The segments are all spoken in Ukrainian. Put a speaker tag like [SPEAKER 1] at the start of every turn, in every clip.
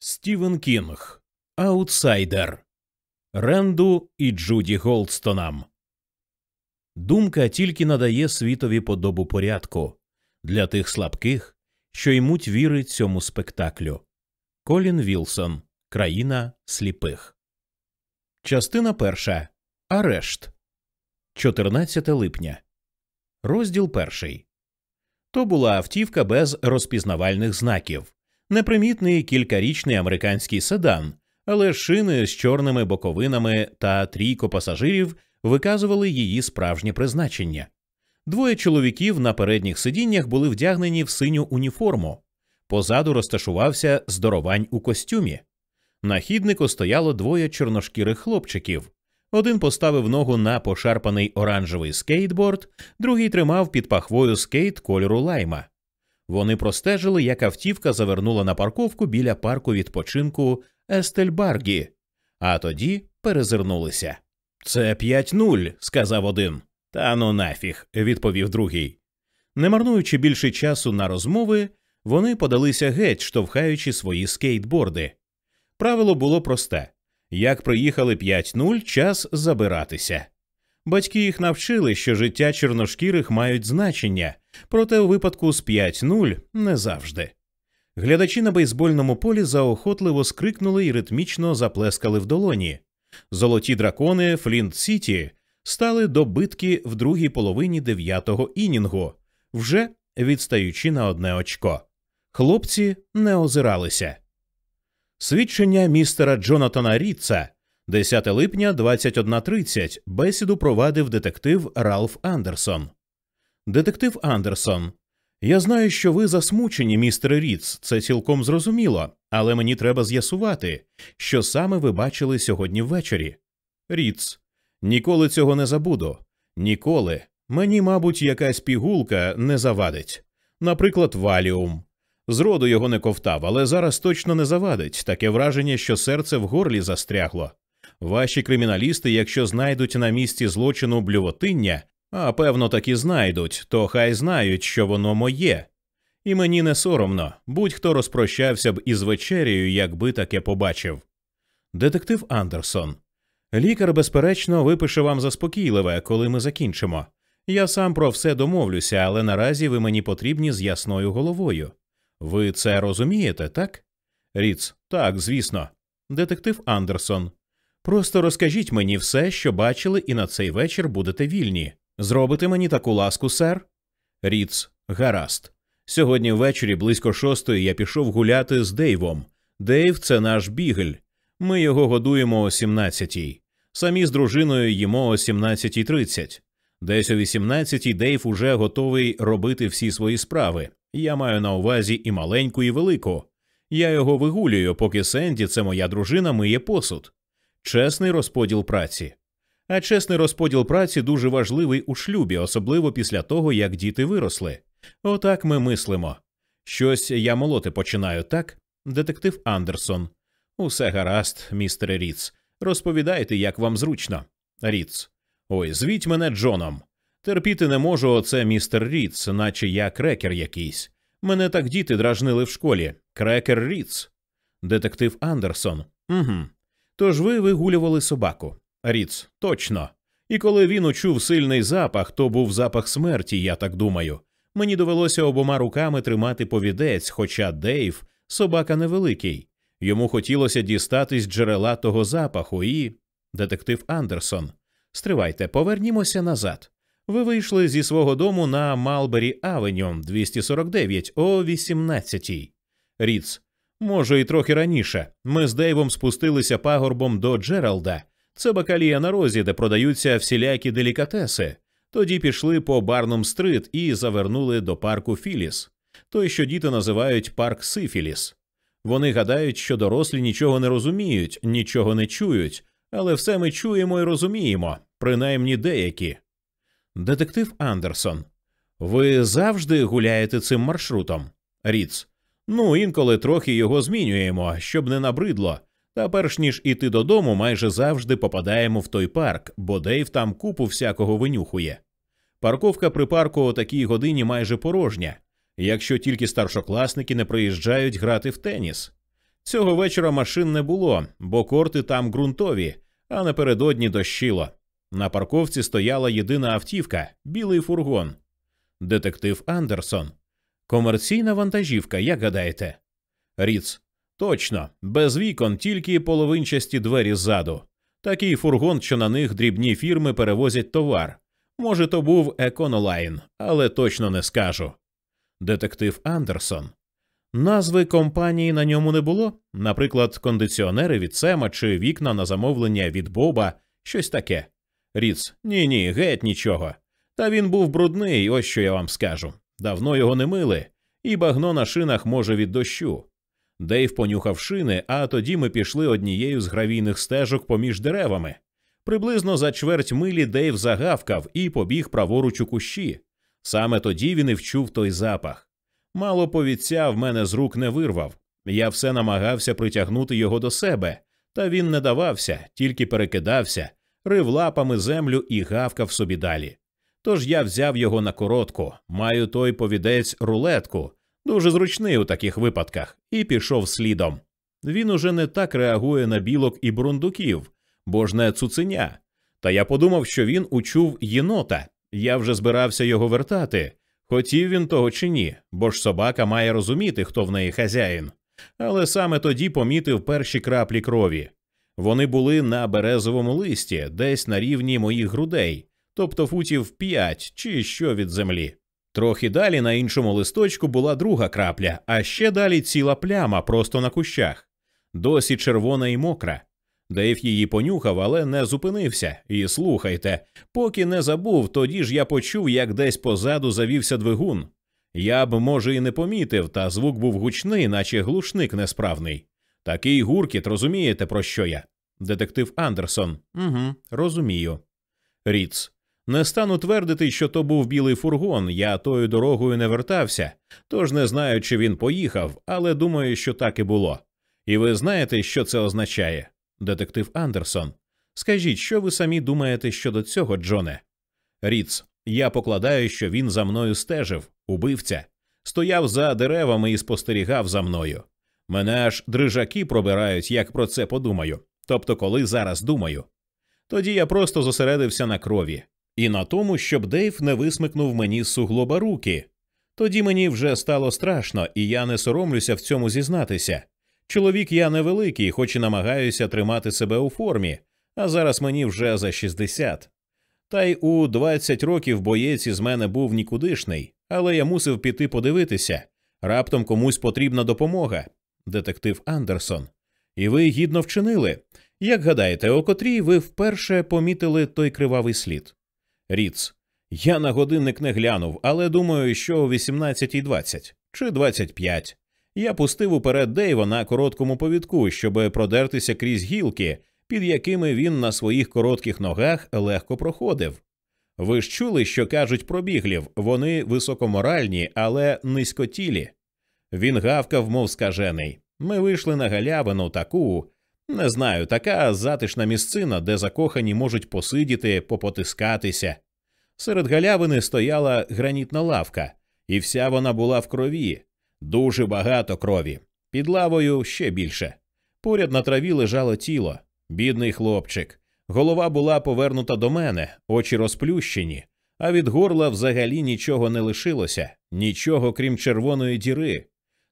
[SPEAKER 1] Стівен Кінг Аутсайдер Ренду і Джуді Голдстонам. Думка тільки надає світові подобу порядку для тих слабких, що ймуть віри цьому спектаклю. Колін Вілсон. Країна сліпих. Частина перша. Арешт. 14 липня. Розділ перший. То була автівка без розпізнавальних знаків непримітний кількарічний американський седан, але шини з чорними боковинами та трійко пасажирів виказували її справжнє призначення. Двоє чоловіків на передніх сидіннях були вдягнені в синю уніформу. Позаду розташувався здоровань у костюмі. На хіднику стояло двоє чорношкірих хлопчиків. Один поставив ногу на пошарпаний оранжевий скейтборд, другий тримав під пахвою скейт кольору лайма. Вони простежили, як автівка завернула на парковку біля парку відпочинку Естельбаргі, а тоді перезирнулися. Це 5-0», – сказав один. Та ну нафіг, відповів другий. Не марнуючи більше часу на розмови, вони подалися геть, штовхаючи свої скейтборди. Правило було просте як приїхали 5-0, час забиратися. Батьки їх навчили, що життя чорношкірих мають значення, проте у випадку з 5-0 не завжди. Глядачі на бейсбольному полі заохотливо скрикнули і ритмічно заплескали в долоні. Золоті дракони Флінт Сіті стали до битки в другій половині дев'ятого інінгу, вже відстаючи на одне очко. Хлопці не озиралися. Свідчення містера Джонатана Рітца 10 липня 21.30 бесіду провадив детектив Ралф Андерсон. Детектив Андерсон. Я знаю, що ви засмучені, містер Ріц, це цілком зрозуміло, але мені треба з'ясувати, що саме ви бачили сьогодні ввечері. Ріц. Ніколи цього не забуду. Ніколи. Мені, мабуть, якась пігулка не завадить. Наприклад, валіум. Зроду його не ковтав, але зараз точно не завадить таке враження, що серце в горлі застрягло. Ваші криміналісти, якщо знайдуть на місці злочину блювотиння, а певно таки знайдуть, то хай знають, що воно моє. І мені не соромно, будь-хто розпрощався б із вечерею, якби таке побачив. Детектив Андерсон. Лікар, безперечно, випише вам заспокійливе, коли ми закінчимо. Я сам про все домовлюся, але наразі ви мені потрібні з ясною головою. Ви це розумієте, так? Ріц, так, звісно. Детектив Андерсон. Просто розкажіть мені все, що бачили, і на цей вечір будете вільні. Зробите мені таку ласку, сер? Ріц, гаразд. Сьогодні ввечері близько шостої я пішов гуляти з Дейвом. Дейв це наш бігель. Ми його годуємо о 17-й. Самі з дружиною їмо о 17.30. Десь о 18-й Дейв уже готовий робити всі свої справи. Я маю на увазі і маленьку, і велику. Я його вигулюю, поки Сенді, це моя дружина, миє посуд. Чесний розподіл праці. А чесний розподіл праці дуже важливий у шлюбі, особливо після того, як діти виросли. Отак ми мислимо. Щось я молоти починаю, так? Детектив Андерсон. Усе гаразд, містере Ріц. Розповідайте, як вам зручно. Ріц. Ой, звіть мене Джоном. Терпіти не можу оце містер Ріц, наче я крекер якийсь. Мене так діти дражнили в школі. Крекер Ріц. Детектив Андерсон. Угу. Тож ви вигулювали собаку. Ріц, точно. І коли він учув сильний запах, то був запах смерті, я так думаю. Мені довелося обома руками тримати повідець, хоча Дейв собака невеликий. Йому хотілося дістатись джерела того запаху і. Детектив Андерсон. Стривайте, повернімося назад. Ви вийшли зі свого дому на Малбері Авеню 249 о 18-й. Ріц. Може, і трохи раніше. Ми з Дейвом спустилися пагорбом до Джералда. Це бакалія на розі, де продаються всілякі делікатеси. Тоді пішли по Барнум Стрит і завернули до парку Філіс, той, що діти називають парк Сифіліс. Вони гадають, що дорослі нічого не розуміють, нічого не чують, але все ми чуємо і розуміємо, принаймні деякі. Детектив Андерсон. Ви завжди гуляєте цим маршрутом? Ріц. Ну, інколи трохи його змінюємо, щоб не набридло. Та перш ніж іти додому, майже завжди попадаємо в той парк, бо Дейв там купу всякого винюхує. Парковка при парку о такій годині майже порожня, якщо тільки старшокласники не приїжджають грати в теніс. Цього вечора машин не було, бо корти там ґрунтові, а напередодні дощило. На парковці стояла єдина автівка білий фургон. Детектив Андерсон. Комерційна вантажівка, як гадаєте? Ріц. Точно, без вікон, тільки половинчасті двері ззаду. Такий фургон, що на них дрібні фірми перевозять товар. Може, то був Еконолайн, але точно не скажу. Детектив Андерсон. Назви компанії на ньому не було, наприклад, кондиціонери від Сема чи вікна на замовлення від Боба, щось таке. Ріц, ні, ні, геть нічого. Та він був брудний, ось що я вам скажу. Давно його не мили, і багно на шинах може від дощу. Дейв понюхав шини, а тоді ми пішли однією з гравійних стежок поміж деревами. Приблизно за чверть милі Дейв загавкав і побіг праворуч у кущі. Саме тоді він і вчув той запах. Мало повіця в мене з рук не вирвав. Я все намагався притягнути його до себе, та він не давався, тільки перекидався, рив лапами землю і гавкав собі далі. Тож я взяв його на коротку, маю той повідець рулетку, дуже зручний у таких випадках, і пішов слідом. Він уже не так реагує на білок і бурундуків, бо ж не цуценя. Та я подумав, що він учув єнота. Я вже збирався його вертати. Хотів він того чи ні, бо ж собака має розуміти, хто в неї хазяїн. Але саме тоді помітив перші краплі крові. Вони були на березовому листі, десь на рівні моїх грудей, тобто футів п'ять чи що від землі. Трохи далі на іншому листочку була друга крапля, а ще далі ціла пляма просто на кущах, досі червона і мокра. Дейв її понюхав, але не зупинився. І слухайте, поки не забув, тоді ж я почув, як десь позаду завівся двигун. Я б, може, і не помітив, та звук був гучний, наче глушник несправний. Такий гуркіт, розумієте, про що я? Детектив Андерсон. Угу, розумію. Ріц. Не стану твердити, що то був білий фургон, я тою дорогою не вертався, тож не знаю, чи він поїхав, але думаю, що так і було. І ви знаєте, що це означає? Детектив Андерсон. Скажіть, що ви самі думаєте щодо цього, Джоне? Ріц, я покладаю, що він за мною стежив, убивця, стояв за деревами і спостерігав за мною. Мене аж дрижаки пробирають, як про це подумаю. Тобто, коли зараз думаю. Тоді я просто зосередився на крові і на тому, щоб Дейв не висмикнув мені з суглоба руки. Тоді мені вже стало страшно, і я не соромлюся в цьому зізнатися. Чоловік я невеликий, хоч і намагаюся тримати себе у формі, а зараз мені вже за 60. Та й у 20 років боєць із мене був нікудишний, але я мусив піти подивитися. Раптом комусь потрібна допомога. Детектив Андерсон. І ви гідно вчинили. Як гадаєте, о котрій ви вперше помітили той кривавий слід? Ріц. Я на годинник не глянув, але думаю, що о 18.20 чи 25. Я пустив уперед Дейва на короткому повідку, щоб продертися крізь гілки, під якими він на своїх коротких ногах легко проходив. Ви ж чули, що кажуть про біглів вони високоморальні, але низькотілі. Він гавкав, мов скажений. Ми вийшли на галявину таку, не знаю, така затишна місцина, де закохані можуть посидіти, попотискатися. Серед галявини стояла гранітна лавка, і вся вона була в крові, дуже багато крові, під лавою ще більше. Поряд на траві лежало тіло, бідний хлопчик. Голова була повернута до мене, очі розплющені, а від горла взагалі нічого не лишилося, нічого крім червоної діри.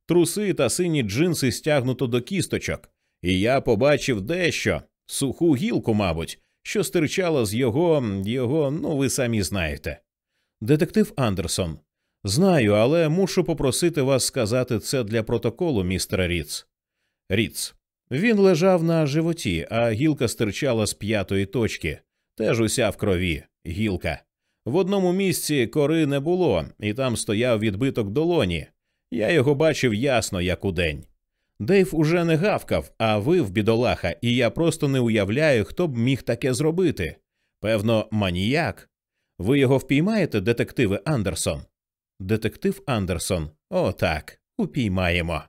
[SPEAKER 1] Труси та сині джинси стягнуто до кісточок, і я побачив дещо суху гілку, мабуть, що стирчала з його, його, ну ви самі знаєте. Детектив Андерсон. Знаю, але мушу попросити вас сказати це для протоколу, містер Ріц. Ріц. Він лежав на животі, а гілка стирчала з п'ятої точки, теж уся в крові, гілка. В одному місці кори не було, і там стояв відбиток долоні. Я його бачив ясно, як удень. Дейв уже не гавкав, а вив бідолаха, і я просто не уявляю, хто б міг таке зробити. Певно, маніяк. Ви його впіймаєте, детективи Андерсон? Детектив Андерсон. О, так, упіймаємо.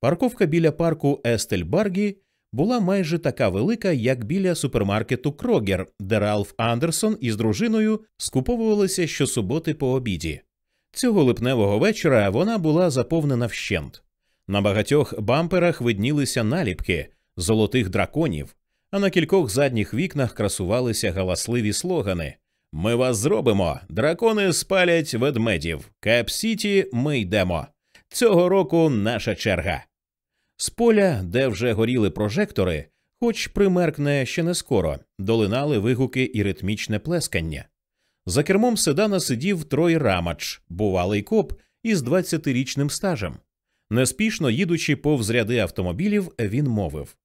[SPEAKER 1] Парковка біля парку Естельбаргі була майже така велика, як біля супермаркету Крогер, де Ралф Андерсон із дружиною скуповувалися щосуботи по обіді. Цього липневого вечора вона була заповнена вщент. На багатьох бамперах виднілися наліпки золотих драконів, а на кількох задніх вікнах красувалися галасливі слогани Ми вас зробимо! Дракони спалять ведмедів. Кеп Сіті ми йдемо. Цього року наша черга. З поля, де вже горіли прожектори, хоч примеркне ще не скоро, долинали вигуки і ритмічне плескання. За кермом седана сидів Трой Рамач, бувалий коп із 20-річним стажем. Неспішно їдучи повз ряди автомобілів, він мовив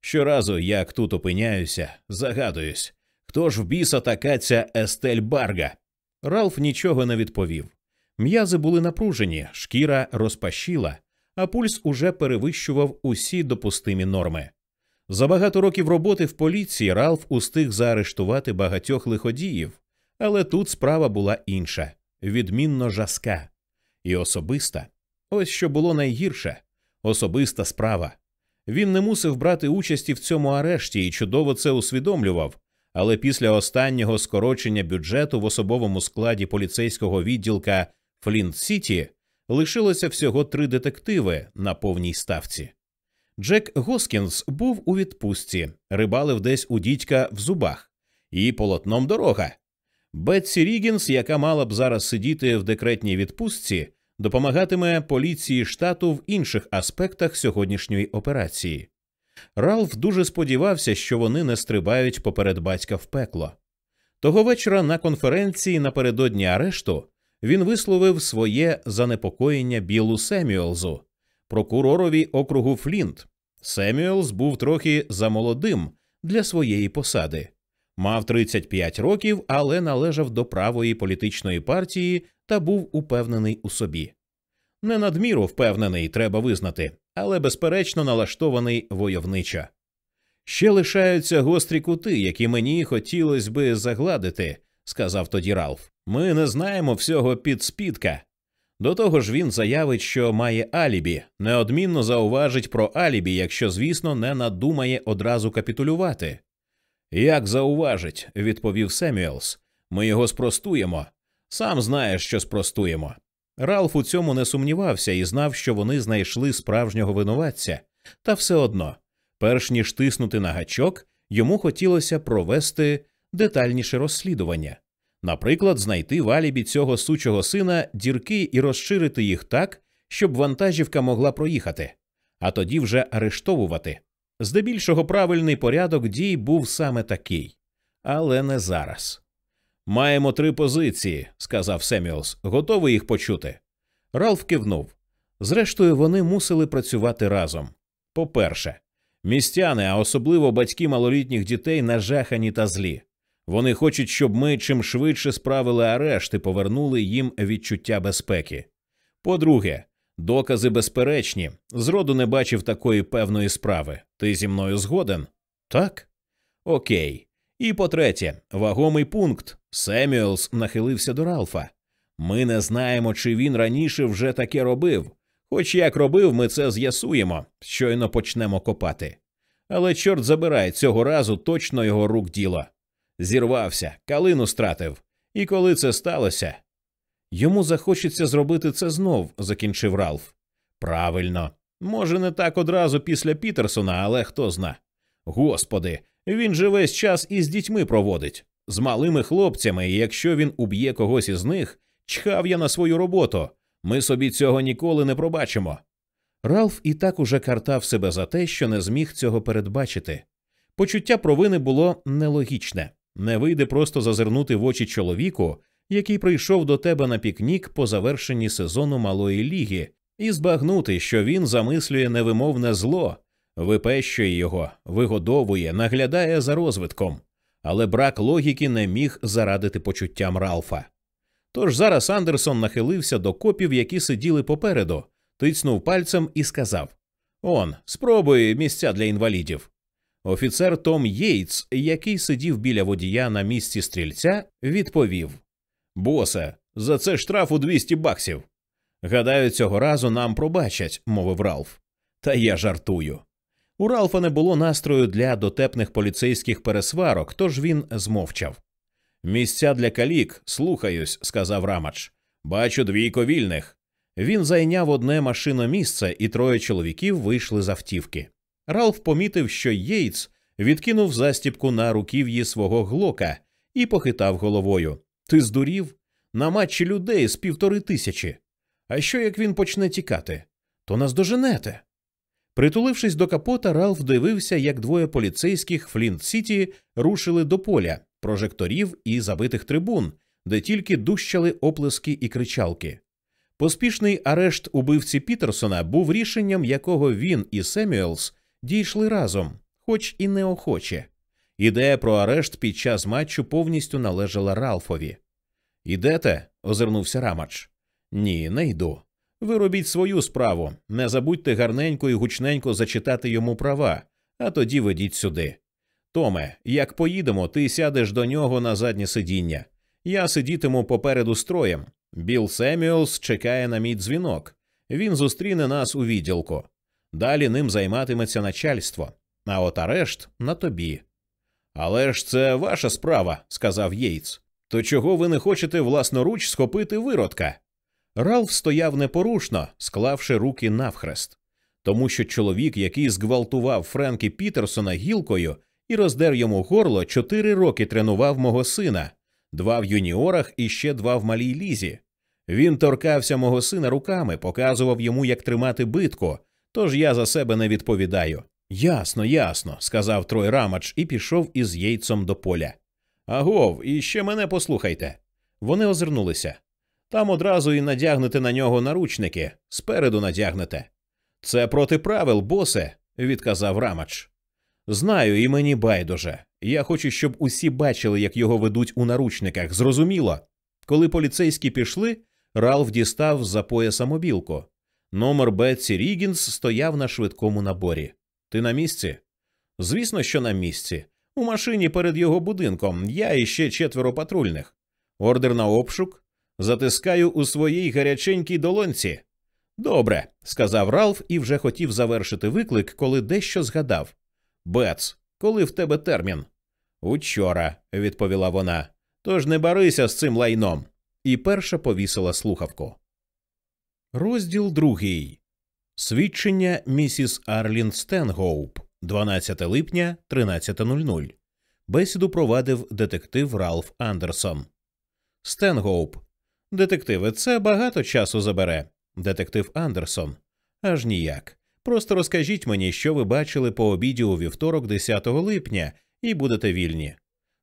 [SPEAKER 1] Щоразу, як тут опиняюся, загадуюсь, хто ж в біса така ця Естель Барга? Ралф нічого не відповів. М'язи були напружені, шкіра розпашіла, а пульс уже перевищував усі допустимі норми. За багато років роботи в поліції Ралф устиг заарештувати багатьох лиходіїв, але тут справа була інша, відмінно жаска і особиста. Ось що було найгірше особиста справа. Він не мусив брати участі в цьому арешті і чудово це усвідомлював. Але після останнього скорочення бюджету в особовому складі поліцейського відділка Флінт Сіті лишилося всього три детективи на повній ставці. Джек Госкінс був у відпустці, рибалив десь у дідька в зубах, і полотном дорога. Бетсі Рігінс, яка мала б зараз сидіти в декретній відпустці, допомагатиме поліції штату в інших аспектах сьогоднішньої операції. Ралф дуже сподівався, що вони не стрибають поперед батька в пекло. Того вечора на конференції напередодні арешту він висловив своє занепокоєння Білу Семюелзу, прокуророві округу Флінт. Семюелс був трохи замолодим для своєї посади. Мав 35 років, але належав до правої політичної партії та був упевнений у собі. Не надміру впевнений, треба визнати, але безперечно налаштований войовничо. Ще лишаються гострі кути, які мені хотілося би загладити, сказав тоді Ралф. Ми не знаємо всього під спідка. До того ж, він заявить, що має алібі, неодмінно зауважить про алібі, якщо, звісно, не надумає одразу капітулювати. Як зауважить, відповів Семюелс, ми його спростуємо. Сам знаєш, що спростуємо. Ралф у цьому не сумнівався і знав, що вони знайшли справжнього винуватця, та все одно, перш ніж тиснути на гачок, йому хотілося провести детальніше розслідування. Наприклад, знайти в алібі цього сучого сина дірки і розширити їх так, щоб вантажівка могла проїхати, а тоді вже арештовувати. Здебільшого правильний порядок дій був саме такий, але не зараз. Маємо три позиції, сказав Семюелс. Готовий їх почути. Ралф кивнув. Зрештою, вони мусили працювати разом. По-перше, містяни, а особливо батьки малолітніх дітей, нажахані та злі. Вони хочуть, щоб ми чим швидше справили арешт і повернули їм відчуття безпеки. По-друге, докази безперечні. Зроду не бачив такої певної справи. Ти зі мною згоден? Так? Окей. І по третє, вагомий пункт. Семюелс нахилився до Ралфа. Ми не знаємо, чи він раніше вже таке робив. Хоч як робив, ми це з'ясуємо, щойно почнемо копати. Але, чорт забирай, цього разу точно його рук діло. Зірвався, калину стратив. І коли це сталося. Йому захочеться зробити це знов, закінчив Ралф. Правильно. Може, не так одразу після Пітерсона, але хто зна. Господи, він же весь час із дітьми проводить, з малими хлопцями, і якщо він уб'є когось із них, чхав я на свою роботу. Ми собі цього ніколи не пробачимо. Ралф і так уже картав себе за те, що не зміг цього передбачити. Почуття провини було нелогічне не вийде просто зазирнути в очі чоловіку, який прийшов до тебе на пікнік по завершенні сезону малої ліги, і збагнути, що він замислює невимовне зло, випещує його, вигодовує, наглядає за розвитком, але брак логіки не міг зарадити почуттям Ралфа. Тож зараз Андерсон нахилився до копів, які сиділи попереду, тицнув пальцем і сказав Он, спробуй місця для інвалідів. Офіцер Том Єйтс, який сидів біля водія на місці стрільця, відповів Босе, за це штраф у 200 баксів. Гадаю, цього разу нам пробачать, мовив Ралф. Та я жартую. У Ралфа не було настрою для дотепних поліцейських пересварок, тож він змовчав. Місця для калік, слухаюсь, сказав Рамач. Бачу двійко вільних. Він зайняв одне машиномісце, і троє чоловіків вийшли з автівки. Ралф помітив, що Єйц відкинув застіпку на руків'ї свого глока і похитав головою. Ти здурів? На матчі людей з півтори тисячі. А що як він почне тікати? То нас доженете. Притулившись до капота, Ралф дивився, як двоє поліцейських Флінт Сіті рушили до поля, прожекторів і забитих трибун, де тільки дущали оплески і кричалки. Поспішний арешт убивці Пітерсона був рішенням, якого він і Семюелс дійшли разом, хоч і неохоче. Ідея про арешт під час матчу повністю належала Ралфові. Ідете? озирнувся Рамач. Ні, не йду. Ви робіть свою справу, не забудьте гарненько і гучненько зачитати йому права, а тоді ведіть сюди. Томе, як поїдемо, ти сядеш до нього на заднє сидіння. Я сидітиму попереду строєм. Біл Семюелс чекає на мій дзвінок. Він зустріне нас у відділку. Далі ним займатиметься начальство, а от арешт на тобі. Але ж це ваша справа, сказав Єйц. То чого ви не хочете власноруч схопити виродка? Ралф стояв непорушно, склавши руки навхрест, тому що чоловік, який зґвалтував Френкі Пітерсона гілкою і роздер йому горло, чотири роки тренував мого сина, два в юніорах і ще два в малій лізі. Він торкався мого сина руками, показував йому, як тримати битку, тож я за себе не відповідаю. Ясно, ясно, сказав Трой Рамач і пішов із яйцом до поля. Агов, і ще мене послухайте. Вони озирнулися. Там одразу і надягнете на нього наручники, спереду надягнете. Це проти правил, босе, відказав Рамач. Знаю, і мені байдуже. Я хочу, щоб усі бачили, як його ведуть у наручниках. Зрозуміло. Коли поліцейські пішли, Ралф дістав з-за пояса мобілку. Номер Бетсі Рігінс стояв на швидкому наборі. Ти на місці? Звісно, що на місці. У машині перед його будинком я і ще четверо патрульних. Ордер на обшук затискаю у своїй гаряченькій долонці. Добре, сказав Ралф і вже хотів завершити виклик, коли дещо згадав. Бец, коли в тебе термін? Учора, відповіла вона. Тож не барися з цим лайном. І перша повісила слухавку. Розділ другий. Свідчення місіс Арлін Стенгоуп. 12 липня 13.00. Бесіду провадив детектив Ралф Андерсон. Стенгоуп. Детективи, це багато часу забере. Детектив Андерсон. Аж ніяк. Просто розкажіть мені, що ви бачили по обіді у вівторок, 10 липня, і будете вільні.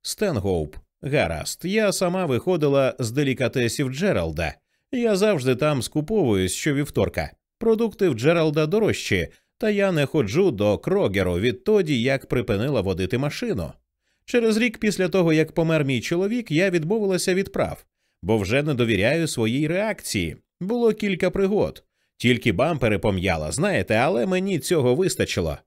[SPEAKER 1] Стенгоуп. Гаразд, я сама виходила з делікатесів Джералда. Я завжди там скуповуюсь щовівторка. Продукти в Джералда дорожчі, та я не ходжу до Крогеру відтоді, як припинила водити машину. Через рік після того, як помер мій чоловік, я відмовилася від прав, бо вже не довіряю своїй реакції. Було кілька пригод. Тільки бампери пом'яла, знаєте, але мені цього вистачило.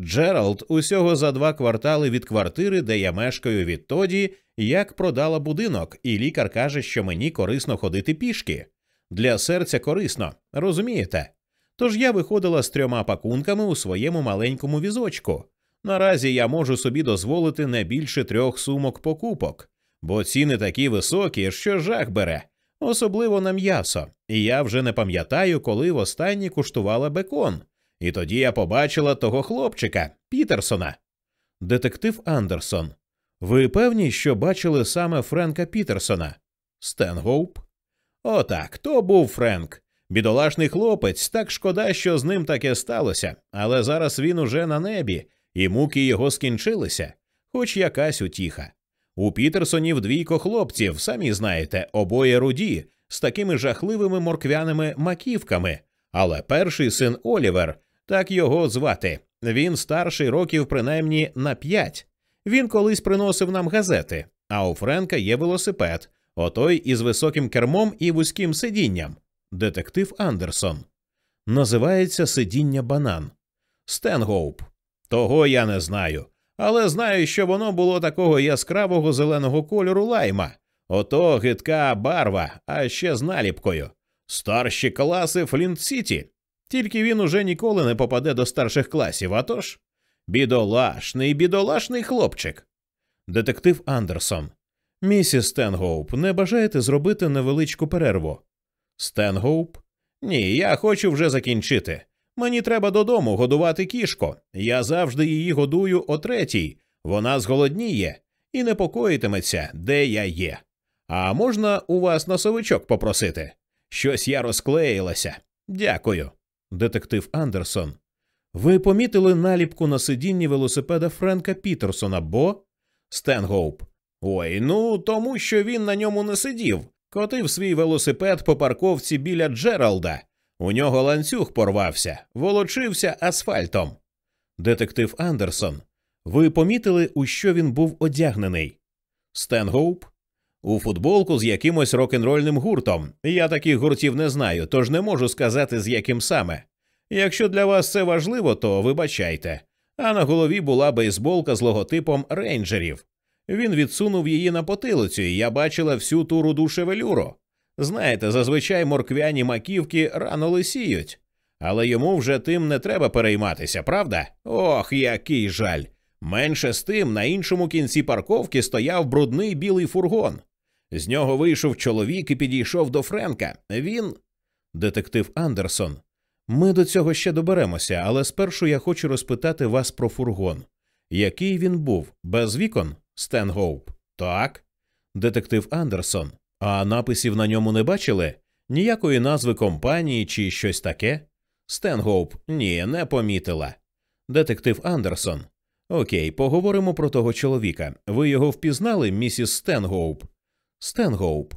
[SPEAKER 1] Джеральд усього за два квартали від квартири, де я мешкаю відтоді, як продала будинок, і лікар каже, що мені корисно ходити пішки. Для серця корисно, розумієте? Тож я виходила з трьома пакунками у своєму маленькому візочку. Наразі я можу собі дозволити не більше трьох сумок покупок, бо ціни такі високі, що жах бере, особливо на м'ясо. І я вже не пам'ятаю, коли востаннє куштувала бекон. І тоді я побачила того хлопчика Пітерсона. Детектив Андерсон. Ви певні, що бачили саме Френка Пітерсона? Стенгоуп? Отак, то був Френк. Бідолашний хлопець, так шкода, що з ним таке сталося, але зараз він уже на небі, і муки його скінчилися, хоч якась утіха. У Пітерсонів двійко хлопців, самі знаєте, обоє руді, з такими жахливими морквяними маківками. Але перший син Олівер, так його звати. Він старший років принаймні на п'ять. Він колись приносив нам газети, а у Френка є велосипед, отой із високим кермом і вузьким сидінням. Детектив Андерсон. Називається Сидіння банан. Стенгоуп. Того я не знаю. Але знаю, що воно було такого яскравого зеленого кольору лайма. Ото гидка барва, а ще з наліпкою. Старші класи Флінт Сіті. Тільки він уже ніколи не попаде до старших класів, атож? Бідолашний, бідолашний хлопчик. Детектив Андерсон. Місіс Стенгоуп, не бажаєте зробити невеличку перерву? Стенгоуп? Ні, я хочу вже закінчити. Мені треба додому годувати кішку. Я завжди її годую о третій. Вона зголодніє і непокоїтиметься, де я є. А можна у вас носовичок попросити? Щось я розклеїлася. Дякую. Детектив Андерсон. Ви помітили наліпку на сидінні велосипеда Френка Пітерсона, бо. Стенгоуп. Ой, ну тому що він на ньому не сидів. Котив свій велосипед по парковці біля Джералда. У нього ланцюг порвався, волочився асфальтом. Детектив Андерсон. Ви помітили, у що він був одягнений? Стенгоуп. У футболку з якимось рок-н-рольним гуртом. Я таких гуртів не знаю, тож не можу сказати, з яким саме. Якщо для вас це важливо, то вибачайте. А на голові була бейсболка з логотипом рейнджерів. Він відсунув її на потилицю, і я бачила всю ту руду шевелюру. Знаєте, зазвичай морквяні маківки рано лисіють, але йому вже тим не треба перейматися, правда? Ох, який жаль. Менше з тим на іншому кінці парковки стояв брудний білий фургон. З нього вийшов чоловік і підійшов до Френка. Він. Детектив Андерсон. Ми до цього ще доберемося, але спершу я хочу розпитати вас про фургон. Який він був? Без вікон? Стенгоуп. Так. Детектив Андерсон. А написів на ньому не бачили? Ніякої назви компанії чи щось таке? Стенгоуп. Ні, не помітила. Детектив Андерсон. Окей, поговоримо про того чоловіка. Ви його впізнали, місіс Стенгоуп? Стенгоуп.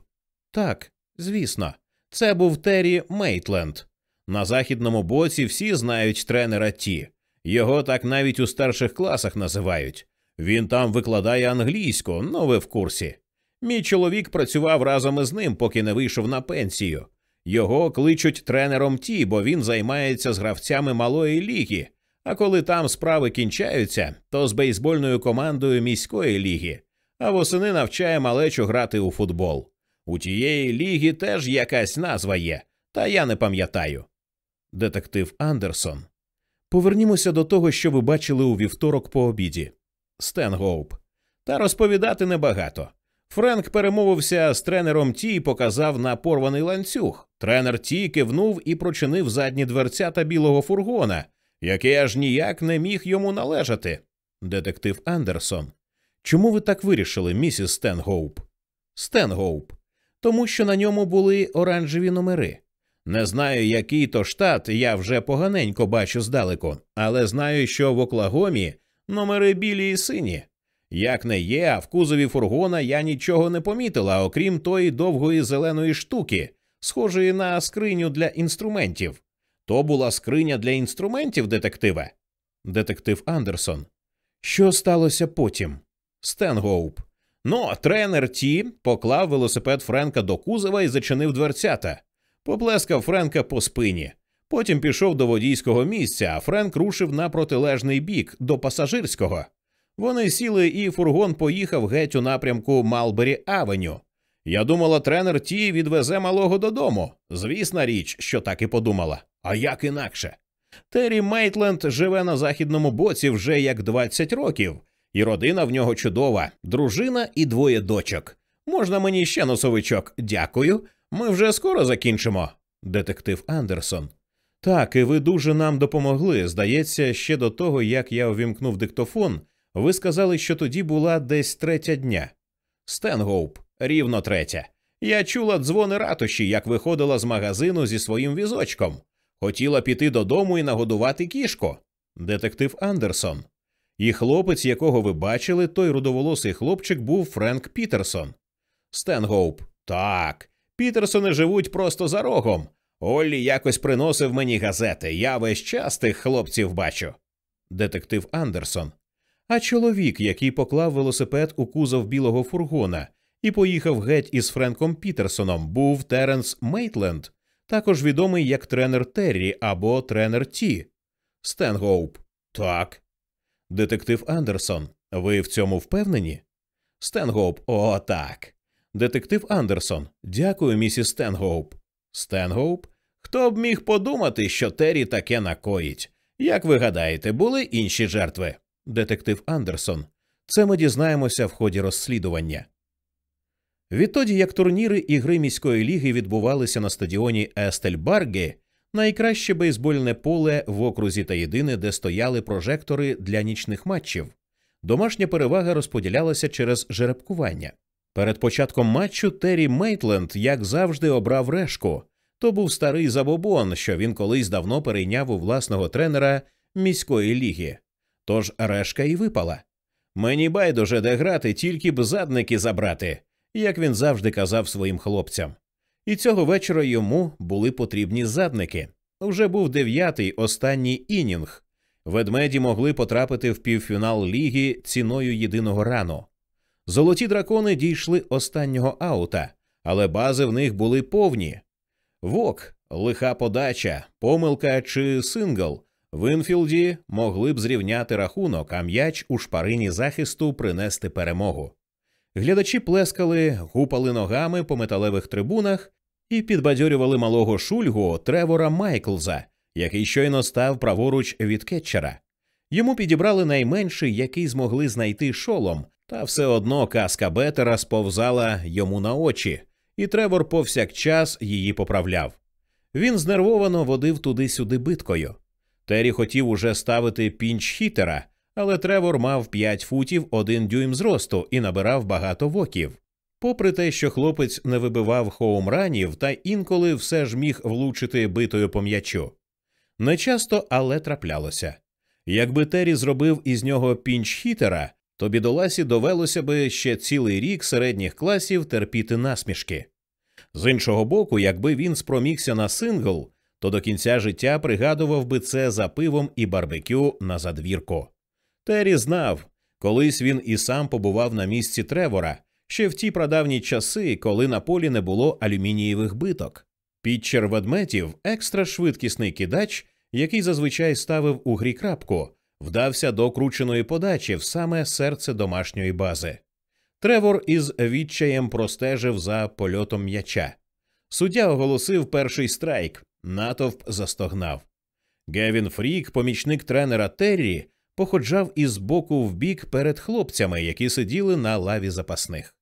[SPEAKER 1] Так, звісно. Це був Террі Мейтленд. На західному боці всі знають тренера Ті. Його так навіть у старших класах називають. Він там викладає англійську, ну ви в курсі. Мій чоловік працював разом із ним, поки не вийшов на пенсію. Його кличуть тренером Ті, бо він займається з гравцями малої ліги. А коли там справи кінчаються, то з бейсбольною командою міської ліги, а восени навчає малечу грати у футбол. У тієї ліги теж якась назва є, та я не пам'ятаю. Детектив Андерсон. Повернімося до того, що ви бачили у вівторок по обіді. Стенгоуп. Та розповідати небагато. Френк перемовився з тренером Ті і показав на порваний ланцюг. Тренер Ті кивнув і прочинив задні дверцята білого фургона, який аж ніяк не міг йому належати. Детектив Андерсон. Чому ви так вирішили, місіс Стенгоуп? Стенгоуп. Тому що на ньому були оранжеві номери. Не знаю, який то штат, я вже поганенько бачу здалеку, але знаю, що в Оклагомі номери білі і сині. Як не є, а в кузові фургона я нічого не помітила, окрім тої довгої зеленої штуки, схожої на скриню для інструментів. То була скриня для інструментів, детективе? Детектив Андерсон. Що сталося потім? Стенгоуп. Ну, тренер Ті поклав велосипед Френка до кузова і зачинив дверцята, поплескав Френка по спині. Потім пішов до водійського місця, а Френк рушив на протилежний бік до пасажирського. Вони сіли, і фургон поїхав геть у напрямку Малбері Авеню. Я думала, тренер Ті відвезе малого додому. Звісна річ, що так і подумала. А як інакше? Террі Мейтленд живе на західному боці вже як 20 років, і родина в нього чудова, дружина і двоє дочок. Можна мені ще носовичок? Дякую. Ми вже скоро закінчимо. Детектив Андерсон. Так, і ви дуже нам допомогли. Здається, ще до того, як я увімкнув диктофон, ви сказали, що тоді була десь третя дня. Стенгоуп, рівно третя. Я чула дзвони ратуші, як виходила з магазину зі своїм візочком. Хотіла піти додому і нагодувати кішку. Детектив Андерсон. І хлопець, якого ви бачили, той рудоволосий хлопчик був Френк Пітерсон. Стенгоуп. Так. Пітерсони живуть просто за рогом. Оллі якось приносив мені газети. Я весь час тих хлопців бачу. Детектив Андерсон. А чоловік, який поклав велосипед у кузов білого фургона і поїхав геть із Френком Пітерсоном, був Теренс Мейтленд, також відомий як тренер Террі або тренер Ті. Стенгоуп. Так. Детектив Андерсон. Ви в цьому впевнені? Стенгоуп. О, так. Детектив Андерсон. Дякую, місіс Стенгоуп. Стенгоуп. Хто б міг подумати, що Террі таке накоїть? Як ви гадаєте, були інші жертви? Детектив Андерсон. Це ми дізнаємося в ході розслідування. Відтоді, як турніри і гри міської ліги відбувалися на стадіоні Естельбаргі, найкраще бейсбольне поле в окрузі та єдине, де стояли прожектори для нічних матчів. Домашня перевага розподілялася через жеребкування. Перед початком матчу Террі Мейтленд, як завжди, обрав решку. То був старий забобон, що він колись давно перейняв у власного тренера міської ліги. Тож решка і випала. Мені байдуже де грати, тільки б задники забрати, як він завжди казав своїм хлопцям. І цього вечора йому були потрібні задники. Уже був дев'ятий останній інінг. Ведмеді могли потрапити в півфінал ліги ціною єдиного рану. Золоті дракони дійшли останнього аута, але бази в них були повні. Вок, лиха подача, помилка чи сингл в інфілді могли б зрівняти рахунок, а м'яч у шпарині захисту принести перемогу. Глядачі плескали, гупали ногами по металевих трибунах і підбадьорювали малого шульгу Тревора Майклза, який щойно став праворуч від кетчера. Йому підібрали найменший, який змогли знайти шолом, та все одно казка Бетера сповзала йому на очі, і Тревор повсякчас її поправляв. Він знервовано водив туди-сюди биткою. Террі хотів уже ставити пінч хітера, але Тревор мав 5 футів один дюйм зросту і набирав багато воків. Попри те, що хлопець не вибивав хоумранів, та інколи все ж міг влучити битою по м'ячу. Не часто, але траплялося. Якби Террі зробив із нього пінч хітера, то бідоласі довелося би ще цілий рік середніх класів терпіти насмішки. З іншого боку, якби він спромігся на сингл, то до кінця життя пригадував би це за пивом і барбекю на задвірку. Террі знав, колись він і сам побував на місці Тревора ще в ті прадавні часи, коли на полі не було алюмінієвих биток. Підчер ведметів, екстра швидкісний кидач, який зазвичай ставив у грі крапку, вдався до крученої подачі в саме серце домашньої бази. Тревор із відчаєм простежив за польотом м'яча. Суддя оголосив перший страйк, натовп застогнав. Гевін Фрік, помічник тренера Террі, походжав із боку в бік перед хлопцями, які сиділи на лаві запасних.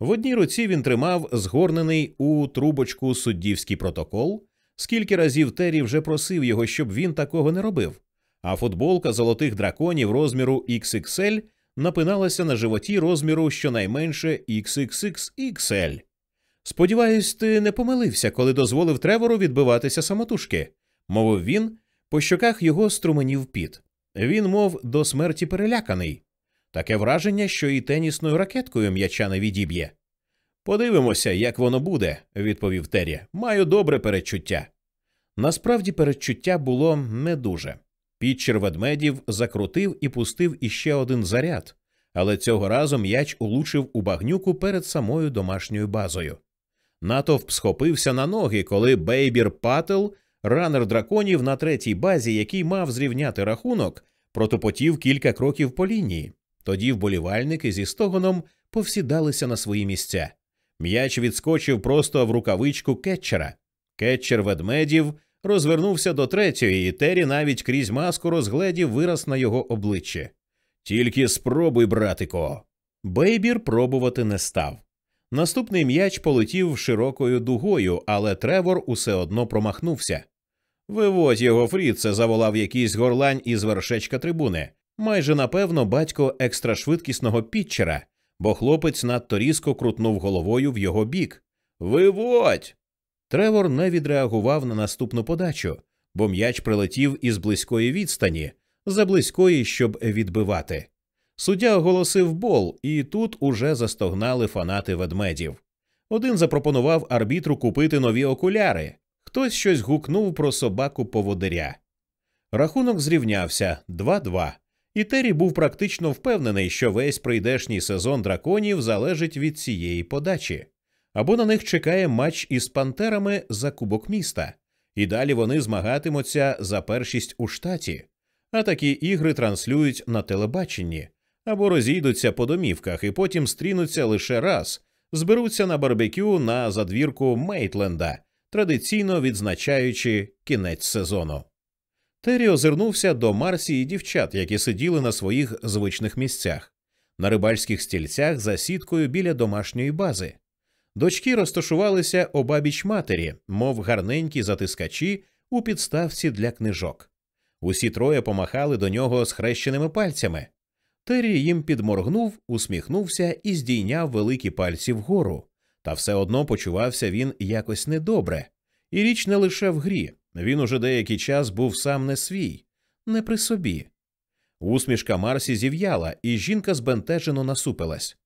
[SPEAKER 1] В одній руці він тримав згорнений у трубочку суддівський протокол, скільки разів Террі вже просив його, щоб він такого не робив, а футболка золотих драконів розміру XXL напиналася на животі розміру щонайменше XXXXL. Сподіваюсь, ти не помилився, коли дозволив Тревору відбиватися самотужки, мовив він, по щоках його струменів піт. Він, мов до смерті переляканий. Таке враження, що і тенісною ракеткою м'яча не відіб'є. Подивимося, як воно буде, відповів Террі. Маю добре передчуття. Насправді передчуття було не дуже. Підчер ведмедів закрутив і пустив іще один заряд, але цього разу м'яч улучив у багнюку перед самою домашньою базою. Натовп схопився на ноги, коли Бейбір Пател, ранер драконів на третій базі, який мав зрівняти рахунок, протопотів кілька кроків по лінії. Тоді вболівальники зі стогоном повсідалися на свої місця. М'яч відскочив просто в рукавичку кетчера. Кетчер ведмедів розвернувся до третьої, і Террі навіть крізь маску розгледів вираз на його обличчі. Тільки спробуй, братико. Бейбір пробувати не став. Наступний м'яч полетів широкою дугою, але Тревор усе одно промахнувся. Виводь його, Фріце, заволав якийсь горлань із вершечка трибуни. Майже напевно батько екстрашвидкісного пітчера, бо хлопець надто різко крутнув головою в його бік. Виводь! Тревор не відреагував на наступну подачу, бо м'яч прилетів із близької відстані, за близької, щоб відбивати. Суддя оголосив бол, і тут уже застогнали фанати ведмедів. Один запропонував арбітру купити нові окуляри, хтось щось гукнув про собаку поводиря. Рахунок зрівнявся 2-2, і Террі був практично впевнений, що весь прийдешній сезон драконів залежить від цієї подачі, або на них чекає матч із пантерами за кубок міста, і далі вони змагатимуться за першість у штаті, а такі ігри транслюють на телебаченні або розійдуться по домівках і потім стрінуться лише раз, зберуться на барбекю на задвірку Мейтленда, традиційно відзначаючи кінець сезону. Террі озирнувся до Марсі і дівчат, які сиділи на своїх звичних місцях, на рибальських стільцях за сіткою біля домашньої бази. Дочки розташувалися обабіч матері, мов гарненькі затискачі у підставці для книжок. Усі троє помахали до нього схрещеними пальцями. Террі їм підморгнув, усміхнувся і здійняв великі пальці вгору. Та все одно почувався він якось недобре. І річ не лише в грі. Він уже деякий час був сам не свій, не при собі. Усмішка Марсі зів'яла, і жінка збентежено насупилась.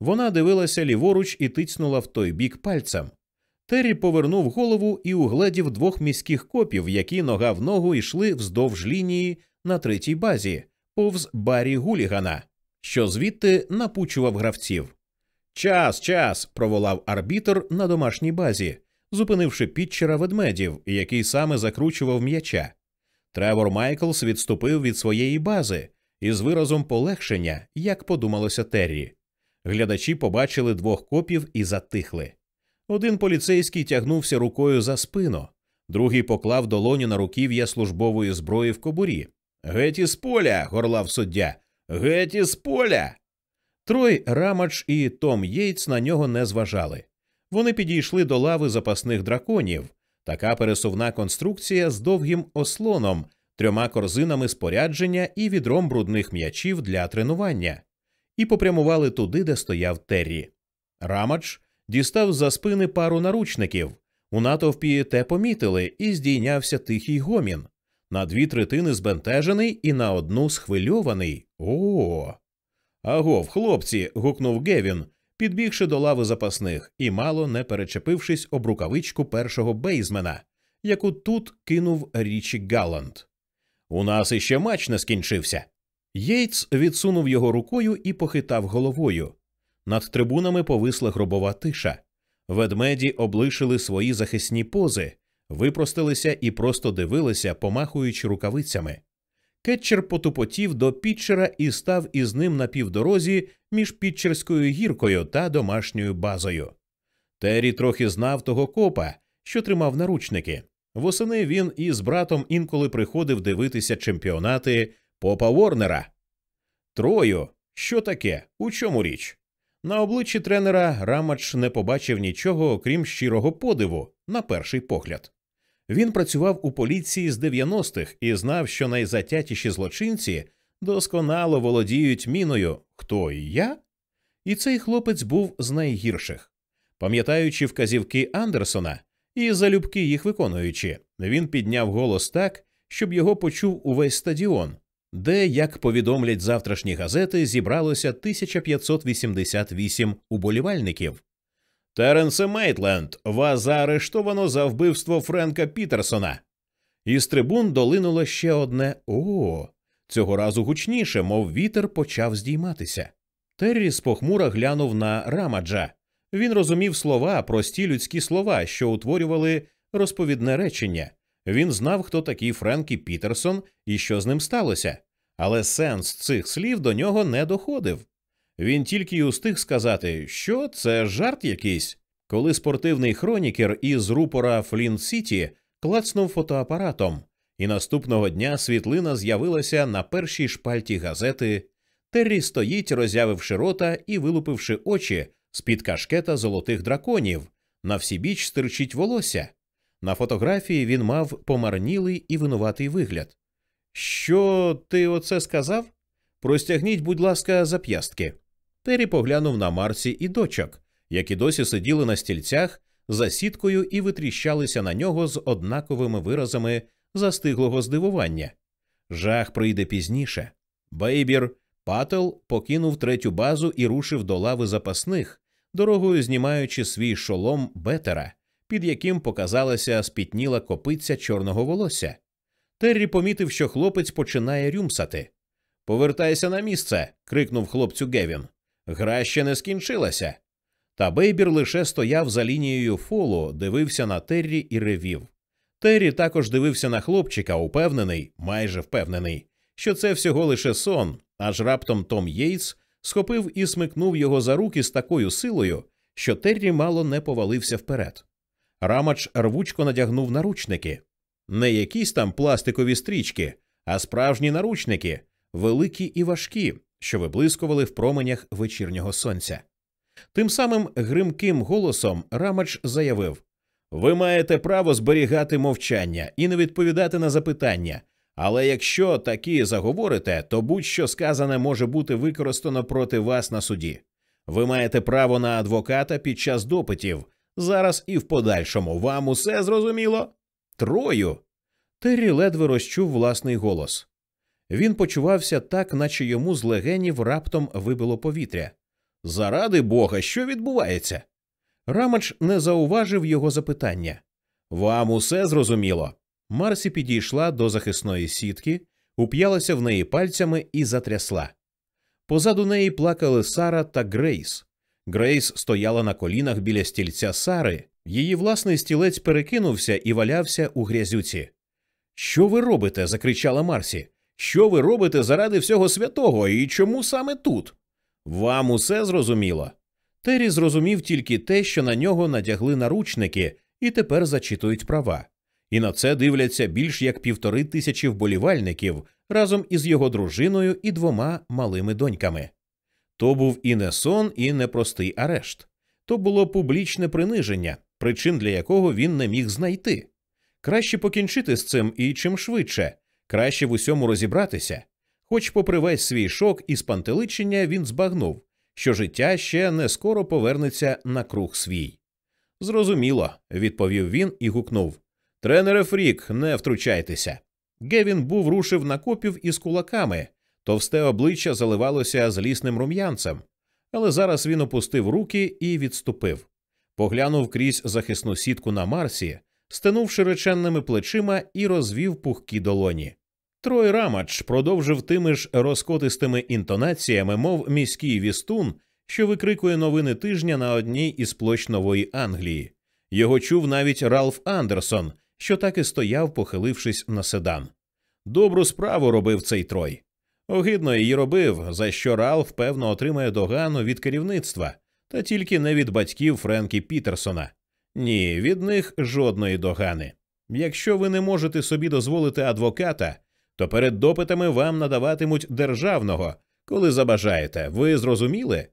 [SPEAKER 1] Вона дивилася ліворуч і тицнула в той бік пальцем. Террі повернув голову і угледів двох міських копів, які нога в ногу йшли вздовж лінії на третій базі, повз барі Гулігана, що звідти напучував гравців. Час, час. проволав арбітр на домашній базі, зупинивши підчера ведмедів, який саме закручував м'яча. Тревор Майклс відступив від своєї бази із виразом полегшення, як подумалося Террі. Глядачі побачили двох копів і затихли. Один поліцейський тягнувся рукою за спину, другий поклав долоню на руків'я службової зброї в кобурі. Геть із поля. горлав суддя. Геть із поля. Трой Рамач і Том Єйтс на нього не зважали. Вони підійшли до лави запасних драконів, така пересувна конструкція з довгим ослоном, трьома корзинами спорядження і відром брудних м'ячів для тренування, і попрямували туди, де стояв Террі. Рамач дістав за спини пару наручників. У натовпі те помітили, і здійнявся тихий гомін. На дві третини збентежений і на одну схвильований. О. Агов, хлопці. гукнув Гевін, підбігши до лави запасних і мало не перечепившись об рукавичку першого бейзмена, яку тут кинув річі Галланд. У нас іще матч не скінчився. Єйц відсунув його рукою і похитав головою. Над трибунами повисла гробова тиша. Ведмеді облишили свої захисні пози, випростилися і просто дивилися, помахуючи рукавицями. Кетчер потупотів до Пітчера і став із ним на півдорозі між Пітчерською гіркою та домашньою базою. Террі трохи знав того копа, що тримав наручники. Восени він із братом інколи приходив дивитися чемпіонати Попа Ворнера. Трою, що таке? У чому річ? На обличчі тренера Рамач не побачив нічого, окрім щирого подиву, на перший погляд. Він працював у поліції з 90-х і знав, що найзатятіші злочинці досконало володіють міною хто і я? І цей хлопець був з найгірших. Пам'ятаючи вказівки Андерсона і залюбки їх виконуючи, він підняв голос так, щоб його почув увесь стадіон, де, як повідомлять завтрашні газети, зібралося 1588 уболівальників. Теренсе Мейтленд, вас заарештовано за вбивство Френка Пітерсона. Із трибун долинуло ще одне о. Цього разу гучніше, мов вітер почав здійматися. Терріс похмуро глянув на Рамаджа. Він розумів слова, прості людські слова, що утворювали розповідне речення. Він знав, хто такий Френкі Пітерсон і що з ним сталося, але сенс цих слів до нього не доходив. Він тільки й устиг сказати, що це жарт якийсь, коли спортивний хронікер із рупора Флінт Сіті клацнув фотоапаратом, і наступного дня світлина з'явилася на першій шпальті газети. Террі стоїть, роззявивши рота і вилупивши очі з під кашкета золотих драконів. На всі біч стирчить волосся. На фотографії він мав помарнілий і винуватий вигляд. Що ти оце сказав? Простягніть, будь ласка, зап'ястки. Террі поглянув на Марсі і дочок, які досі сиділи на стільцях за сіткою і витріщалися на нього з однаковими виразами застиглого здивування. Жах прийде пізніше. Бейбір Пател покинув третю базу і рушив до лави запасних, дорогою знімаючи свій шолом бетера, під яким показалася спітніла копиця чорного волосся. Террі помітив, що хлопець починає рюмсати. Повертайся на місце. крикнув хлопцю Гевін. Гра ще не скінчилася. Та Бейбір лише стояв за лінією фолу, дивився на Террі і ревів. Террі також дивився на хлопчика, упевнений, майже впевнений, що це всього лише сон, аж раптом Том Єйтс схопив і смикнув його за руки з такою силою, що Террі мало не повалився вперед. Рамач рвучко надягнув наручники, не якісь там пластикові стрічки, а справжні наручники, великі і важкі, що виблискували в променях вечірнього сонця. Тим самим гримким голосом Рамач заявив Ви маєте право зберігати мовчання і не відповідати на запитання. Але якщо такі заговорите, то будь-що сказане може бути використано проти вас на суді. Ви маєте право на адвоката під час допитів. Зараз і в подальшому вам усе зрозуміло? Трою. Террі ледве розчув власний голос. Він почувався так, наче йому з легенів раптом вибило повітря. Заради бога, що відбувається? Рамач не зауважив його запитання. Вам усе зрозуміло. Марсі підійшла до захисної сітки, уп'ялася в неї пальцями і затрясла. Позаду неї плакали Сара та Грейс. Грейс стояла на колінах біля стільця Сари, її власний стілець перекинувся і валявся у грязюці. Що ви робите? закричала Марсі. Що ви робите заради всього святого і чому саме тут? Вам усе зрозуміло. Террі зрозумів тільки те, що на нього надягли наручники і тепер зачитують права. І на це дивляться більш як півтори тисячі вболівальників разом із його дружиною і двома малими доньками. То був і не сон, і не простий арешт. То було публічне приниження, причин для якого він не міг знайти. Краще покінчити з цим і чим швидше, краще в усьому розібратися. Хоч, попри весь свій шок і спантеличення, він збагнув, що життя ще не скоро повернеться на круг свій. Зрозуміло, відповів він і гукнув Тренере Фрік, не втручайтеся. Гевін був рушив на копів із кулаками, товсте обличчя заливалося злісним рум'янцем, але зараз він опустив руки і відступив. Поглянув крізь захисну сітку на Марсі, стенув широченними плечима і розвів пухкі долоні. Трой Рамач продовжив тими ж розкотистими інтонаціями, мов міський вістун, що викрикує новини тижня на одній із площ нової Англії. Його чув навіть Ралф Андерсон, що так і стояв, похилившись на седан. Добру справу робив цей Трой. Огидно її робив, за що Ралф, певно, отримає догану від керівництва, та тільки не від батьків Френкі Пітерсона. Ні, від них жодної догани. Якщо ви не можете собі дозволити адвоката, то перед допитами вам надаватимуть державного, коли забажаєте. Ви зрозуміли?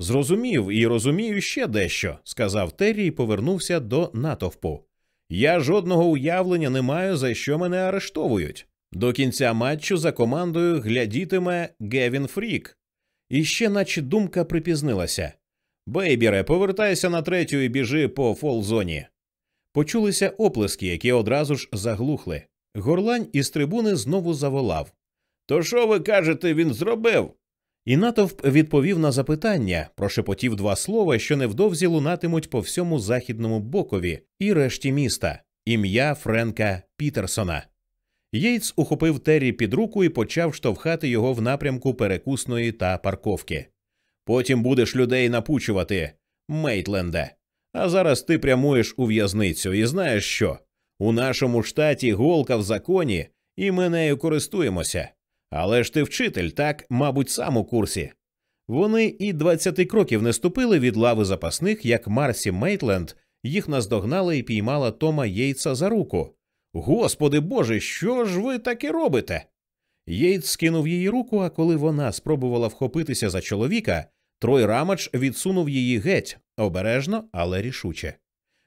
[SPEAKER 1] Зрозумів і розумію ще дещо, сказав Террі і повернувся до натовпу. Я жодного уявлення не маю, за що мене арештовують. До кінця матчу за командою глядітиме Гевін Фрік. І ще, наче думка припізнилася. Бейбіре, повертайся на третю і біжи по фол-зоні. Почулися оплески, які одразу ж заглухли. Горлань із трибуни знову заволав. То що ви кажете, він зробив? І натовп відповів на запитання, прошепотів два слова, що невдовзі лунатимуть по всьому західному бокові і решті міста ім'я Френка Пітерсона. Єйтс ухопив Террі під руку і почав штовхати його в напрямку перекусної та парковки. Потім будеш людей напучувати, Мейтленде. А зараз ти прямуєш у в'язницю і знаєш що? У нашому штаті голка в законі, і ми нею користуємося. Але ж ти вчитель, так, мабуть, сам у курсі. Вони і двадцяти кроків не ступили від лави запасних, як Марсі Мейтленд їх наздогнала і піймала Тома Єйца за руку. Господи Боже, що ж ви таке робите? Єйц скинув її руку, а коли вона спробувала вхопитися за чоловіка, Трой Рамач відсунув її геть обережно, але рішуче.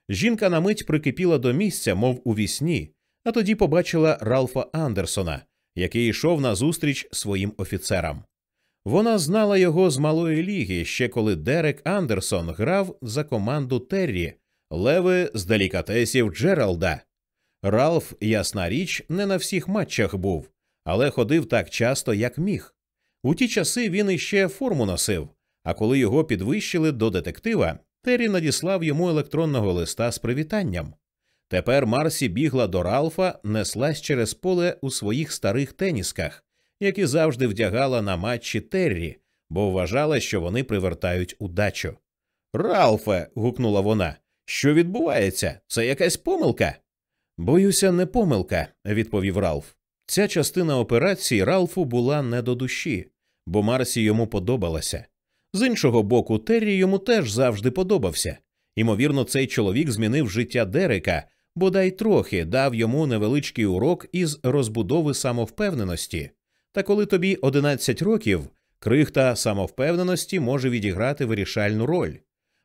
[SPEAKER 1] Жінка на мить прикипіла до місця, мов у вісні, а тоді побачила Ралфа Андерсона, який йшов назустріч своїм офіцерам. Вона знала його з малої ліги, ще коли Дерек Андерсон грав за команду Террі, леви з делікатесів Джералда. Ралф, ясна річ, не на всіх матчах був, але ходив так часто, як міг. У ті часи він іще форму носив, а коли його підвищили до детектива, Террі надіслав йому електронного листа з привітанням. Тепер Марсі бігла до Ралфа, неслась через поле у своїх старих тенісках, які завжди вдягала на матчі Террі, бо вважала, що вони привертають удачу. Ралфе. гукнула вона. Що відбувається? Це якась помилка? Боюся, не помилка, відповів Ралф. Ця частина операції Ралфу була не до душі, бо Марсі йому подобалася. З іншого боку, Террі йому теж завжди подобався. Імовірно, цей чоловік змінив життя Дерека, бодай трохи дав йому невеличкий урок із розбудови самовпевненості. Та коли тобі 11 років, Крихта самовпевненості може відіграти вирішальну роль.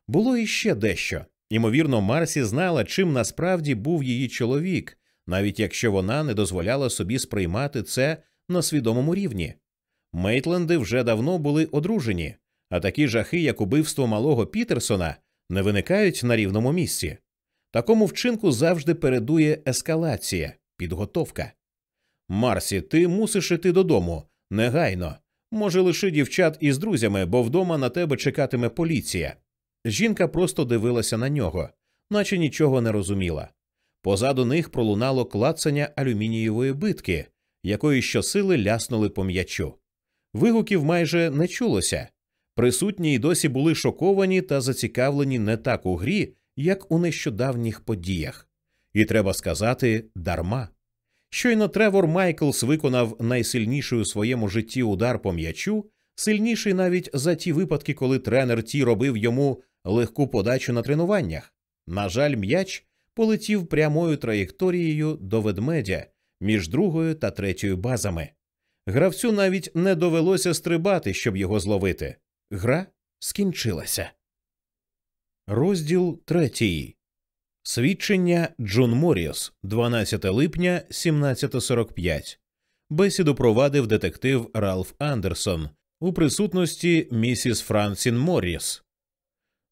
[SPEAKER 1] Було іще дещо. Ймовірно, Марсі знала, чим насправді був її чоловік, навіть якщо вона не дозволяла собі сприймати це на свідомому рівні. Мейтленди вже давно були одружені, а такі жахи, як убивство малого Пітерсона, не виникають на рівному місці. Такому вчинку завжди передує ескалація, підготовка. Марсі, ти мусиш іти додому, негайно. Може, лиши дівчат із друзями, бо вдома на тебе чекатиме поліція. Жінка просто дивилася на нього, наче нічого не розуміла. Позаду них пролунало клацання алюмінієвої битки, якої щосили ляснули по м'ячу. Вигуків майже не чулося. Присутні й досі були шоковані та зацікавлені не так у грі, як у нещодавніх подіях. І треба сказати, дарма. Щойно Тревор Майклс виконав найсильніший у своєму житті удар по м'ячу, сильніший навіть за ті випадки, коли тренер ті робив йому легку подачу на тренуваннях. На жаль, м'яч полетів прямою траєкторією до ведмедя між другою та третьою базами. Гравцю навіть не довелося стрибати, щоб його зловити. Гра скінчилася. Розділ третій. Свідчення Джон Моріс, 12 липня 1745. Бесіду провадив детектив Ралф Андерсон у присутності місіс Франсін Морріс.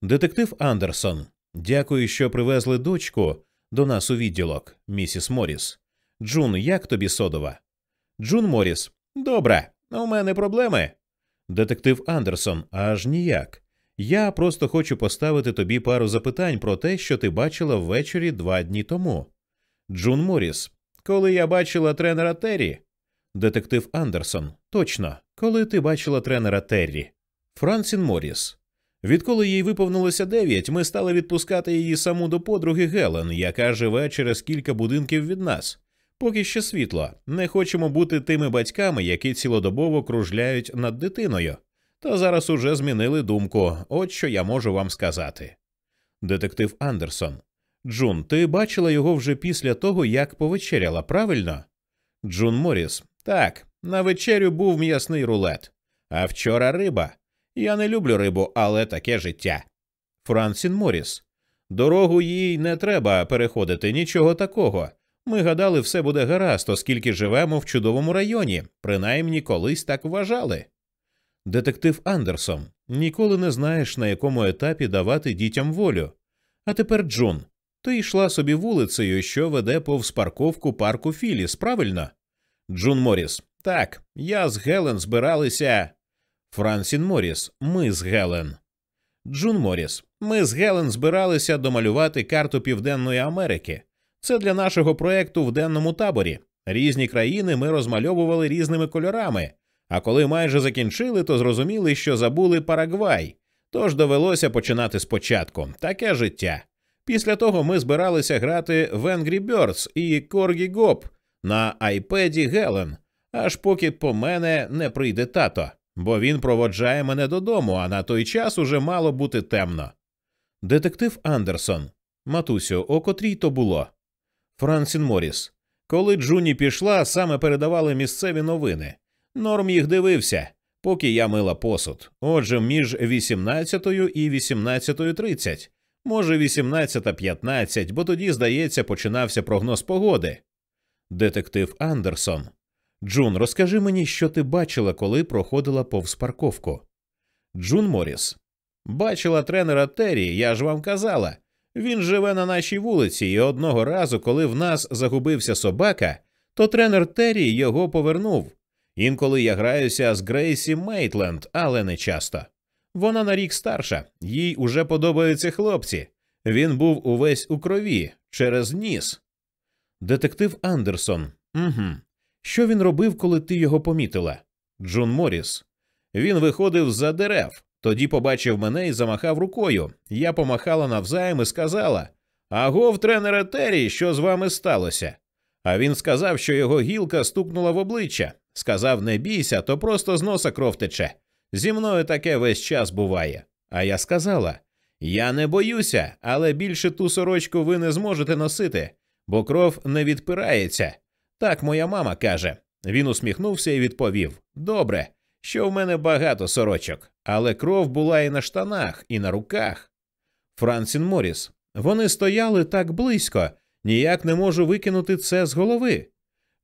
[SPEAKER 1] Детектив Андерсон. Дякую, що привезли дочку до нас у відділок, місіс Моріс. Джун, як тобі содова? Джун Моріс. Добре, у мене проблеми. Детектив Андерсон. Аж ніяк. Я просто хочу поставити тобі пару запитань про те, що ти бачила ввечері два дні тому. Джун Моріс. Коли я бачила тренера Террі. Детектив Андерсон. Точно. Коли ти бачила тренера Террі. Франсін Моріс. Відколи їй виповнилося дев'ять, ми стали відпускати її саму до подруги Гелен, яка живе через кілька будинків від нас. Поки ще світло. Не хочемо бути тими батьками, які цілодобово кружляють над дитиною. Та зараз уже змінили думку. От що я можу вам сказати. Детектив Андерсон. Джун, ти бачила його вже після того, як повечеряла, правильно? Джун Моріс. Так, на вечерю був м'ясний рулет. А вчора риба. Я не люблю рибу, але таке життя. Франсін Моріс. Дорогу їй не треба переходити, нічого такого. Ми гадали, все буде гаразд, оскільки живемо в чудовому районі, принаймні колись так вважали. Детектив Андерсон, ніколи не знаєш, на якому етапі давати дітям волю. А тепер, Джун, ти йшла собі вулицею, що веде повз парковку парку Філіс, правильно? Джун Моріс. Так, я з Гелен збиралися. Франсін Моріс. Ми з Гелен. Джун Моріс. Ми з Гелен збиралися домалювати карту Південної Америки. Це для нашого проекту в денному таборі. Різні країни ми розмальовували різними кольорами. А коли майже закінчили, то зрозуміли, що забули Парагвай. Тож довелося починати спочатку. Таке життя. Після того ми збиралися грати в Angry Birds і Коргі Гоп на айпеді Гелен, аж поки по мене не прийде тато, бо він проводжає мене додому, а на той час уже мало бути темно. Детектив Андерсон. Матусю, о котрій то було. Франсін Моріс. Коли Джуні пішла, саме передавали місцеві новини. Норм їх дивився, поки я мила посуд. Отже, між 18 і 18.30, може 18.15, бо тоді, здається, починався прогноз погоди. Детектив Андерсон. Джун, розкажи мені, що ти бачила, коли проходила повз парковку. Джун Моріс. Бачила тренера Террі, я ж вам казала. Він живе на нашій вулиці, і одного разу, коли в нас загубився собака, то тренер Террі його повернув. Інколи я граюся з Грейсі Мейтленд, але не часто. Вона на рік старша, їй уже подобаються хлопці. Він був увесь у крові через ніс. Детектив Андерсон. Угу. Що він робив, коли ти його помітила? Джун Моріс. Він виходив за дерев, тоді побачив мене і замахав рукою. Я помахала навзаєм і сказала Агов, тренере Террі, що з вами сталося? А він сказав, що його гілка стукнула в обличчя. Сказав не бійся, то просто з носа кров тече. Зі мною таке весь час буває. А я сказала Я не боюся, але більше ту сорочку ви не зможете носити, бо кров не відпирається. Так моя мама каже. Він усміхнувся і відповів Добре, що в мене багато сорочок, але кров була і на штанах, і на руках. Франсін Моріс. Вони стояли так близько, ніяк не можу викинути це з голови.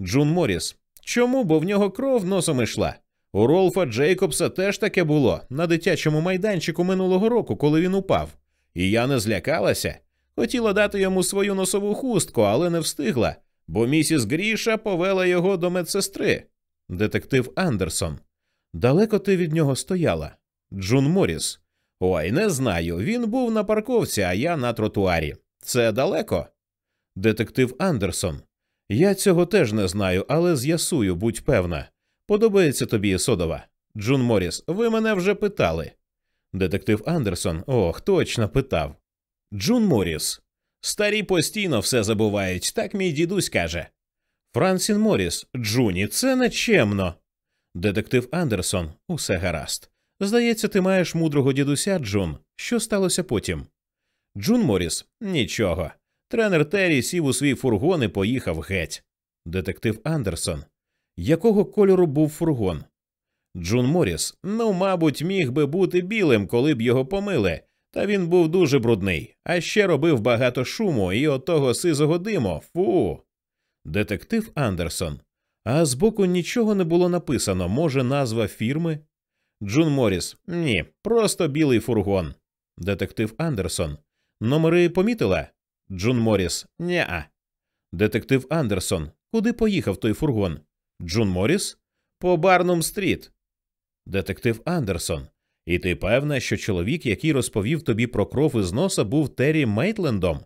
[SPEAKER 1] Джун Моріс. Чому? Бо в нього кров носом ішла. У Ролфа Джейкобса теж таке було на дитячому майданчику минулого року, коли він упав. І я не злякалася. Хотіла дати йому свою носову хустку, але не встигла, бо місіс Гріша повела його до медсестри. Детектив Андерсон. Далеко ти від нього стояла. Джун Моріс. Ой, не знаю. Він був на парковці, а я на тротуарі. Це далеко. Детектив Андерсон. Я цього теж не знаю, але з'ясую, будь певна. Подобається тобі содова. Джун Моріс, ви мене вже питали. Детектив Андерсон. Ох, точно питав. Джун Моріс. Старі постійно все забувають, так мій дідусь каже. Франсін Моріс. Джуні, це нечемно. Детектив Андерсон. Усе гаразд. Здається, ти маєш мудрого дідуся, Джун. Що сталося потім? Джун Моріс. Нічого. Тренер Террі сів у свій фургон і поїхав геть. Детектив Андерсон. Якого кольору був фургон? Джун Моріс. Ну, мабуть, міг би бути білим, коли б його помили, та він був дуже брудний, а ще робив багато шуму і отого сизого диму. Фу. Детектив Андерсон. А збоку нічого не було написано, може, назва фірми? Джун Моріс. Ні, просто білий фургон. Детектив Андерсон. Номери помітила? Джун Моріс. Неа. Детектив Андерсон. Куди поїхав той фургон? Джун Моріс? По Барнум Стріт. Детектив Андерсон. І ти певна, що чоловік, який розповів тобі про кров із носа, був Террі Мейтлендом?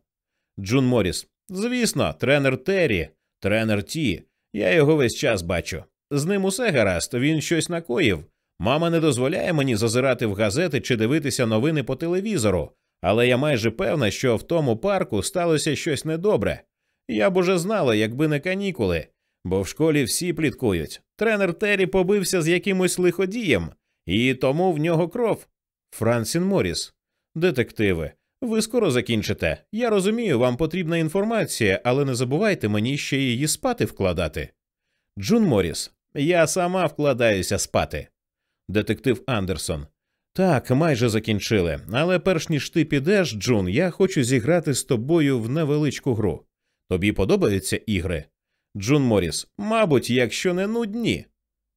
[SPEAKER 1] Джун Моріс. Звісно, тренер Террі, тренер Ті. Я його весь час бачу. З ним усе гаразд, він щось накоїв. Мама не дозволяє мені зазирати в газети чи дивитися новини по телевізору, але я майже певна, що в тому парку сталося щось недобре. Я б уже знала, якби не канікули, бо в школі всі пліткують. Тренер Террі побився з якимось лиходієм, і тому в нього кров. Франсін Моріс. Детективи. Ви скоро закінчите. Я розумію, вам потрібна інформація, але не забувайте мені ще її спати вкладати. Джун Моріс. Я сама вкладаюся спати. Детектив Андерсон. Так, майже закінчили. Але перш ніж ти підеш, Джун, я хочу зіграти з тобою в невеличку гру. Тобі подобаються ігри? Джун Моріс. Мабуть, якщо не нудні.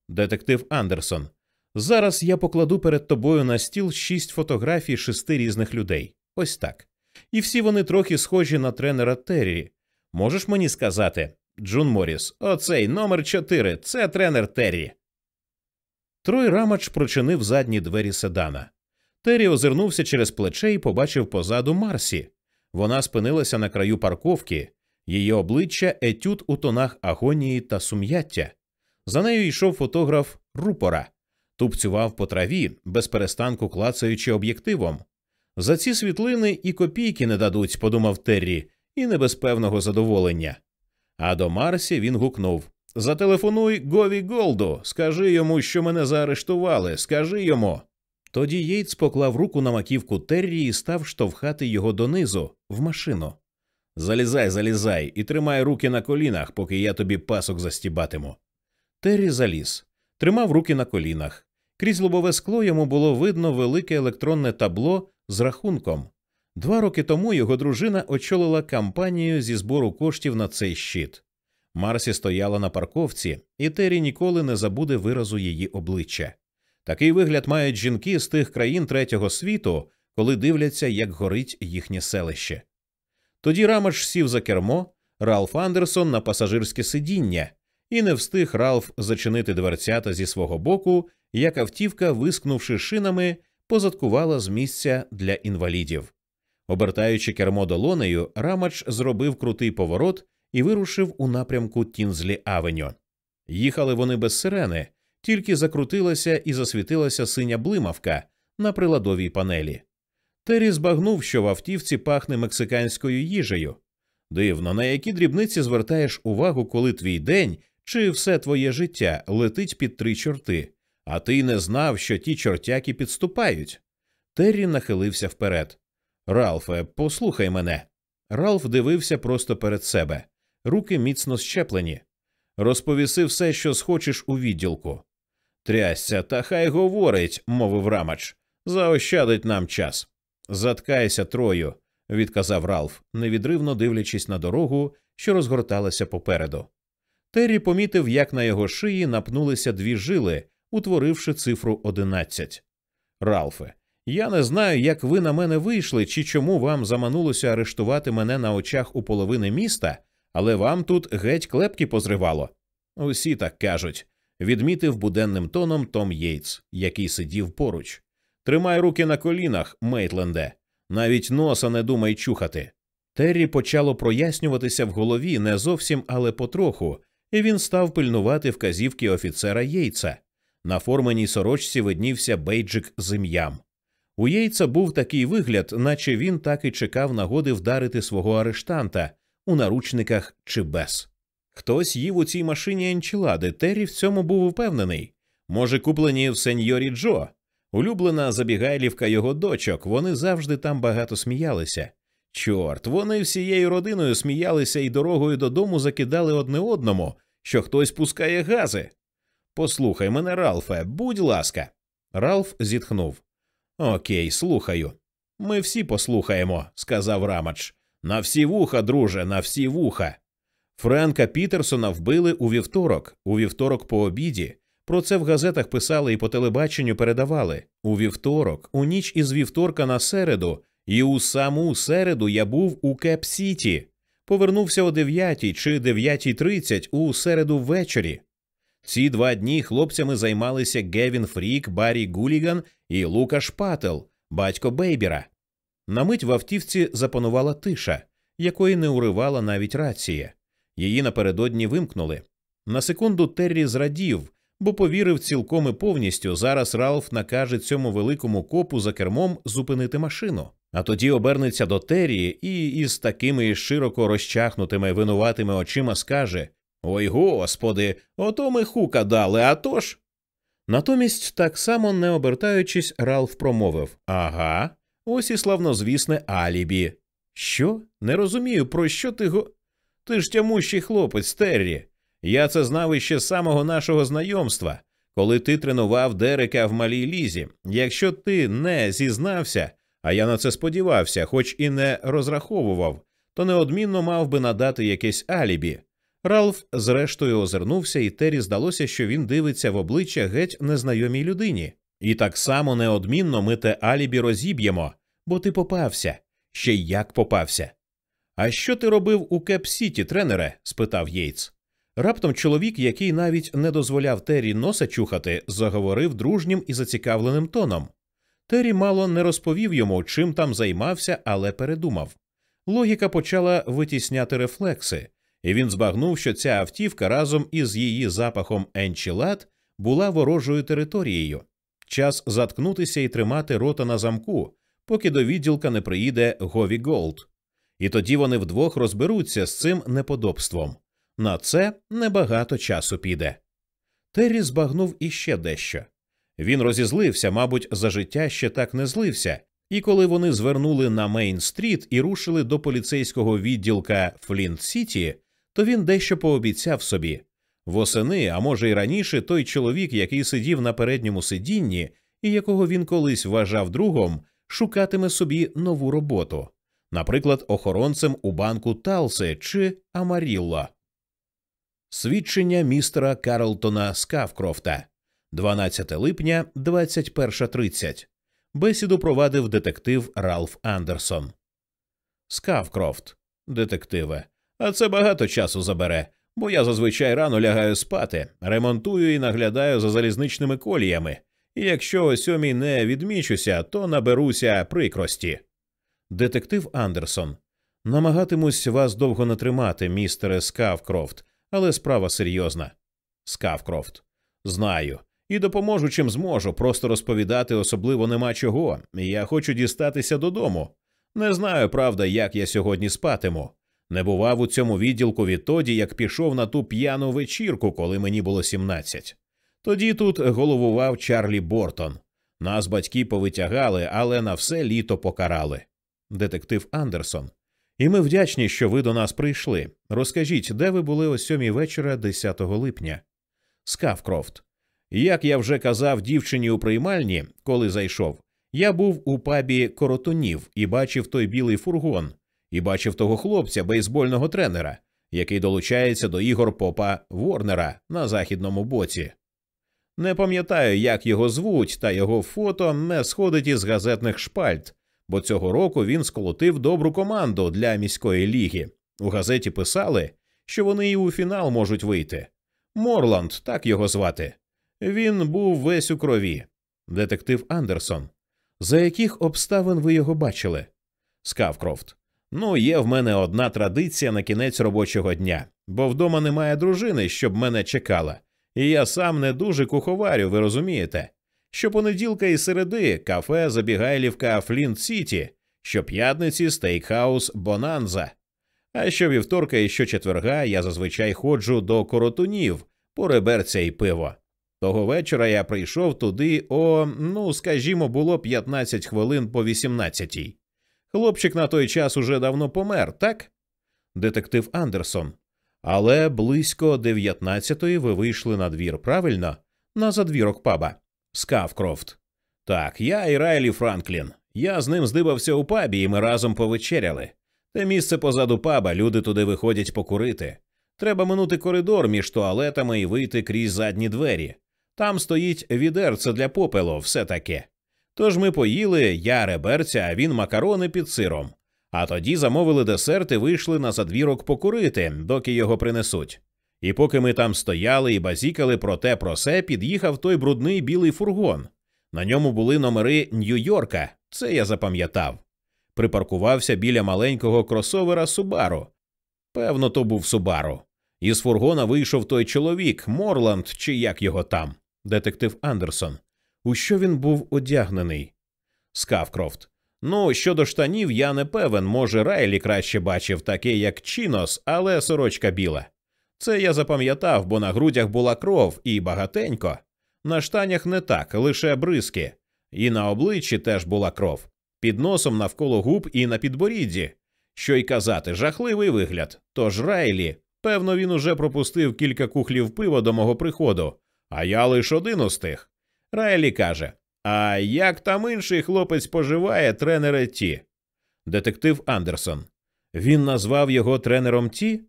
[SPEAKER 1] Детектив Андерсон. Зараз я покладу перед тобою на стіл шість фотографій шести різних людей. Ось так. І всі вони трохи схожі на тренера Террі. Можеш мені сказати, Джун Моріс, оцей номер чотири це тренер Террі. Трой Рамач прочинив задні двері седана. Террі озирнувся через плече і побачив позаду Марсі. Вона спинилася на краю парковки, її обличчя етюд у тонах агонії та сум'яття. За нею йшов фотограф рупора, тупцював по траві, без перестанку клацаючи об'єктивом. За ці світлини і копійки не дадуть, подумав Террі, і не без певного задоволення. А до Марсі він гукнув Зателефонуй Гові Голду, скажи йому, що мене заарештували, скажи йому. Тоді Єйтс поклав руку на маківку Террі і став штовхати його донизу, в машину. Залізай, залізай, і тримай руки на колінах, поки я тобі пасок застібатиму. Террі заліз, тримав руки на колінах. Крізь лобове скло йому було видно велике електронне табло з рахунком. Два роки тому його дружина очолила кампанію зі збору коштів на цей щит. Марсі стояла на парковці, і Террі ніколи не забуде виразу її обличчя. Такий вигляд мають жінки з тих країн третього світу, коли дивляться, як горить їхнє селище. Тоді Рамаш сів за кермо, Ралф Андерсон на пасажирське сидіння, і не встиг Ралф зачинити дверцята зі свого боку, як автівка, вискнувши шинами, позадкувала з місця для інвалідів. Обертаючи кермо долонею, Рамач зробив крутий поворот і вирушив у напрямку Тінзлі Авеню. Їхали вони без сирени, тільки закрутилася і засвітилася синя блимавка на приладовій панелі. Террі збагнув, що в автівці пахне мексиканською їжею. Дивно, на які дрібниці звертаєш увагу, коли твій день чи все твоє життя летить під три чорти, а ти не знав, що ті чортяки підступають. Террі нахилився вперед. Ралфе, послухай мене. Ралф дивився просто перед себе, руки міцно щеплені. Розповіси все, що схочеш у відділку. Трясся, та хай говорить, мовив рамач. Заощадить нам час. Заткайся, трою, відказав Ралф, невідривно дивлячись на дорогу, що розгорталася попереду. Террі помітив, як на його шиї напнулися дві жили, утворивши цифру одинадцять. Ралфе, я не знаю, як ви на мене вийшли, чи чому вам заманулося арештувати мене на очах у половини міста, але вам тут геть клепки позривало. Усі так кажуть, відмітив буденним тоном Том Єйтс, який сидів поруч. Тримай руки на колінах, Мейтленде, навіть носа не думай чухати. Террі почало прояснюватися в голові не зовсім, але потроху, і він став пильнувати вказівки офіцера Єйтса. На форменій сорочці виднівся бейджик з ім'ям. У Єйтса був такий вигляд, наче він так і чекав нагоди вдарити свого арештанта у наручниках чи без. Хтось їв у цій машині енчілади, Террі в цьому був упевнений. Може, куплені в сеньорі Джо. Улюблена забігайлівка його дочок, вони завжди там багато сміялися. Чорт, вони всією родиною сміялися і дорогою додому закидали одне одному, що хтось пускає гази. Послухай мене, Ралфе, будь ласка. Ралф зітхнув. Окей, слухаю. Ми всі послухаємо, сказав Рамач. На всі вуха, друже, на всі вуха. Френка Пітерсона вбили у вівторок, у вівторок по обіді. Про це в газетах писали і по телебаченню передавали. У вівторок, у ніч із вівторка на середу, і у саму середу я був у Кеп-Сіті. Повернувся о 9 чи 9.30 у середу ввечері. Ці два дні хлопцями займалися Гевін Фрік, Баррі Гуліган і Лукаш Пател, батько Бейбіра. На мить в автівці запанувала тиша, якої не уривала навіть рація. Її напередодні вимкнули. На секунду Террі зрадів, бо повірив цілком і повністю зараз Ралф накаже цьому великому копу за кермом зупинити машину. А тоді обернеться до Террі і із такими широко розчахнутими винуватими очима скаже Ой господи, ото ми хука дали, а то ж. Натомість, так само не обертаючись, Ралф промовив Ага, ось і славнозвісне алібі. Що? Не розумію, про що ти го. Ти ж тямущий хлопець, Террі. Я це знав іще з самого нашого знайомства, коли ти тренував Дерека в малій лізі. Якщо ти не зізнався, а я на це сподівався, хоч і не розраховував, то неодмінно мав би надати якесь алібі. Ралф зрештою озирнувся, і Террі здалося, що він дивиться в обличчя геть незнайомій людині. І так само неодмінно ми те алібі розіб'ємо, бо ти попався. Ще як попався. А що ти робив у Кеп-Сіті, тренере? спитав Єйтс. Раптом чоловік, який навіть не дозволяв Террі носа чухати, заговорив дружнім і зацікавленим тоном. Террі мало не розповів йому, чим там займався, але передумав. Логіка почала витісняти рефлекси, і він збагнув, що ця автівка разом із її запахом енчілат була ворожою територією. Час заткнутися і тримати рота на замку, поки до відділка не приїде Гові Голд. І тоді вони вдвох розберуться з цим неподобством. На це небагато часу піде. Террі збагнув іще дещо. Він розізлився, мабуть, за життя ще так не злився, і коли вони звернули на Мейн-стріт і рушили до поліцейського відділка Флінт Сіті, то він дещо пообіцяв собі. Восени, а може й раніше, той чоловік, який сидів на передньому сидінні і якого він колись вважав другом, шукатиме собі нову роботу, наприклад, охоронцем у банку Талси чи Амарілла. Свідчення містера Карлтона Скавкрофта 12 липня 21.30. Бесіду провадив детектив Ралф Андерсон. Скавкрофт, детективе. А це багато часу забере, бо я зазвичай рано лягаю спати, ремонтую і наглядаю за залізничними коліями. І якщо о сьомій не відмічуся, то наберуся прикрості. Детектив Андерсон. Намагатимусь вас довго не тримати, містере Скавкрофт, але справа серйозна. Скавкрофт. Знаю. І допоможу чим зможу, просто розповідати особливо нема чого. Я хочу дістатися додому. Не знаю, правда, як я сьогодні спатиму. Не бував у цьому відділку відтоді, як пішов на ту п'яну вечірку, коли мені було 17. Тоді тут головував Чарлі Бортон. Нас батьки повитягали, але на все літо покарали. Детектив Андерсон. І ми вдячні, що ви до нас прийшли. Розкажіть, де ви були о сьомій вечора 10 липня? Скавкрофт. Як я вже казав дівчині у приймальні, коли зайшов, я був у пабі коротунів і бачив той білий фургон, і бачив того хлопця, бейсбольного тренера, який долучається до ігор попа Ворнера на західному боці. Не пам'ятаю, як його звуть, та його фото не сходить із газетних шпальт, бо цього року він сколотив добру команду для міської ліги. У газеті писали, що вони і у фінал можуть вийти. Морланд, так його звати. Він був весь у крові. Детектив Андерсон. За яких обставин ви його бачили? Скавкрофт. Ну, є в мене одна традиція на кінець робочого дня, бо вдома немає дружини, щоб мене чекала, і я сам не дуже куховарю, ви розумієте? Щопонеділка і середи кафе Забігайлівка Флінт Сіті, щоп'ятниці стейкхаус Бонанза. А щовівторка і щочетверга я зазвичай ходжу до Коротунів по реберця і пиво. Того вечора я прийшов туди о, ну, скажімо, було 15 хвилин по 18. Хлопчик на той час уже давно помер, так? Детектив Андерсон. Але близько 19-ї ви вийшли на двір, правильно? На задвірок паба. Скавкрофт. Так, я і Райлі Франклін. Я з ним здибався у пабі, і ми разом повечеряли. Те місце позаду паба, люди туди виходять покурити. Треба минути коридор між туалетами і вийти крізь задні двері. Там стоїть відерце для попелу, все таке. Тож ми поїли, я реберця, а він макарони під сиром. А тоді замовили десерт і вийшли на задвірок покурити, доки його принесуть. І поки ми там стояли і базікали про те про се, під'їхав той брудний білий фургон. На ньому були номери Нью-Йорка, це я запам'ятав. Припаркувався біля маленького кросовера Субару. Певно, то був Субару. Із фургона вийшов той чоловік, Морланд, чи як його там, детектив Андерсон. У що він був одягнений? Скавкрофт. Ну, щодо штанів, я не певен, може, Райлі краще бачив таке, як Чінос, але сорочка біла. Це я запам'ятав, бо на грудях була кров і багатенько. На штанях не так, лише бризки, і на обличчі теж була кров, під носом навколо губ і на підборідді. Що й казати, жахливий вигляд. Тож Райлі, певно, він уже пропустив кілька кухлів пива до мого приходу, а я лише один тих. Райлі каже: А як там інший хлопець поживає тренере Ті? Детектив Андерсон. Він назвав його тренером Ті?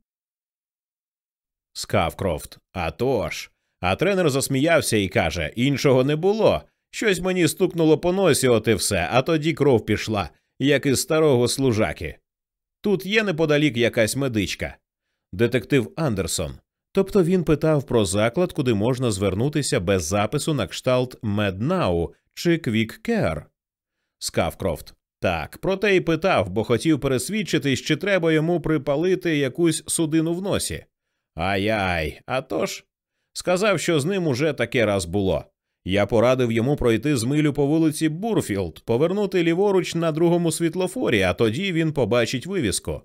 [SPEAKER 1] Скавкрофт. «А тож». А тренер засміявся і каже: іншого не було. Щось мені стукнуло по носі, от і все, а тоді кров пішла, як із старого служаки. Тут є неподалік якась медичка. Детектив Андерсон. Тобто він питав про заклад, куди можна звернутися без запису на кшталт Меднау чи Care. Скавкрофт. Так, про те й питав, бо хотів пересвідчитись, чи треба йому припалити якусь судину в носі. Ай-ай, а тож. Сказав, що з ним уже таке раз було. Я порадив йому пройти з милю по вулиці Бурфілд, повернути ліворуч на другому світлофорі, а тоді він побачить вивіску.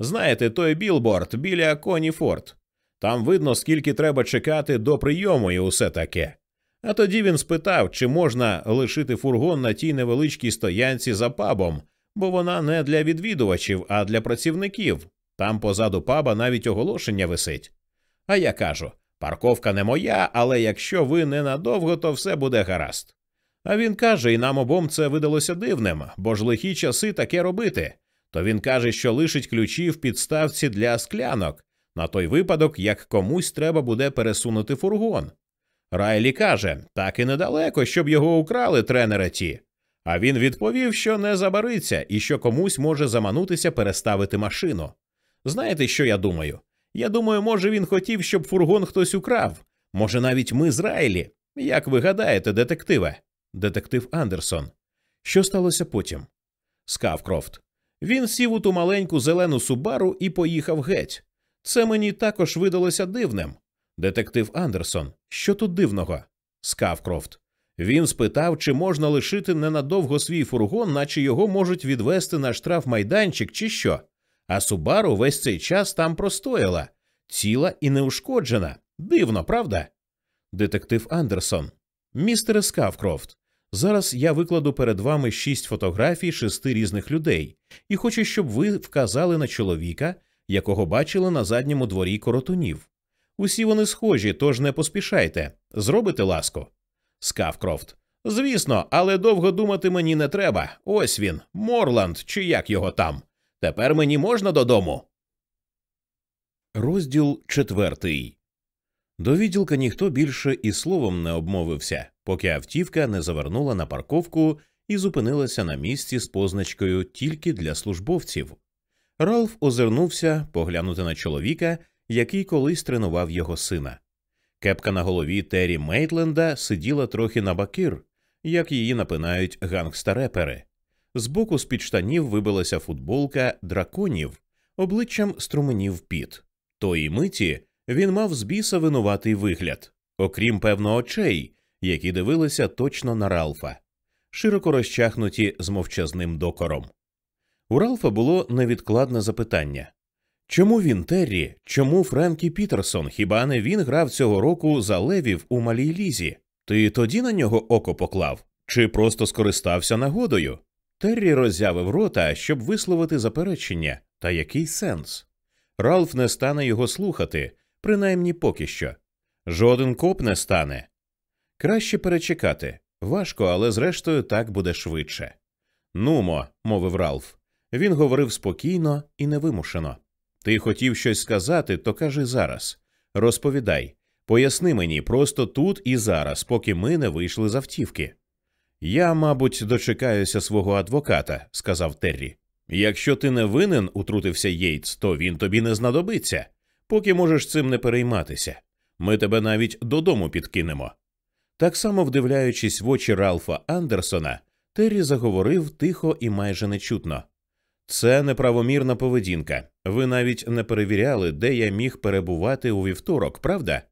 [SPEAKER 1] Знаєте, той білборд біля Коні Форд. Там видно, скільки треба чекати до прийому і усе таке. А тоді він спитав, чи можна лишити фургон на тій невеличкій стоянці за пабом, бо вона не для відвідувачів, а для працівників. Там позаду паба навіть оголошення висить. А я кажу парковка не моя, але якщо ви ненадовго, то все буде гаразд. А він каже, і нам обом це видалося дивним, бо ж лихі часи таке робити. То він каже, що лишить ключі в підставці для склянок, на той випадок, як комусь треба буде пересунути фургон. Райлі каже, так і недалеко, щоб його украли тренери ті. А він відповів, що не забариться і що комусь може заманутися переставити машину. Знаєте, що я думаю? Я думаю, може, він хотів, щоб фургон хтось украв. Може, навіть ми з Райлі. Як ви гадаєте, детективе? Детектив Андерсон. Що сталося потім? Скавкрофт. Він сів у ту маленьку зелену субару і поїхав геть. Це мені також видалося дивним. Детектив Андерсон. Що тут дивного? Скавкрофт. Він спитав, чи можна лишити ненадовго свій фургон, наче його можуть відвести на штраф майданчик, чи що. А Субару весь цей час там простояла, ціла і неушкоджена. Дивно, правда? Детектив Андерсон. Містере Скавкрофт. Зараз я викладу перед вами шість фотографій шести різних людей, і хочу, щоб ви вказали на чоловіка, якого бачили на задньому дворі коротунів. Усі вони схожі, тож не поспішайте. Зробите ласку? Скавкрофт. Звісно, але довго думати мені не треба. Ось він, Морланд, чи як його там. Тепер мені можна додому. Розділ четвертий. До відділка ніхто більше і словом не обмовився, поки автівка не завернула на парковку і зупинилася на місці з позначкою тільки для службовців. Ралф озирнувся поглянути на чоловіка, який колись тренував його сина. Кепка на голові Террі Мейтленда сиділа трохи на бакир, як її напинають гангстарепери. Збоку з під штанів вибилася футболка драконів, обличчям струменів піт. Тої миті він мав з біса винуватий вигляд, окрім певно очей, які дивилися точно на Ралфа, широко розчахнуті з мовчазним докором. У Ралфа було невідкладне запитання чому він Террі, чому Френкі Пітерсон? Хіба не він грав цього року за левів у малій лізі? Ти тоді на нього око поклав? Чи просто скористався нагодою? Террі роззявив рота, щоб висловити заперечення, та який сенс? Ралф не стане його слухати, принаймні поки що. Жоден коп не стане. Краще перечекати. Важко, але зрештою так буде швидше. Нумо, мовив Ралф. Він говорив спокійно і невимушено. Ти хотів щось сказати, то кажи зараз. Розповідай, поясни мені просто тут і зараз, поки ми не вийшли з автівки. Я, мабуть, дочекаюся свого адвоката, сказав Террі. Якщо ти не винен, утрутився Єйтс, то він тобі не знадобиться, поки можеш цим не перейматися. Ми тебе навіть додому підкинемо. Так само, вдивляючись в очі Ралфа Андерсона, Террі заговорив тихо і майже нечутно. Це неправомірна поведінка. Ви навіть не перевіряли, де я міг перебувати у вівторок, правда?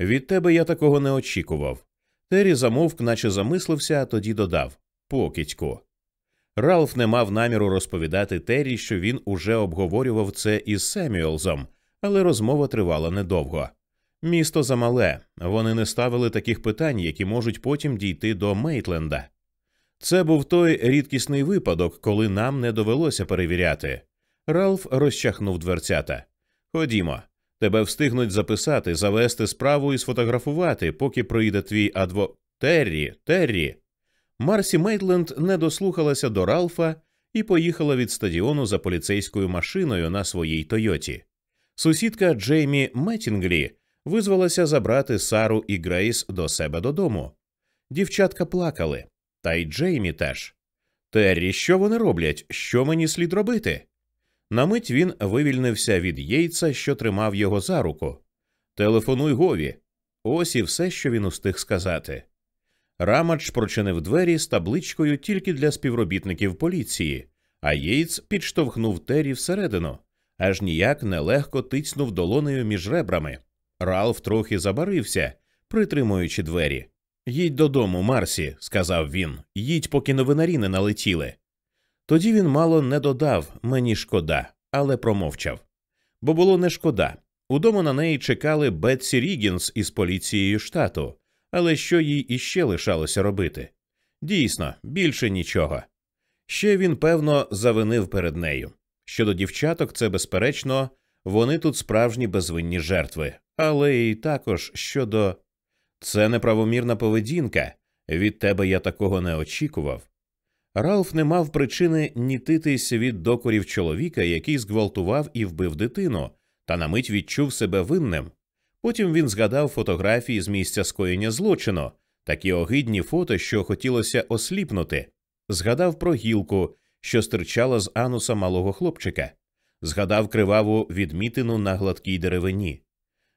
[SPEAKER 1] Від тебе я такого не очікував. Террі замовк, наче замислився, а тоді додав Покидьку. Ралф не мав наміру розповідати Террі, що він уже обговорював це із Семюелзом, але розмова тривала недовго. Місто замале, вони не ставили таких питань, які можуть потім дійти до Мейтленда. Це був той рідкісний випадок, коли нам не довелося перевіряти. Ралф розчахнув дверцята. Ходімо, тебе встигнуть записати, завести справу і сфотографувати, поки прийде твій адво. Террі, Террі. Марсі Мейтленд не дослухалася до Ралфа і поїхала від стадіону за поліцейською машиною на своїй Тойоті. Сусідка Джеймі Меттінглі визвалася забрати Сару і Грейс до себе додому. Дівчатка плакали, та й Джеймі теж. Террі, що вони роблять? Що мені слід робити? На мить він вивільнився від Єйца, що тримав його за руку. Телефонуй Гові. Ось і все, що він устиг сказати. Рамадж прочинив двері з табличкою тільки для співробітників поліції, а Єйц підштовхнув Террі всередину, аж ніяк нелегко тицнув долонею між ребрами. Ралф трохи забарився, притримуючи двері. Їдь додому, Марсі, сказав він, їдь, поки новинарі не налетіли. Тоді він мало не додав мені шкода, але промовчав. Бо було не шкода. Удома на неї чекали Бетсі Рігінс із поліцією штату, але що їй іще лишалося робити? Дійсно, більше нічого. Ще він, певно, завинив перед нею. Щодо дівчаток, це безперечно, вони тут справжні безвинні жертви, але й також щодо це неправомірна поведінка. Від тебе я такого не очікував. Ралф не мав причини нітитись від докорів чоловіка, який зґвалтував і вбив дитину, та на мить відчув себе винним. Потім він згадав фотографії з місця скоєння злочину, такі огидні фото, що хотілося осліпнути, згадав про гілку, що стирчала з ануса малого хлопчика, згадав криваву відмітину на гладкій деревині.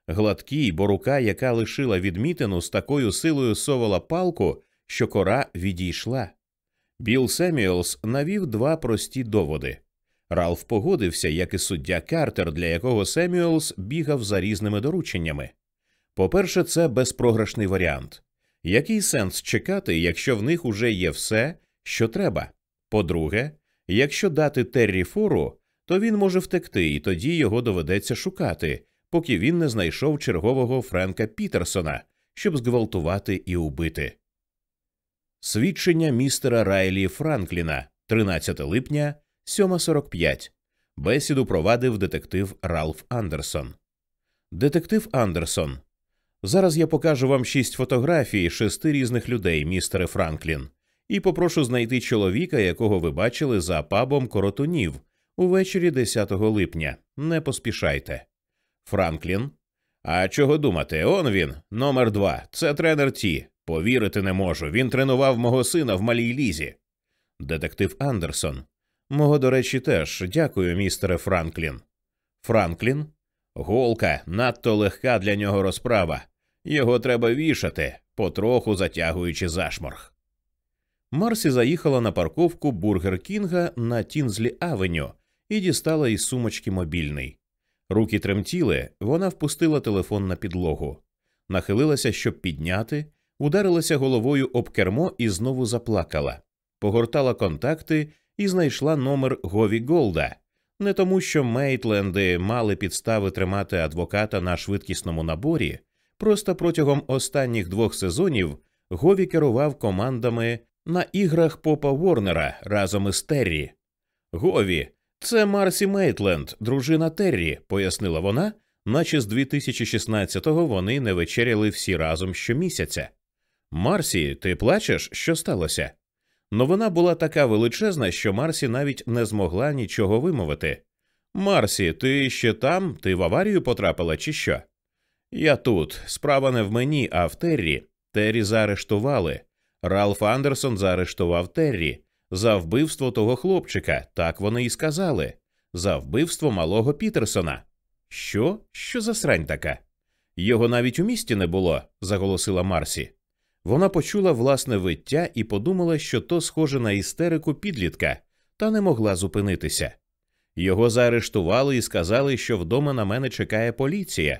[SPEAKER 1] Гладкій, бо рука, яка лишила відмітину, з такою силою совала палку, що кора відійшла. Біл Семюелс навів два прості доводи. Ралф погодився, як і суддя Картер, для якого Семюелс бігав за різними дорученнями. По-перше, це безпрограшний варіант. Який сенс чекати, якщо в них уже є все, що треба? По-друге, якщо дати Террі фору, то він може втекти, і тоді його доведеться шукати, поки він не знайшов чергового Френка Пітерсона, щоб зґвалтувати і убити. Свідчення містера Райлі Франкліна 13 липня 7.45. Бесіду провадив детектив Ралф Андерсон. Детектив Андерсон. Зараз я покажу вам шість фотографій шести різних людей, містере Франклін, і попрошу знайти чоловіка, якого ви бачили за пабом коротунів увечері 10 липня. Не поспішайте. Франклін. А чого думати? Он він, номер два. Це тренер Ті. Повірити не можу. Він тренував мого сина в малій лізі. Детектив Андерсон. Мого, до речі, теж дякую, містере Франклін. Франклін. Голка надто легка для нього розправа. Його треба вішати, потроху затягуючи зашморг. Марсі заїхала на парковку Бургер Кінга на Тінзлі Авеню і дістала із сумочки мобільний. Руки тремтіли, вона впустила телефон на підлогу, нахилилася, щоб підняти, ударилася головою об кермо і знову заплакала, погортала контакти і знайшла номер Гові Голда. Не тому, що Мейтленди мали підстави тримати адвоката на швидкісному наборі, просто протягом останніх двох сезонів Гові керував командами на іграх Попа Ворнера разом із Террі. Гові, це Марсі Мейтленд, дружина Террі, пояснила вона, наче з 2016-го вони не вечеряли всі разом щомісяця. Марсі, ти плачеш? Що сталося? Новина була така величезна, що Марсі навіть не змогла нічого вимовити. Марсі, ти ще там? Ти в аварію потрапила, чи що? Я тут. Справа не в мені, а в Террі. Террі заарештували. Ралф Андерсон заарештував Террі за вбивство того хлопчика, так вони і сказали, за вбивство малого Пітерсона. Що? Що за срань така? Його навіть у місті не було, заголосила Марсі. Вона почула власне виття і подумала, що то схоже на істерику підлітка, та не могла зупинитися. Його заарештували і сказали, що вдома на мене чекає поліція.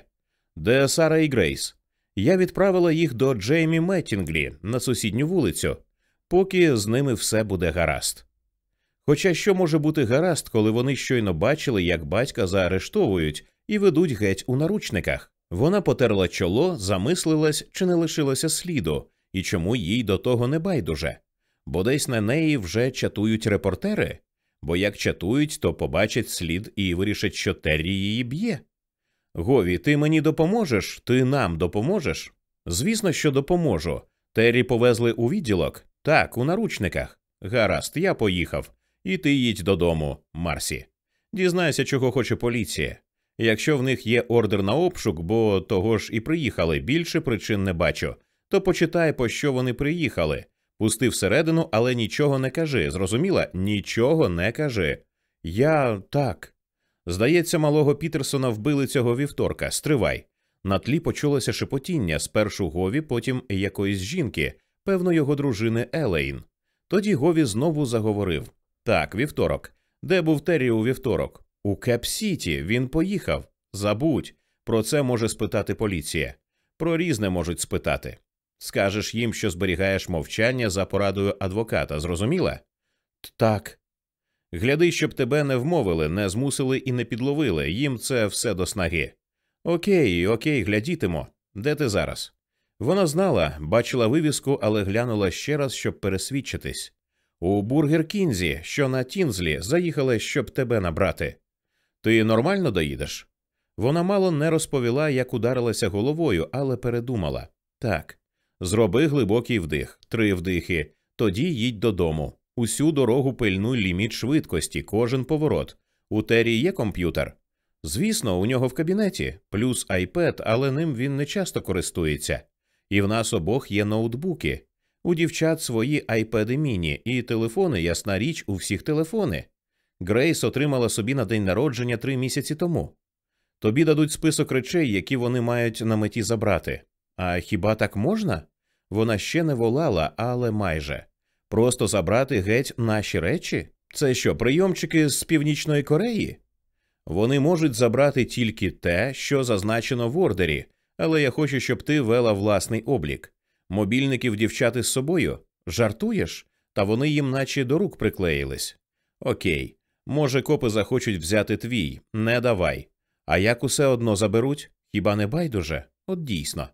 [SPEAKER 1] Де Сара і Грейс? Я відправила їх до Джеймі Меттінглі на сусідню вулицю, поки з ними все буде гаразд. Хоча що може бути гаразд, коли вони щойно бачили, як батька заарештовують і ведуть геть у наручниках. Вона потерла чоло, замислилась, чи не лишилося сліду, і чому їй до того не байдуже, бо десь на неї вже чатують репортери, бо як чатують, то побачать слід і вирішать, що Террі її б'є. Гові, ти мені допоможеш? Ти нам допоможеш? Звісно, що допоможу. Террі повезли у відділок? Так, у наручниках. Гаразд, я поїхав. І ти їдь додому, Марсі. Дізнайся, чого хоче поліція. Якщо в них є ордер на обшук, бо того ж і приїхали, більше причин не бачу, то почитай, по що вони приїхали. Пусти всередину, але нічого не кажи. Зрозуміла? Нічого не кажи. Я так. Здається, малого Пітерсона вбили цього вівторка. Стривай. На тлі почулося шепотіння спершу Гові, потім якоїсь жінки, певно, його дружини Елейн. Тоді Гові знову заговорив Так, вівторок. Де був Террі у вівторок? У Кеп-Сіті. Він поїхав. Забудь. Про це може спитати поліція. Про різне можуть спитати. Скажеш їм, що зберігаєш мовчання за порадою адвоката, зрозуміла? Так. Гляди, щоб тебе не вмовили, не змусили і не підловили. Їм це все до снаги. Окей, окей, глядітимо. Де ти зараз? Вона знала, бачила вивіску, але глянула ще раз, щоб пересвідчитись. У Бургер Кінзі, що на Тінзлі, заїхала, щоб тебе набрати. Ти нормально доїдеш? Вона мало не розповіла, як ударилася головою, але передумала так. Зроби глибокий вдих, три вдихи, тоді їдь додому. Усю дорогу пильнуй ліміт швидкості, кожен поворот. У Тері є комп'ютер. Звісно, у нього в кабінеті, плюс iPad, але ним він не часто користується. І в нас обох є ноутбуки. У дівчат свої iPad міні і телефони, ясна річ, у всіх телефони. Грейс отримала собі на день народження три місяці тому. Тобі дадуть список речей, які вони мають на меті забрати. А хіба так можна? Вона ще не волала, але майже. Просто забрати геть наші речі? Це що, прийомчики з Північної Кореї? Вони можуть забрати тільки те, що зазначено в ордері, але я хочу, щоб ти вела власний облік. Мобільників дівчати з собою? Жартуєш? Та вони їм наче до рук приклеїлись. Окей, може, копи захочуть взяти твій, не давай. А як усе одно заберуть? Хіба не байдуже? От дійсно.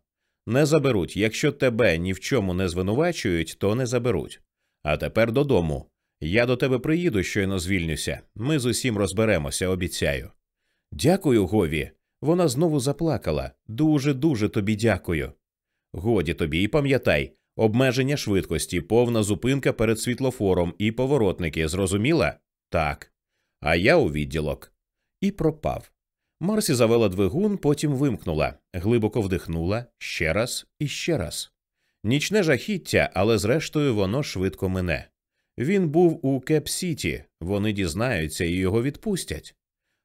[SPEAKER 1] Не заберуть. Якщо тебе ні в чому не звинувачують, то не заберуть. А тепер додому. Я до тебе приїду, щойно звільнюся. Ми з усім розберемося, обіцяю. Дякую, Гові. Вона знову заплакала. Дуже, дуже тобі дякую. Годі тобі, і пам'ятай, обмеження швидкості, повна зупинка перед світлофором і поворотники, зрозуміла? Так. А я у відділок. І пропав. Марсі завела двигун, потім вимкнула, глибоко вдихнула ще раз і ще раз. Нічне жахіття, але зрештою воно швидко мине. Він був у Кеп-Сіті, вони дізнаються і його відпустять.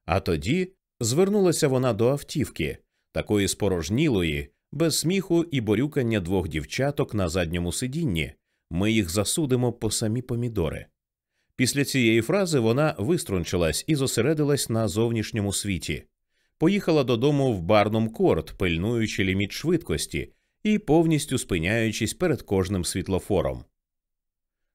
[SPEAKER 1] А тоді звернулася вона до автівки, такої спорожнілої, без сміху і борюкання двох дівчаток на задньому сидінні. Ми їх засудимо по самі помідори. Після цієї фрази вона виструнчилась і зосередилась на зовнішньому світі. Поїхала додому в барном корт, пильнуючи ліміт швидкості і повністю спиняючись перед кожним світлофором.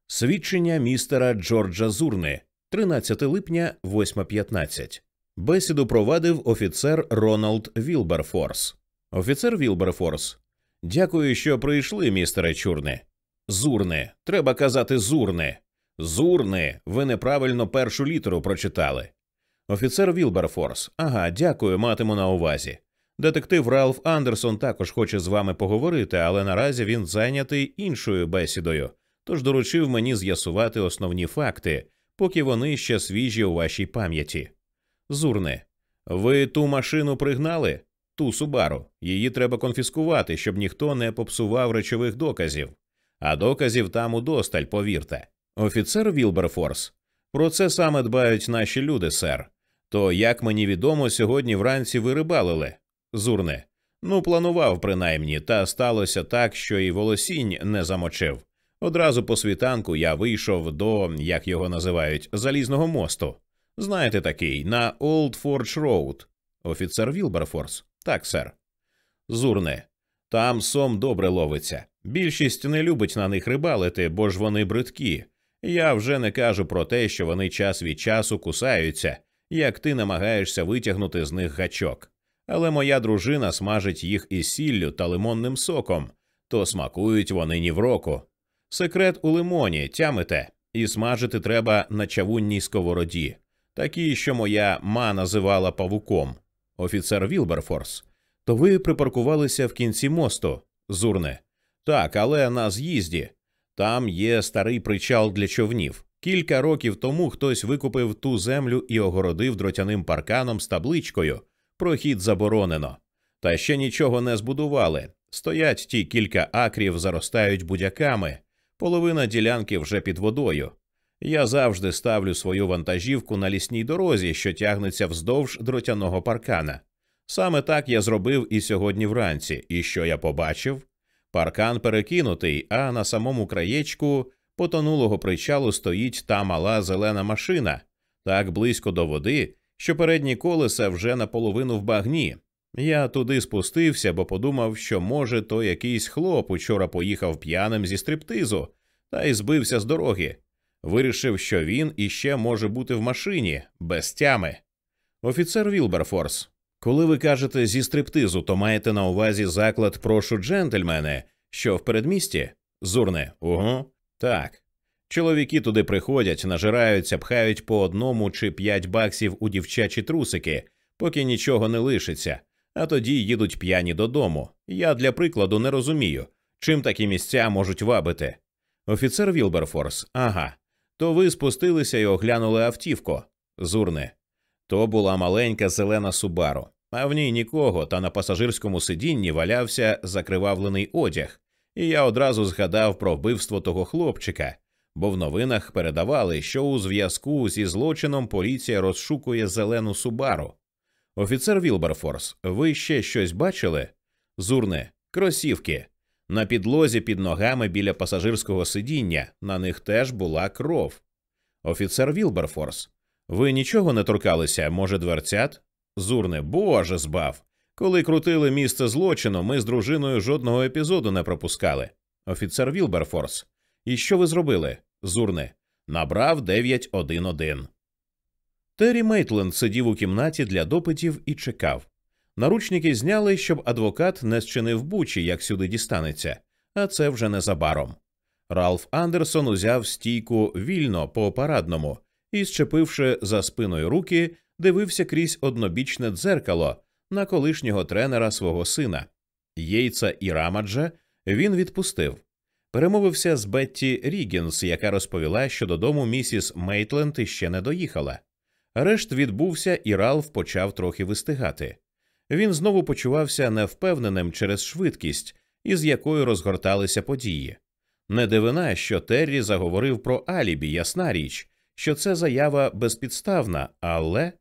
[SPEAKER 1] Свідчення містера Джорджа Зурни 13 липня 8.15. Бесіду провадив офіцер Роналд Вілберфорс. Офіцер Вілберфорс. Дякую, що прийшли, містере Чурне. Зурне. Треба казати зурне. Зурне. Ви неправильно першу літеру прочитали. Офіцер Вілберфорс. Ага, дякую, матиму на увазі. Детектив Ралф Андерсон також хоче з вами поговорити, але наразі він зайнятий іншою бесідою, тож доручив мені з'ясувати основні факти, поки вони ще свіжі у вашій пам'яті. Зурне, ви ту машину пригнали? Ту Субару. Її треба конфіскувати, щоб ніхто не попсував речових доказів. А доказів там удосталь, повірте. Офіцер Вілберфорс. Про це саме дбають наші люди, сер. То, як мені відомо, сьогодні вранці ви рибалили. Зурне. Ну, планував принаймні, та сталося так, що і волосінь не замочив. Одразу по світанку я вийшов до, як його називають, залізного мосту. Знаєте такий, на Олд Фордж Роуд. Офіцер Вілберфорс. Так, сер. Зурне. Там сом добре ловиться. Більшість не любить на них рибалити, бо ж вони бридкі. Я вже не кажу про те, що вони час від часу кусаються, як ти намагаєшся витягнути з них гачок. Але моя дружина смажить їх із сіллю та лимонним соком, то смакують вони ні в року. Секрет у лимоні тямите, і смажити треба на чавунній сковороді, такій, що моя ма називала павуком. Офіцер Вілберфорс. То ви припаркувалися в кінці мосту, зурне. Так, але на з'їзді. Там є старий причал для човнів. Кілька років тому хтось викупив ту землю і огородив дротяним парканом з табличкою Прохід заборонено. Та ще нічого не збудували. Стоять ті кілька акрів, заростають будяками, половина ділянки вже під водою. Я завжди ставлю свою вантажівку на лісній дорозі, що тягнеться вздовж дротяного паркана. Саме так я зробив і сьогодні вранці, і що я побачив? Паркан перекинутий, а на самому краєчку потонулого причалу стоїть та мала зелена машина, так близько до води, що передні колеса вже наполовину в багні. Я туди спустився, бо подумав, що, може, то якийсь хлоп учора поїхав п'яним зі стриптизу та й збився з дороги. Вирішив, що він іще може бути в машині, без тями. Офіцер Вілберфорс. Коли ви кажете зі стриптизу, то маєте на увазі заклад прошу джентльмени, що в передмісті? Зурне, угу. Так. Чоловіки туди приходять, нажираються, пхають по одному чи п'ять баксів у дівчачі трусики, поки нічого не лишиться, а тоді їдуть п'яні додому. Я для прикладу не розумію, чим такі місця можуть вабити. Офіцер Вілберфорс, ага. То ви спустилися і оглянули автівку. Зурне. То була маленька зелена Субару, а в ній нікого, та на пасажирському сидінні валявся закривавлений одяг, і я одразу згадав про вбивство того хлопчика, бо в новинах передавали, що у зв'язку зі злочином поліція розшукує зелену Субару. Офіцер Вілберфорс, ви ще щось бачили? Зурне, кросівки. На підлозі під ногами біля пасажирського сидіння на них теж була кров. Офіцер Вілберфорс. Ви нічого не торкалися, може, дверцят? Зурне, боже збав. Коли крутили місце злочину, ми з дружиною жодного епізоду не пропускали. Офіцер Вілберфорс. І що ви зробили? Зурне. Набрав 911. Террі Мейтленд сидів у кімнаті для допитів і чекав. Наручники зняли, щоб адвокат не зчинив бучі, як сюди дістанеться, а це вже незабаром. Ралф Андерсон узяв стійку вільно по парадному і, зчепивши за спиною руки, дивився крізь однобічне дзеркало на колишнього тренера свого сина. Єйтса і Рамаджа він відпустив. Перемовився з Бетті Рігінс, яка розповіла, що додому місіс Мейтленд іще не доїхала. Арешт відбувся, і Ралф почав трохи вистигати. Він знову почувався невпевненим через швидкість, із якою розгорталися події. Не дивина, що Террі заговорив про алібі, ясна річ, що це заява безпідставна, але.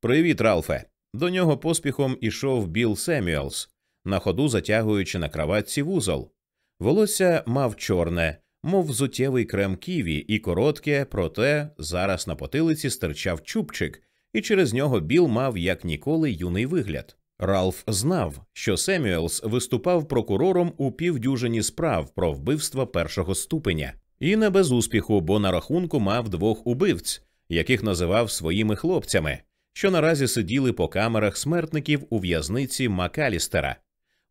[SPEAKER 1] Привіт, Ралфе. До нього поспіхом ішов Біл Семюелс, на ходу затягуючи на краватці вузол. Волосся мав чорне, мов взуттєвий крем Ківі, і коротке, проте зараз на потилиці стирчав чубчик, і через нього Біл мав як ніколи юний вигляд. Ралф знав, що Семюелс виступав прокурором у півдюжині справ про вбивства першого ступеня, і не без успіху, бо на рахунку мав двох убивць, яких називав своїми хлопцями, що наразі сиділи по камерах смертників у в'язниці Макалістера.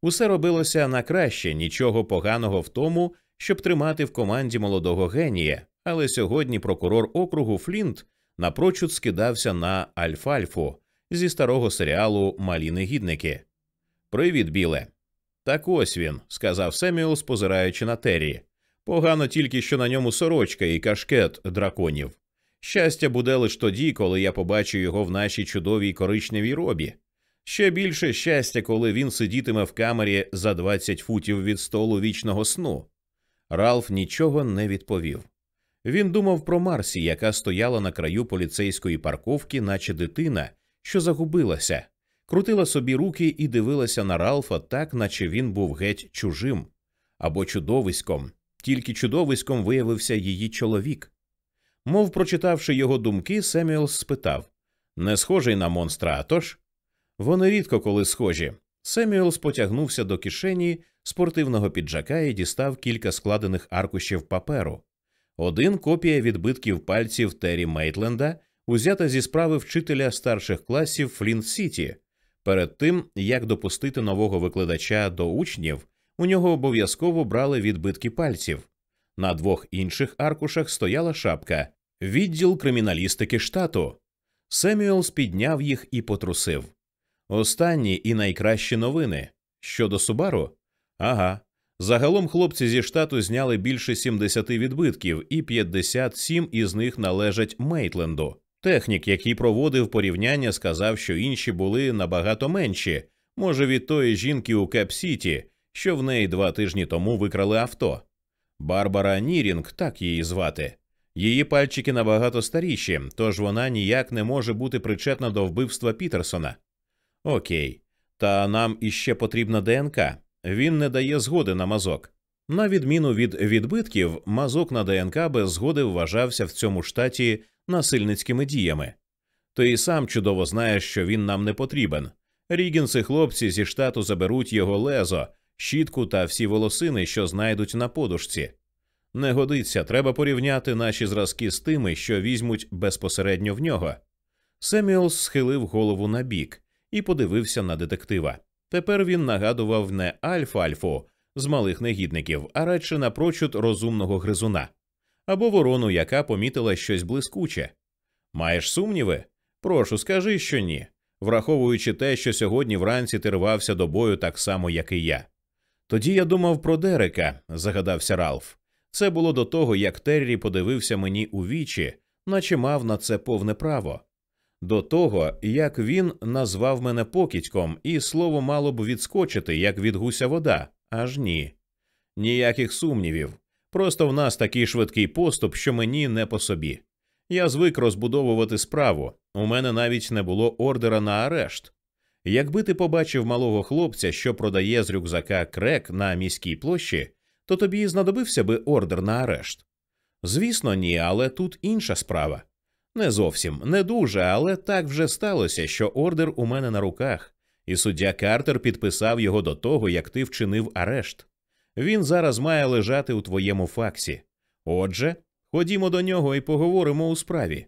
[SPEAKER 1] Усе робилося на краще, нічого поганого в тому, щоб тримати в команді молодого генія, але сьогодні прокурор округу Флінт напрочуд скидався на Альфальфу зі старого серіалу Малі негідники. Привіт, біле. Так ось він, сказав Семюел, позираючи на Террі. Погано тільки що на ньому сорочка і кашкет драконів. Щастя буде лише тоді, коли я побачу його в нашій чудовій коричневій робі. Ще більше щастя, коли він сидітиме в камері за 20 футів від столу вічного сну. Ралф нічого не відповів. Він думав про Марсі, яка стояла на краю поліцейської парковки, наче дитина, що загубилася, крутила собі руки і дивилася на Ралфа так, наче він був геть чужим або чудовиськом, тільки чудовиськом виявився її чоловік. Мов прочитавши його думки, Семюелс спитав не схожий на монстра, тож?» Вони рідко коли схожі. Семюелс потягнувся до кишені спортивного піджака і дістав кілька складених аркушів паперу. Один копія відбитків пальців Террі Мейтленда, узята зі справи вчителя старших класів Флінт Сіті. Перед тим як допустити нового викладача до учнів, у нього обов'язково брали відбитки пальців. На двох інших аркушах стояла шапка відділ криміналістики штату. Семюелс підняв їх і потрусив. Останні і найкращі новини. Щодо Субару? Ага. Загалом хлопці зі штату зняли більше 70 відбитків, і 57 із них належать Мейтленду. Технік, який проводив порівняння, сказав, що інші були набагато менші, може, від тої жінки у Кеп-Сіті, що в неї два тижні тому викрали авто. Барбара Нірінг, так її звати. Її пальчики набагато старіші, тож вона ніяк не може бути причетна до вбивства Пітерсона. Окей, та нам іще потрібна ДНК. Він не дає згоди на мазок. На відміну від відбитків, мазок на ДНК без згоди вважався в цьому штаті насильницькими діями. Ти і сам чудово знаєш, що він нам не потрібен. Рігінси хлопці зі штату заберуть його лезо, щітку та всі волосини, що знайдуть на подушці. Не годиться, треба порівняти наші зразки з тими, що візьмуть безпосередньо в нього. Семюелс схилив голову на бік і подивився на детектива. Тепер він нагадував не Альфа-Альфу з малих негідників, а радше напрочуд розумного гризуна або ворону, яка помітила щось блискуче. Маєш сумніви? Прошу, скажи, що ні, враховуючи те, що сьогодні вранці ти рвався до бою так само, як і я. Тоді я думав про Дерека, загадався Ралф. Це було до того, як Террі подивився мені у вічі, наче мав на це повне право до того, як він назвав мене покидьком, і слово мало б відскочити, як від гуся вода, аж ні. Ніяких сумнівів. Просто в нас такий швидкий поступ, що мені не по собі. Я звик розбудовувати справу, у мене навіть не було ордера на арешт. Якби ти побачив малого хлопця, що продає з рюкзака крек на міській площі, то тобі знадобився би ордер на арешт. Звісно, ні, але тут інша справа. Не зовсім не дуже, але так вже сталося, що ордер у мене на руках, і суддя Картер підписав його до того, як ти вчинив арешт. Він зараз має лежати у твоєму факсі. Отже, ходімо до нього і поговоримо у справі.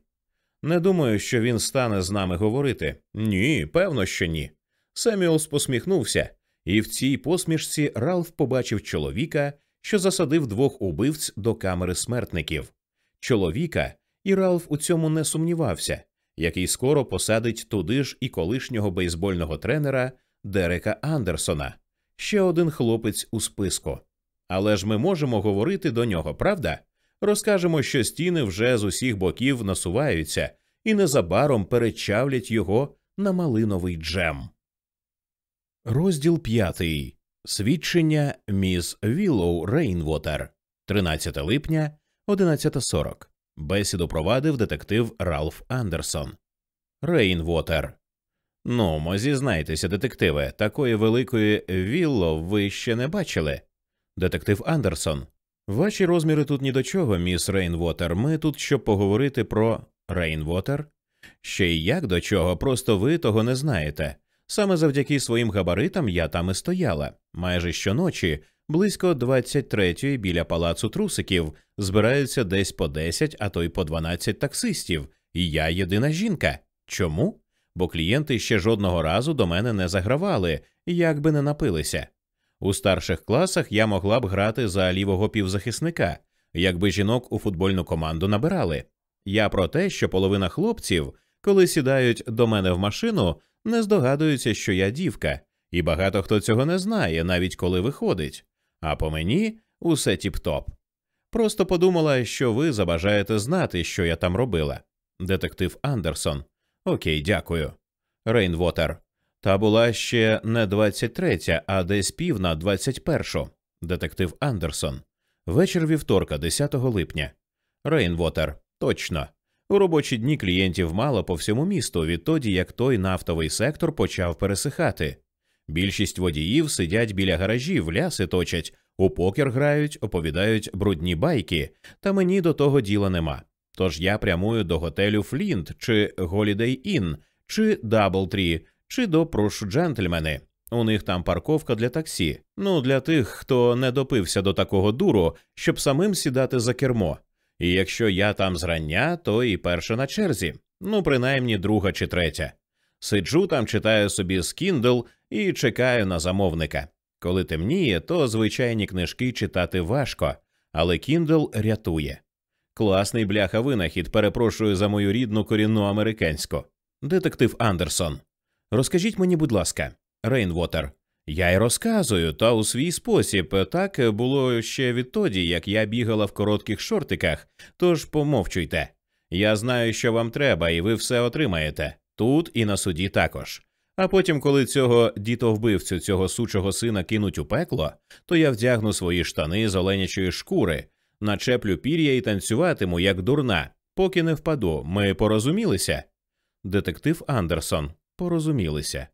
[SPEAKER 1] Не думаю, що він стане з нами говорити. Ні, певно, що ні. Семюелс посміхнувся, і в цій посмішці Ралф побачив чоловіка, що засадив двох убивць до камери смертників. Чоловіка, і Ралф у цьому не сумнівався, який скоро посадить туди ж і колишнього бейсбольного тренера Дерека Андерсона, ще один хлопець у списку. Але ж ми можемо говорити до нього, правда? Розкажемо, що стіни вже з усіх боків насуваються і незабаром перечавлять його на малиновий джем. Розділ п'ятий. Свідчення міс Віллоу Рейнвотер. 13 липня, 11.40. Бесіду провадив детектив Ралф Андерсон. Рейнвотер. Ну, зізнайтеся, детективе, такої великої вілло ви ще не бачили. Детектив Андерсон. Ваші розміри тут ні до чого, міс Рейнвотер. Ми тут щоб поговорити про Рейнвотер. Ще й як до чого, просто ви того не знаєте. Саме завдяки своїм габаритам я там і стояла. Майже щоночі, близько 23-ї біля палацу трусиків, збираються десь по 10, а то й по 12 таксистів, і я єдина жінка. Чому? Бо клієнти ще жодного разу до мене не загравали, як би не напилися. У старших класах я могла б грати за лівого півзахисника, якби жінок у футбольну команду набирали. Я про те, що половина хлопців, коли сідають до мене в машину, не здогадуються, що я дівка, і багато хто цього не знає, навіть коли виходить. А по мені усе тіп-топ. Просто подумала, що ви забажаєте знати, що я там робила. Детектив Андерсон. Окей, дякую. Рейнвотер. Та була ще не 23, а десь пів на 21. Детектив Андерсон. Вечір вівторка, 10 липня. Рейнвотер. Точно. У робочі дні клієнтів мало по всьому місту відтоді, як той нафтовий сектор почав пересихати. Більшість водіїв сидять біля гаражів, ляси точать, у покер грають, оповідають брудні байки, та мені до того діла нема. Тож я прямую до готелю Флінт чи Голідей Ін, чи Даблтрі, чи до прошу джентльмени. У них там парковка для таксі. Ну для тих, хто не допився до такого дуру, щоб самим сідати за кермо. І якщо я там зрання, то і перша на черзі, ну принаймні друга чи третя. Сиджу там, читаю собі з Kindle і чекаю на замовника. Коли темніє, то звичайні книжки читати важко, але Kindle рятує. Класний бляха винахід, перепрошую за мою рідну корінну американську. Детектив Андерсон. Розкажіть мені, будь ласка, Рейнвотер. Я й розказую, та у свій спосіб так було ще відтоді, як я бігала в коротких шортиках, тож помовчуйте. Я знаю, що вам треба, і ви все отримаєте тут і на суді також. А потім, коли цього дітовбивцю, цього сучого сина кинуть у пекло, то я вдягну свої штани з оленячої шкури, начеплю пір'я і танцюватиму, як дурна, поки не впаду. Ми порозумілися. Детектив Андерсон. Порозумілися.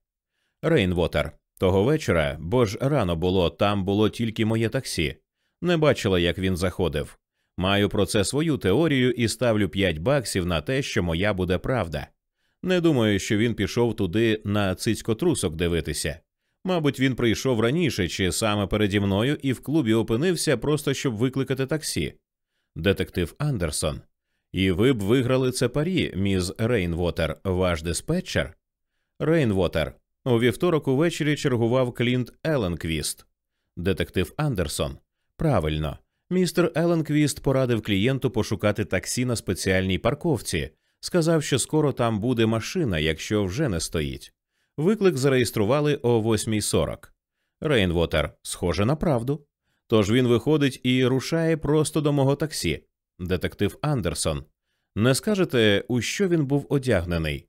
[SPEAKER 1] Рейнвотер. Того вечора, бо ж рано було, там було тільки моє таксі. Не бачила, як він заходив. Маю про це свою теорію і ставлю 5 баксів на те, що моя буде правда. Не думаю, що він пішов туди на цицькотрусок дивитися. Мабуть, він прийшов раніше чи саме переді мною і в клубі опинився просто щоб викликати таксі. Детектив Андерсон. І ви б виграли це парі, міс Рейнвотер, ваш диспетчер? Рейнвотер. У вівторок увечері чергував Клінт Еленквіст. Детектив Андерсон. Правильно. Містер Еленквіст порадив клієнту пошукати таксі на спеціальній парковці. Сказав, що скоро там буде машина, якщо вже не стоїть. Виклик зареєстрували о 8.40. Рейнвотер, схоже на правду. Тож він виходить і рушає просто до мого таксі. Детектив Андерсон. Не скажете, у що він був одягнений?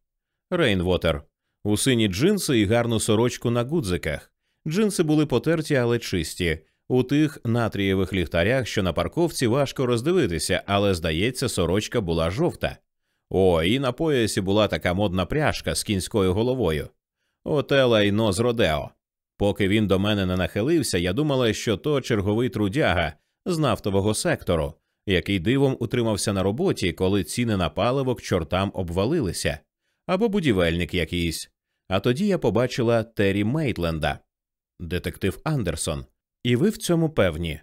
[SPEAKER 1] Рейнвотер. У сині джинси і гарну сорочку на гудзиках. Джинси були потерті, але чисті. У тих натрієвих ліхтарях, що на парковці важко роздивитися, але здається, сорочка була жовта. О, і на поясі була така модна пряжка з кінською головою. Оте лайно з Родео. Поки він до мене не нахилився, я думала, що то черговий трудяга з нафтового сектору, який дивом утримався на роботі, коли ціни на паливо к чортам обвалилися, або будівельник якийсь. А тоді я побачила Террі Мейтленда, детектив Андерсон. І ви в цьому певні.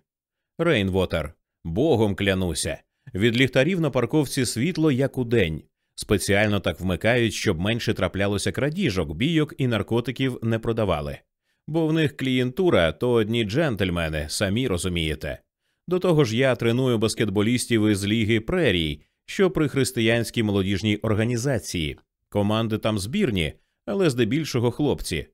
[SPEAKER 1] Рейнвотер, богом клянуся. Від ліхтарів на парковці світло, як у день. Спеціально так вмикають, щоб менше траплялося крадіжок, бійок і наркотиків не продавали. Бо в них клієнтура то одні джентльмени, самі розумієте. До того ж, я треную баскетболістів із ліги прерій, що при християнській молодіжній організації. Команди там збірні, але здебільшого хлопці.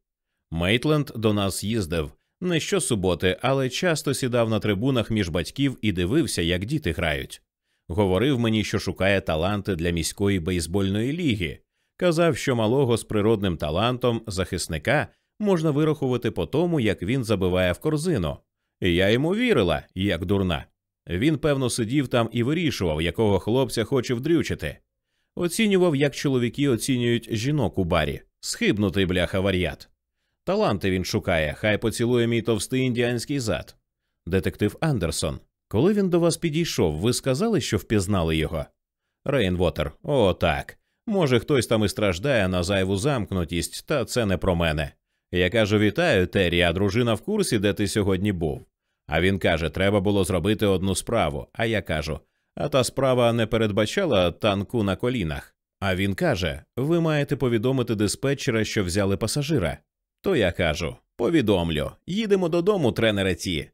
[SPEAKER 1] Мейтленд до нас їздив не щосуботи, але часто сідав на трибунах між батьків і дивився, як діти грають. Говорив мені, що шукає таланти для міської бейсбольної ліги. Казав, що малого з природним талантом захисника можна вирахувати по тому, як він забиває в корзину. І я йому вірила, як дурна. Він, певно, сидів там і вирішував, якого хлопця хоче вдрючити. Оцінював, як чоловіки оцінюють жінок у барі. Схибнутий бляха вар'ят. Таланти він шукає, хай поцілує мій товстий індіанський зад. Детектив Андерсон. Коли він до вас підійшов, ви сказали, що впізнали його? Рейнвотер. О, так. Може, хтось там і страждає на зайву замкнутість, та це не про мене. Я кажу, вітаю, Террі, а дружина в курсі, де ти сьогодні був. А він каже, треба було зробити одну справу. А я кажу, а та справа не передбачала танку на колінах. А він каже: ви маєте повідомити диспетчера, що взяли пасажира. То я кажу повідомлю, їдемо додому, тренере ті.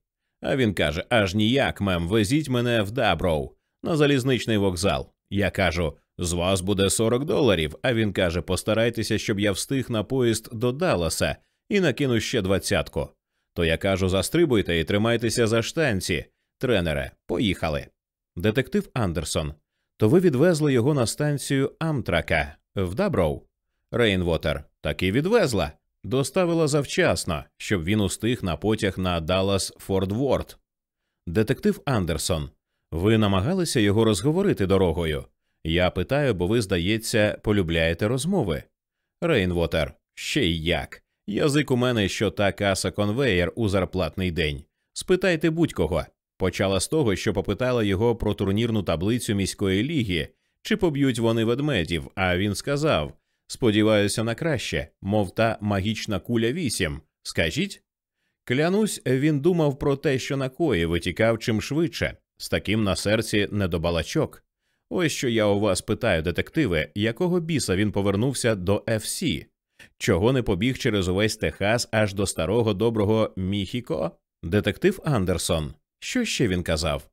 [SPEAKER 1] А він каже: аж ніяк, мем, везіть мене в Даброу на залізничний вокзал. Я кажу, з вас буде 40 доларів. А він каже: постарайтеся, щоб я встиг на поїзд до Далласа і накину ще двадцятку. То я кажу, застрибуйте і тримайтеся за штанці. Тренере, поїхали. Детектив Андерсон. То ви відвезли його на станцію Амтрака в Даброу? Рейнвотер. Таки відвезла. Доставила завчасно, щоб він устиг на потяг на Даллас Форт Ворд. Детектив Андерсон. Ви намагалися його розговорити дорогою? Я питаю, бо ви, здається, полюбляєте розмови. Рейнвотер. Ще й як. Язик у мене, що та каса конвеєр у зарплатний день. Спитайте будь-кого. Почала з того, що попитала його про турнірну таблицю міської ліги, чи поб'ють вони ведмедів, а він сказав Сподіваюся на краще, мов та магічна куля вісім. Скажіть? Клянусь, він думав про те, що накоїв витікав чим швидше, з таким на серці не до балачок. Ось що я у вас питаю, детективи, якого біса він повернувся до ФС? Чого не побіг через увесь Техас аж до старого доброго Міхіко? Детектив Андерсон. Що ще він казав?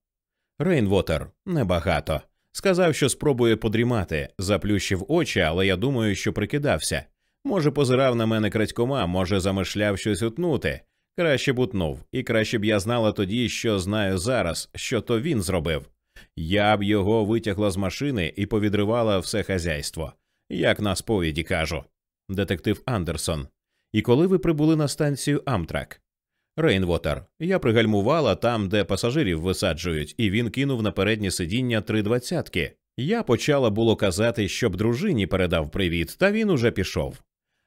[SPEAKER 1] Рейнвотер небагато. Сказав, що спробує подрімати, заплющив очі, але я думаю, що прикидався. Може, позирав на мене крадькома, може, замишляв щось утнути. Краще б утнув, і краще б я знала тоді, що знаю зараз, що то він зробив. Я б його витягла з машини і повідривала все хазяйство, як на сповіді кажу. Детектив Андерсон. І коли ви прибули на станцію Амтрак? Рейнвотер. Я пригальмувала там, де пасажирів висаджують, і він кинув на переднє сидіння три двадцятки. Я почала було казати, щоб дружині передав привіт, та він уже пішов.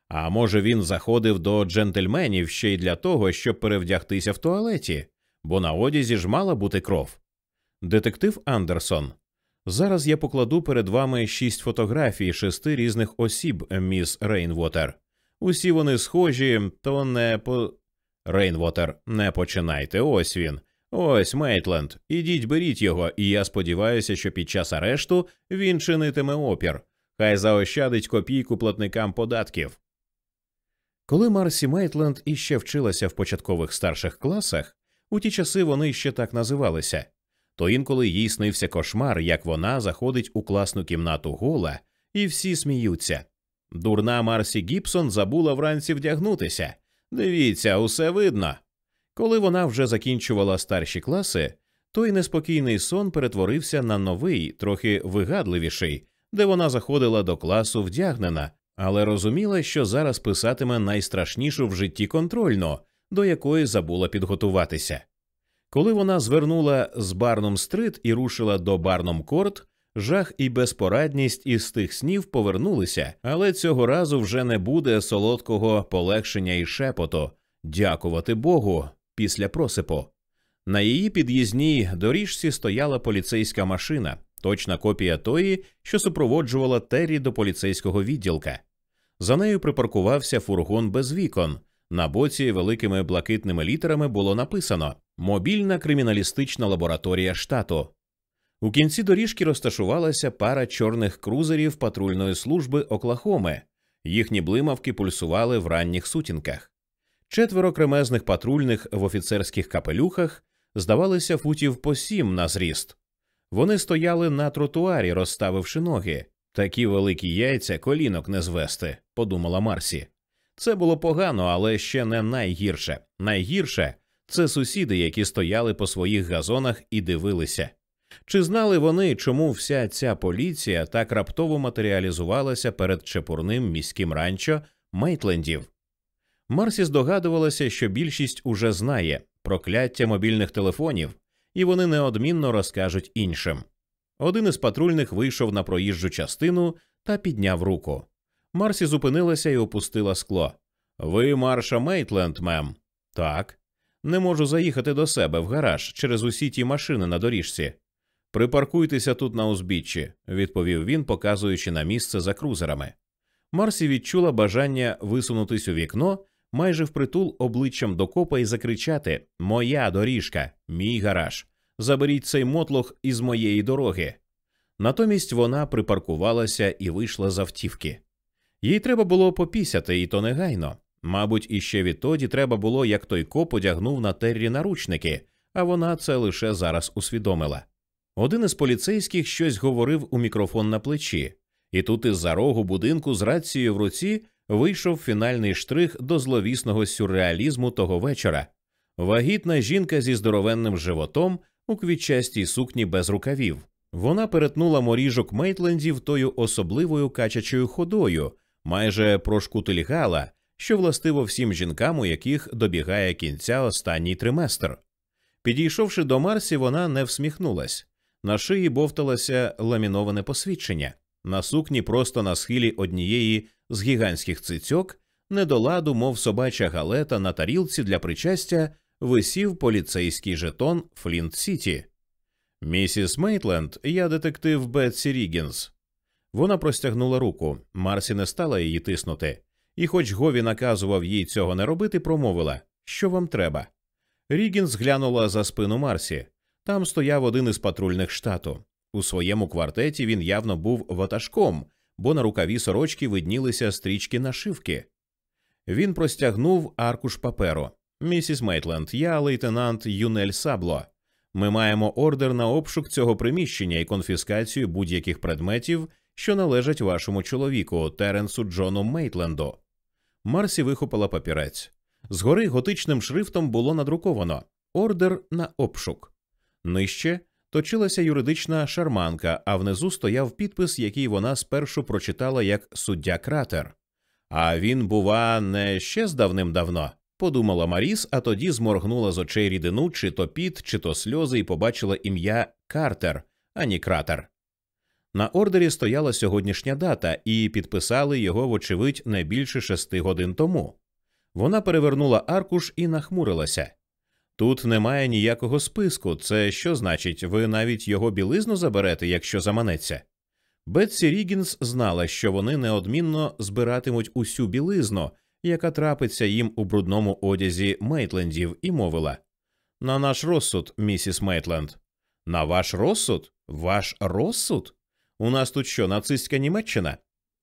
[SPEAKER 1] А може, він заходив до джентльменів ще й для того, щоб перевдягтися в туалеті, бо на одязі ж мала бути кров. Детектив Андерсон. Зараз я покладу перед вами шість фотографій шести різних осіб, міс Рейнвотер. Усі вони схожі, то не по. Рейнвотер, не починайте. Ось він. Ось Мейтленд. Ідіть, беріть його, і я сподіваюся, що під час арешту він чинитиме опір. Хай заощадить копійку платникам податків. Коли Марсі Мейтленд іще вчилася в початкових старших класах, у ті часи вони ще так називалися, то інколи їй снився кошмар, як вона заходить у класну кімнату гола, і всі сміються. Дурна Марсі Гібсон забула вранці вдягнутися. Дивіться, усе видно. Коли вона вже закінчувала старші класи, той неспокійний сон перетворився на новий, трохи вигадливіший, де вона заходила до класу вдягнена, але розуміла, що зараз писатиме найстрашнішу в житті контрольну, до якої забула підготуватися. Коли вона звернула з Барном стрит і рушила до Барном Корт, жах і безпорадність із тих снів повернулися, але цього разу вже не буде солодкого полегшення і шепоту, дякувати Богу, після просипу. На її під'їзній доріжці стояла поліцейська машина, точна копія тої, що супроводжувала Террі до поліцейського відділка. За нею припаркувався фургон без вікон. На боці великими блакитними літерами було написано Мобільна криміналістична лабораторія штату. У кінці доріжки розташувалася пара чорних крузерів патрульної служби Оклахоми. Їхні блимавки пульсували в ранніх сутінках. Четверо кремезних патрульних в офіцерських капелюхах здавалися футів по сім на зріст. Вони стояли на тротуарі, розставивши ноги. Такі великі яйця колінок не звести, подумала Марсі. Це було погано, але ще не найгірше. Найгірше це сусіди, які стояли по своїх газонах і дивилися. Чи знали вони, чому вся ця поліція так раптово матеріалізувалася перед чепурним міським ранчо Мейтлендів? Марсі здогадувалася, що більшість уже знає прокляття мобільних телефонів, і вони неодмінно розкажуть іншим. Один із патрульних вийшов на проїжджу частину та підняв руку. Марсі зупинилася і опустила скло. Ви Марша Мейтленд, мем? Так. Не можу заїхати до себе в гараж через усі ті машини на доріжці. Припаркуйтеся тут на узбіччі, відповів він, показуючи на місце за крузерами. Марсі відчула бажання висунутись у вікно майже впритул обличчям до копа і закричати Моя доріжка, мій гараж. Заберіть цей мотлох із моєї дороги. Натомість вона припаркувалася і вийшла з автівки. Їй треба було попісяти, і то негайно. Мабуть, іще відтоді треба було, як той коп одягнув на террі наручники, а вона це лише зараз усвідомила. Один із поліцейських щось говорив у мікрофон на плечі, і тут із за рогу будинку з рацією в руці вийшов фінальний штрих до зловісного сюрреалізму того вечора. Вагітна жінка зі здоровенним животом у квітчастій сукні без рукавів. Вона перетнула моріжок Мейтлендів тою особливою качачою ходою, майже прошкутильгала, що властиво всім жінкам, у яких добігає кінця останній триместр. Підійшовши до Марсі, вона не всміхнулась. На шиї бовталося ламіноване посвідчення, на сукні просто на схилі однієї з гігантських цицьок, недоладу, мов собача галета на тарілці для причастя, висів поліцейський жетон Флінт Сіті. Місіс Мейтленд, я детектив Бетсі Рігінс. Вона простягнула руку. Марсі не стала її тиснути, і, хоч Гові наказував їй цього не робити, промовила Що вам треба? Рігінс глянула за спину Марсі. Там стояв один із патрульних штату. У своєму квартеті він явно був ватажком, бо на рукаві сорочки виднілися стрічки нашивки. Він простягнув аркуш паперу. Місіс Мейтленд, я лейтенант Юнель Сабло. Ми маємо ордер на обшук цього приміщення і конфіскацію будь-яких предметів, що належать вашому чоловіку, Теренсу Джону Мейтленду. Марсі вихопила папірець. Згори готичним шрифтом було надруковано ордер на обшук. Нижче точилася юридична шарманка, а внизу стояв підпис, який вона спершу прочитала як суддя кратер. А він, бува, не ще з давним-давно, подумала Маріс, а тоді зморгнула з очей рідину, чи то піт, чи то сльози, і побачила ім'я Картер, ані кратер. На ордері стояла сьогоднішня дата, і підписали його, вочевидь, не більше шести годин тому. Вона перевернула аркуш і нахмурилася. Тут немає ніякого списку. Це що значить, ви навіть його білизну заберете, якщо заманеться? Бетсі Рігінс знала, що вони неодмінно збиратимуть усю білизну, яка трапиться їм у брудному одязі Мейтлендів, і мовила На наш розсуд, місіс Мейтленд. На ваш розсуд? Ваш розсуд? У нас тут що, нацистська Німеччина?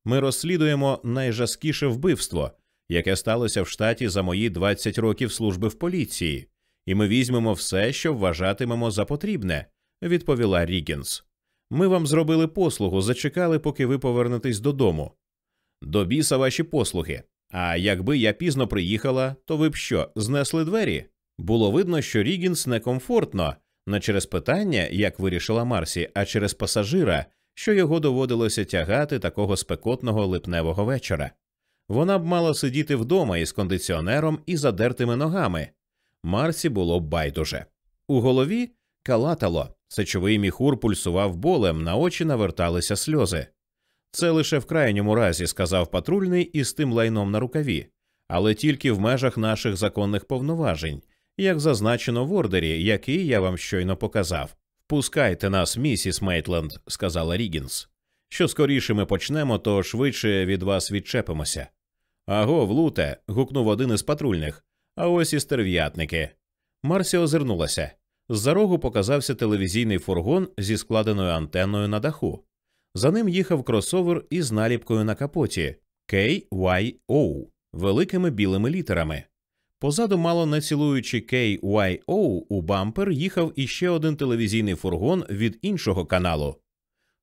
[SPEAKER 1] Ми розслідуємо найжаскіше вбивство, яке сталося в штаті за мої 20 років служби в поліції і ми візьмемо все, що вважатимемо за потрібне, відповіла Рігінс. Ми вам зробили послугу, зачекали, поки ви повернетесь додому. До біса ваші послуги. А якби я пізно приїхала, то ви б що, знесли двері? Було видно, що Рігінс некомфортно, не через питання, як вирішила Марсі, а через пасажира, що його доводилося тягати такого спекотного липневого вечора. Вона б мала сидіти вдома із кондиціонером і задертими ногами, Марсі було байдуже. У голові калатало, сечовий міхур пульсував болем, на очі наверталися сльози. Це лише в крайньому разі, сказав патрульний із тим лайном на рукаві, але тільки в межах наших законних повноважень, як зазначено в ордері, який я вам щойно показав. Пускайте нас, місіс Мейтленд, сказала Рігінс. Що скоріше ми почнемо, то швидше від вас відчепимося. Аго, влуте. гукнув один із патрульних а ось і стерв'ятники. Марсі озирнулася. З-за рогу показався телевізійний фургон зі складеною антенною на даху. За ним їхав кросовер із наліпкою на капоті KYO великими білими літерами. Позаду, мало не цілуючи KYO, у бампер їхав іще один телевізійний фургон від іншого каналу.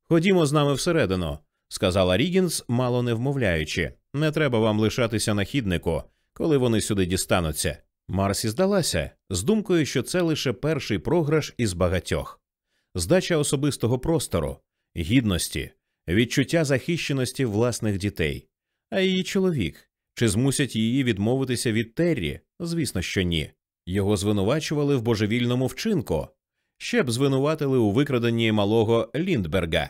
[SPEAKER 1] Ходімо з нами всередину, сказала Рігінс, мало не вмовляючи. Не треба вам лишатися на хіднику, коли вони сюди дістануться. Марсі здалася з думкою, що це лише перший програш із багатьох, здача особистого простору, гідності, відчуття захищеності власних дітей. А її чоловік чи змусять її відмовитися від Террі? Звісно, що ні. Його звинувачували в божевільному вчинку, ще б звинуватили у викраденні малого Ліндберга.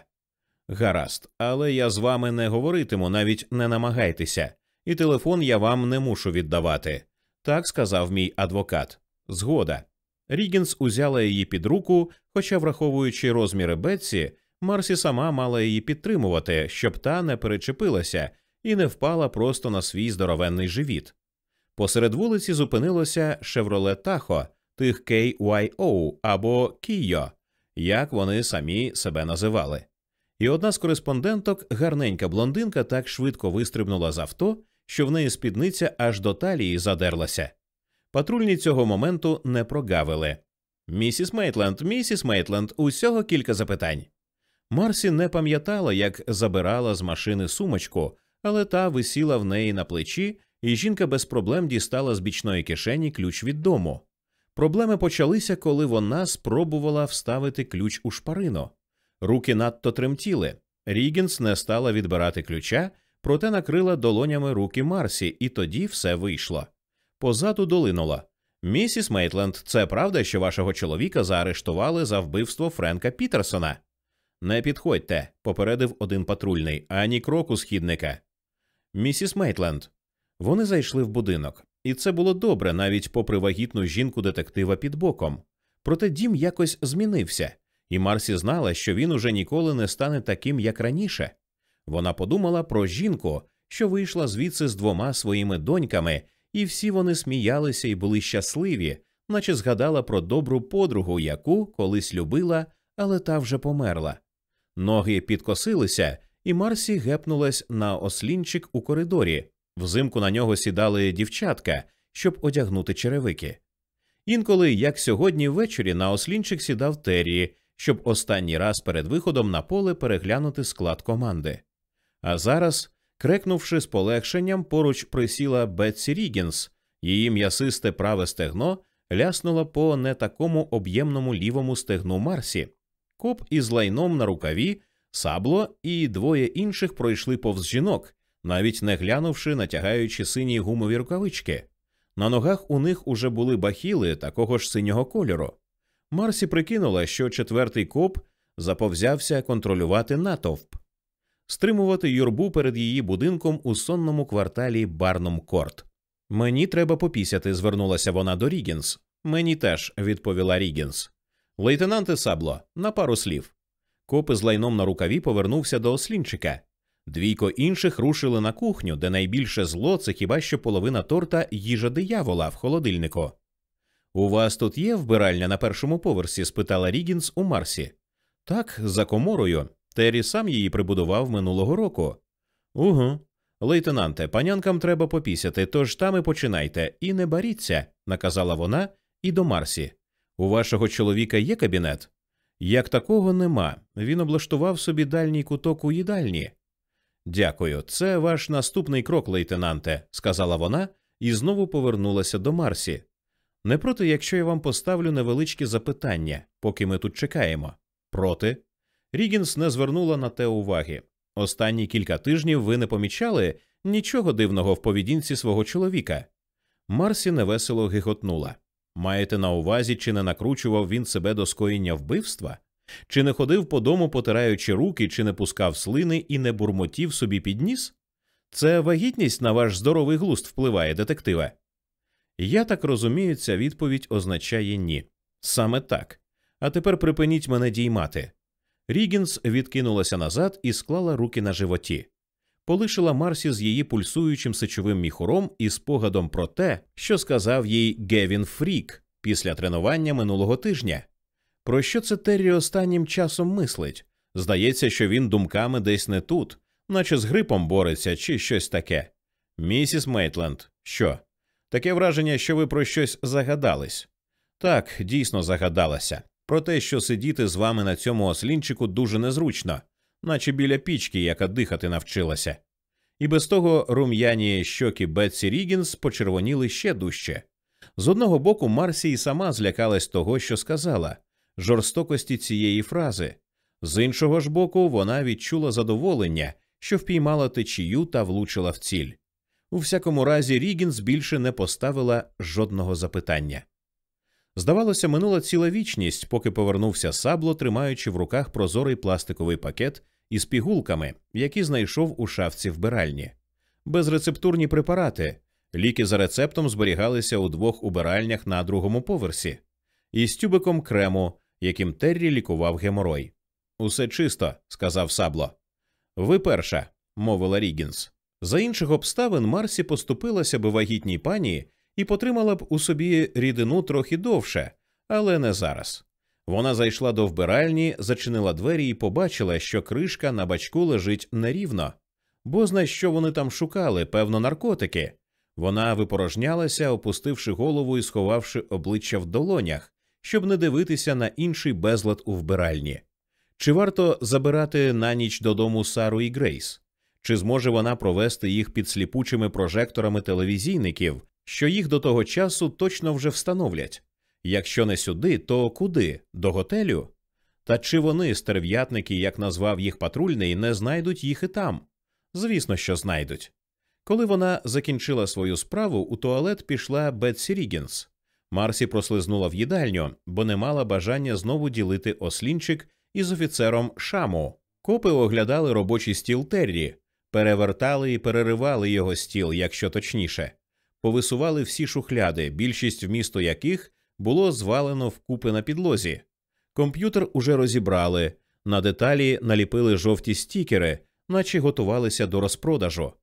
[SPEAKER 1] Гаразд, але я з вами не говоритиму, навіть не намагайтеся, і телефон я вам не мушу віддавати. Так сказав мій адвокат. Згода. Рігінс узяла її під руку, хоча, враховуючи розміри Бетсі, Марсі сама мала її підтримувати, щоб та не перечепилася і не впала просто на свій здоровенний живіт. Посеред вулиці зупинилося Шевроле Тахо, тих KYO або Кійо, як вони самі себе називали. І одна з кореспонденток, гарненька блондинка, так швидко вистрибнула з авто, що в неї спідниця аж до талії задерлася. Патрульні цього моменту не прогавили. Місіс Мейтленд, місіс Мейтленд, усього кілька запитань. Марсі не пам'ятала, як забирала з машини сумочку, але та висіла в неї на плечі, і жінка без проблем дістала з бічної кишені ключ від дому. Проблеми почалися, коли вона спробувала вставити ключ у шпарину. Руки надто тремтіли. Рігінс не стала відбирати ключа, проте накрила долонями руки Марсі, і тоді все вийшло. Позаду долинуло. Місіс Мейтленд, це правда, що вашого чоловіка заарештували за вбивство Френка Пітерсона? Не підходьте, попередив один патрульний, ані кроку з хідника. Місіс Мейтленд. Вони зайшли в будинок, і це було добре, навіть попри вагітну жінку детектива під боком. Проте дім якось змінився, і Марсі знала, що він уже ніколи не стане таким, як раніше. Вона подумала про жінку, що вийшла звідси з двома своїми доньками, і всі вони сміялися і були щасливі, наче згадала про добру подругу, яку колись любила, але та вже померла. Ноги підкосилися, і Марсі гепнулась на ослінчик у коридорі. Взимку на нього сідали дівчатка, щоб одягнути черевики. Інколи, як сьогодні ввечері, на ослінчик сідав Террі, щоб останній раз перед виходом на поле переглянути склад команди. А зараз, крекнувши з полегшенням, поруч присіла Бетсі Рігінс, її м'ясисте праве стегно ляснуло по не такому об'ємному лівому стегну Марсі. Коп із лайном на рукаві, сабло і двоє інших пройшли повз жінок, навіть не глянувши, натягаючи сині гумові рукавички. На ногах у них уже були бахіли такого ж синього кольору. Марсі прикинула, що четвертий коп заповзявся контролювати натовп, стримувати юрбу перед її будинком у сонному кварталі Барном Корт. Мені треба попісяти, звернулася вона до Рігінс. Мені теж, відповіла Рігінс. Лейтенанте Сабло, на пару слів. Коп із лайном на рукаві повернувся до ослінчика. Двійко інших рушили на кухню, де найбільше зло це хіба що половина торта їжа диявола в холодильнику. У вас тут є вбиральня на першому поверсі? спитала Рігінс у Марсі. Так, за коморою. Террі сам її прибудував минулого року. Угу. Лейтенанте, панянкам треба попісяти, тож там і починайте, і не баріться, наказала вона і до Марсі. У вашого чоловіка є кабінет? Як такого нема. Він облаштував собі дальній куток у їдальні. Дякую, це ваш наступний крок, лейтенанте, сказала вона і знову повернулася до Марсі. Не проти, якщо я вам поставлю невеличкі запитання, поки ми тут чекаємо. Проти. Рігінс не звернула на те уваги. Останні кілька тижнів ви не помічали нічого дивного в поведінці свого чоловіка. Марсі невесело гиготнула. Маєте на увазі, чи не накручував він себе до скоєння вбивства? Чи не ходив по дому, потираючи руки, чи не пускав слини і не бурмотів собі під ніс? Це вагітність на ваш здоровий глуст впливає, детективе. Я так розумію, ця відповідь означає ні. Саме так. А тепер припиніть мене діймати. Рігінс відкинулася назад і склала руки на животі, полишила Марсі з її пульсуючим сечовим міхуром і спогадом про те, що сказав їй Гевін Фрік після тренування минулого тижня. Про що це Террі останнім часом мислить? Здається, що він думками десь не тут, наче з грипом бореться чи щось таке. Місіс Мейтленд, що? Таке враження, що ви про щось загадались. Так, дійсно загадалася. Про те, що сидіти з вами на цьому ослінчику дуже незручно, наче біля пічки, яка дихати навчилася. І без того рум'яні щоки Бетсі Рігінс почервоніли ще дужче. З одного боку, Марсі й сама злякалась того, що сказала, жорстокості цієї фрази, з іншого ж боку, вона відчула задоволення, що впіймала течію та влучила в ціль. У всякому разі, Рігінс більше не поставила жодного запитання. Здавалося, минула ціла вічність, поки повернувся сабло, тримаючи в руках прозорий пластиковий пакет із пігулками, які знайшов у шафці вбиральні. Безрецептурні препарати. Ліки за рецептом зберігалися у двох убиральнях на другому поверсі, із тюбиком крему, яким Террі лікував геморой. Усе чисто, сказав сабло. Ви перша, мовила Рігінс. За інших обставин Марсі поступилася би вагітній пані і потримала б у собі рідину трохи довше, але не зараз. Вона зайшла до вбиральні, зачинила двері і побачила, що кришка на бачку лежить нерівно. Бо зна що вони там шукали, певно, наркотики. Вона випорожнялася, опустивши голову і сховавши обличчя в долонях, щоб не дивитися на інший безлад у вбиральні. Чи варто забирати на ніч додому Сару і Грейс? Чи зможе вона провести їх під сліпучими прожекторами телевізійників, що їх до того часу точно вже встановлять? Якщо не сюди, то куди? До готелю? Та чи вони, стерв'ятники, як назвав їх патрульний, не знайдуть їх і там? Звісно, що знайдуть. Коли вона закінчила свою справу, у туалет пішла Бетсі Рігінс. Марсі прослизнула в їдальню, бо не мала бажання знову ділити ослінчик із офіцером Шаму. Копи оглядали робочий стіл Террі, перевертали і переривали його стіл, якщо точніше, повисували всі шухляди, більшість вмісту яких було звалено вкупи на підлозі. Комп'ютер уже розібрали, на деталі наліпили жовті стікери, наче готувалися до розпродажу.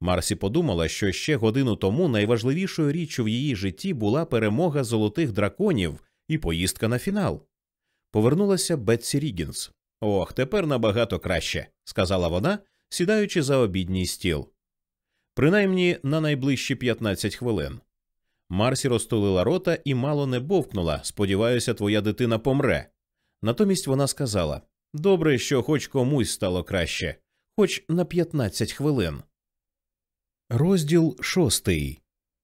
[SPEAKER 1] Марсі подумала, що ще годину тому найважливішою річчю в її житті була перемога золотих драконів і поїздка на фінал. Повернулася Бетсі Рігінс. Ох, тепер набагато краще, сказала вона, сідаючи за обідній стіл. Принаймні на найближчі 15 хвилин. Марсі розтулила рота і мало не бовкнула. Сподіваюся, твоя дитина помре. Натомість вона сказала добре, що хоч комусь стало краще, хоч на 15 хвилин. Розділ шостий.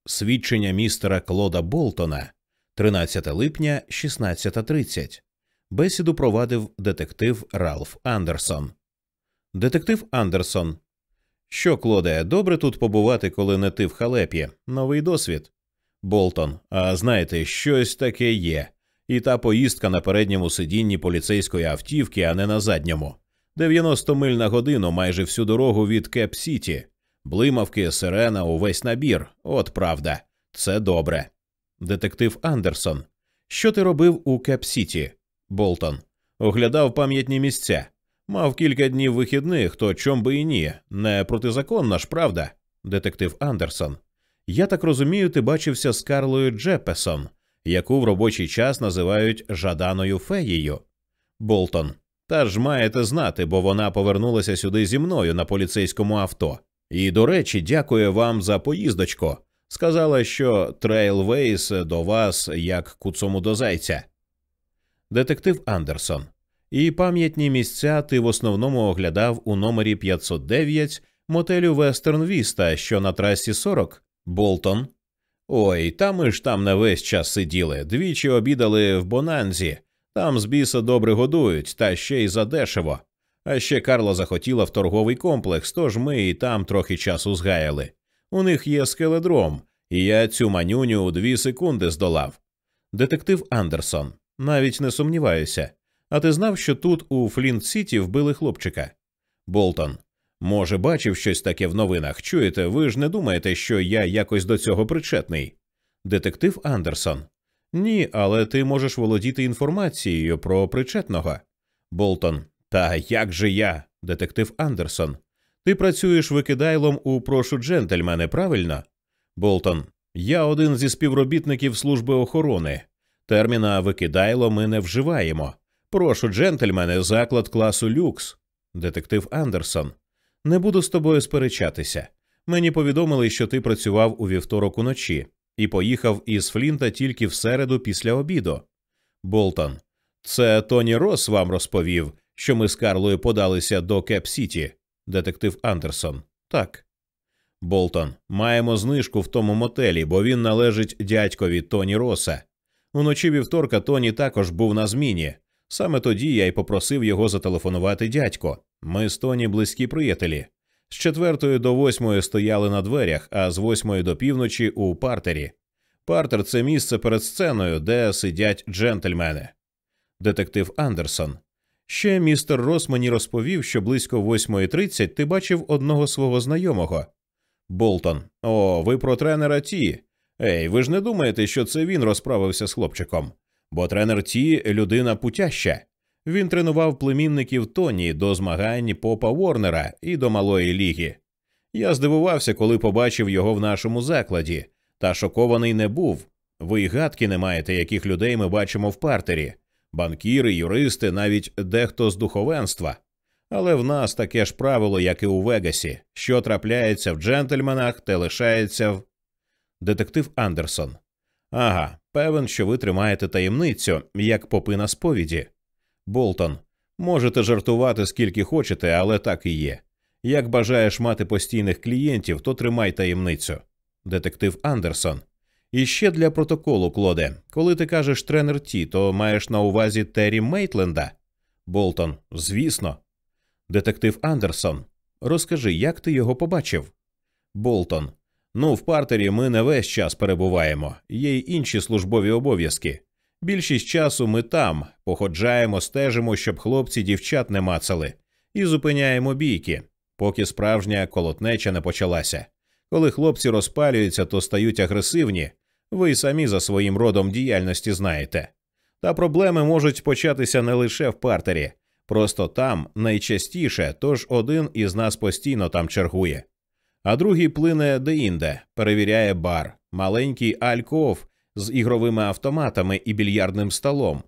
[SPEAKER 1] Свідчення містера Клода Болтона. 13 липня, 16.30. Бесіду провадив детектив Ралф Андерсон. Детектив Андерсон. Що, Клоде, добре тут побувати, коли не ти в халепі. Новий досвід. Болтон. А знаєте, щось таке є. І та поїздка на передньому сидінні поліцейської автівки, а не на задньому. 90 миль на годину майже всю дорогу від Кеп Сіті. Блимавки, сирена, увесь набір. От правда. Це добре. Детектив Андерсон. Що ти робив у Кеп Сіті? Болтон. Оглядав пам'ятні місця. Мав кілька днів вихідних, то чом би і ні. Не протизаконна ж правда. Детектив Андерсон. Я так розумію, ти бачився з Карлою Джепесон, яку в робочий час називають Жаданою феєю. Болтон. Та ж маєте знати, бо вона повернулася сюди зі мною на поліцейському авто. І, до речі, дякую вам за поїздочку. Сказала, що Трейлвейс до вас як куцому до зайця. Детектив Андерсон. І пам'ятні місця ти в основному оглядав у номері 509 мотелю Вестерн Віста, що на трасі 40, Болтон. Ой, та ми ж там не весь час сиділи, двічі обідали в Бонанзі, там з біса добре годують, та ще й задешево. А ще Карла захотіла в торговий комплекс, тож ми і там трохи часу згаяли. У них є скеледром, і я цю манюню у дві секунди здолав. Детектив Андерсон. Навіть не сумніваюся. А ти знав, що тут у Флінт Сіті вбили хлопчика? Болтон. Може, бачив щось таке в новинах. Чуєте, ви ж не думаєте, що я якось до цього причетний? Детектив Андерсон. Ні, але ти можеш володіти інформацією про причетного. Болтон. Та як же я, детектив Андерсон? Ти працюєш викидайлом у прошу джентльмене, правильно? Болтон. Я один зі співробітників служби охорони. Терміна викидайло ми не вживаємо. Прошу, джентльмене, заклад класу люкс. Детектив Андерсон. Не буду з тобою сперечатися. Мені повідомили, що ти працював у вівторок уночі. і поїхав із Флінта тільки в середу після обіду. Болтон. Це Тоні Рос вам розповів, що ми з Карлою подалися до Кеп Сіті, детектив Андерсон. Так. Болтон. Маємо знижку в тому мотелі, бо він належить дядькові Тоні Роса. Уночі вівторка Тоні також був на зміні. Саме тоді я й попросив його зателефонувати дядько. Ми з Тоні близькі приятелі. З четвертої до восьмої стояли на дверях, а з восьмої до півночі у партері. Партер це місце перед сценою, де сидять джентльмени. Детектив Андерсон. Ще містер Рос мені розповів, що близько 8.30 ти бачив одного свого знайомого. Болтон. О, ви про тренера Ті. Ей, ви ж не думаєте, що це він розправився з хлопчиком? Бо тренер Ті людина путяща. Він тренував племінників Тоні до змагань Попа Ворнера і до малої ліги. Я здивувався, коли побачив його в нашому закладі, та шокований не був. Ви й гадки не маєте, яких людей ми бачимо в партері банкіри, юристи, навіть дехто з духовенства. Але в нас таке ж правило, як і у Вегасі, що трапляється в джентльменах, те лишається в. Детектив Андерсон. Ага, певен, що ви тримаєте таємницю, як попи на сповіді. Болтон. Можете жартувати скільки хочете, але так і є. Як бажаєш мати постійних клієнтів, то тримай таємницю. Детектив Андерсон. І ще для протоколу, Клоде, коли ти кажеш тренер Ті, то маєш на увазі Террі Мейтленда? Болтон. Звісно. Детектив Андерсон. Розкажи, як ти його побачив? Болтон. Ну, в партері ми не весь час перебуваємо, є й інші службові обов'язки. Більшість часу ми там походжаємо, стежимо, щоб хлопці дівчат не мацали, і зупиняємо бійки, поки справжня колотнеча не почалася. Коли хлопці розпалюються, то стають агресивні. Ви самі за своїм родом діяльності знаєте. Та проблеми можуть початися не лише в партері, просто там найчастіше, тож один із нас постійно там чергує. А другий плине деінде, перевіряє бар, маленький альков з ігровими автоматами і більярдним столом,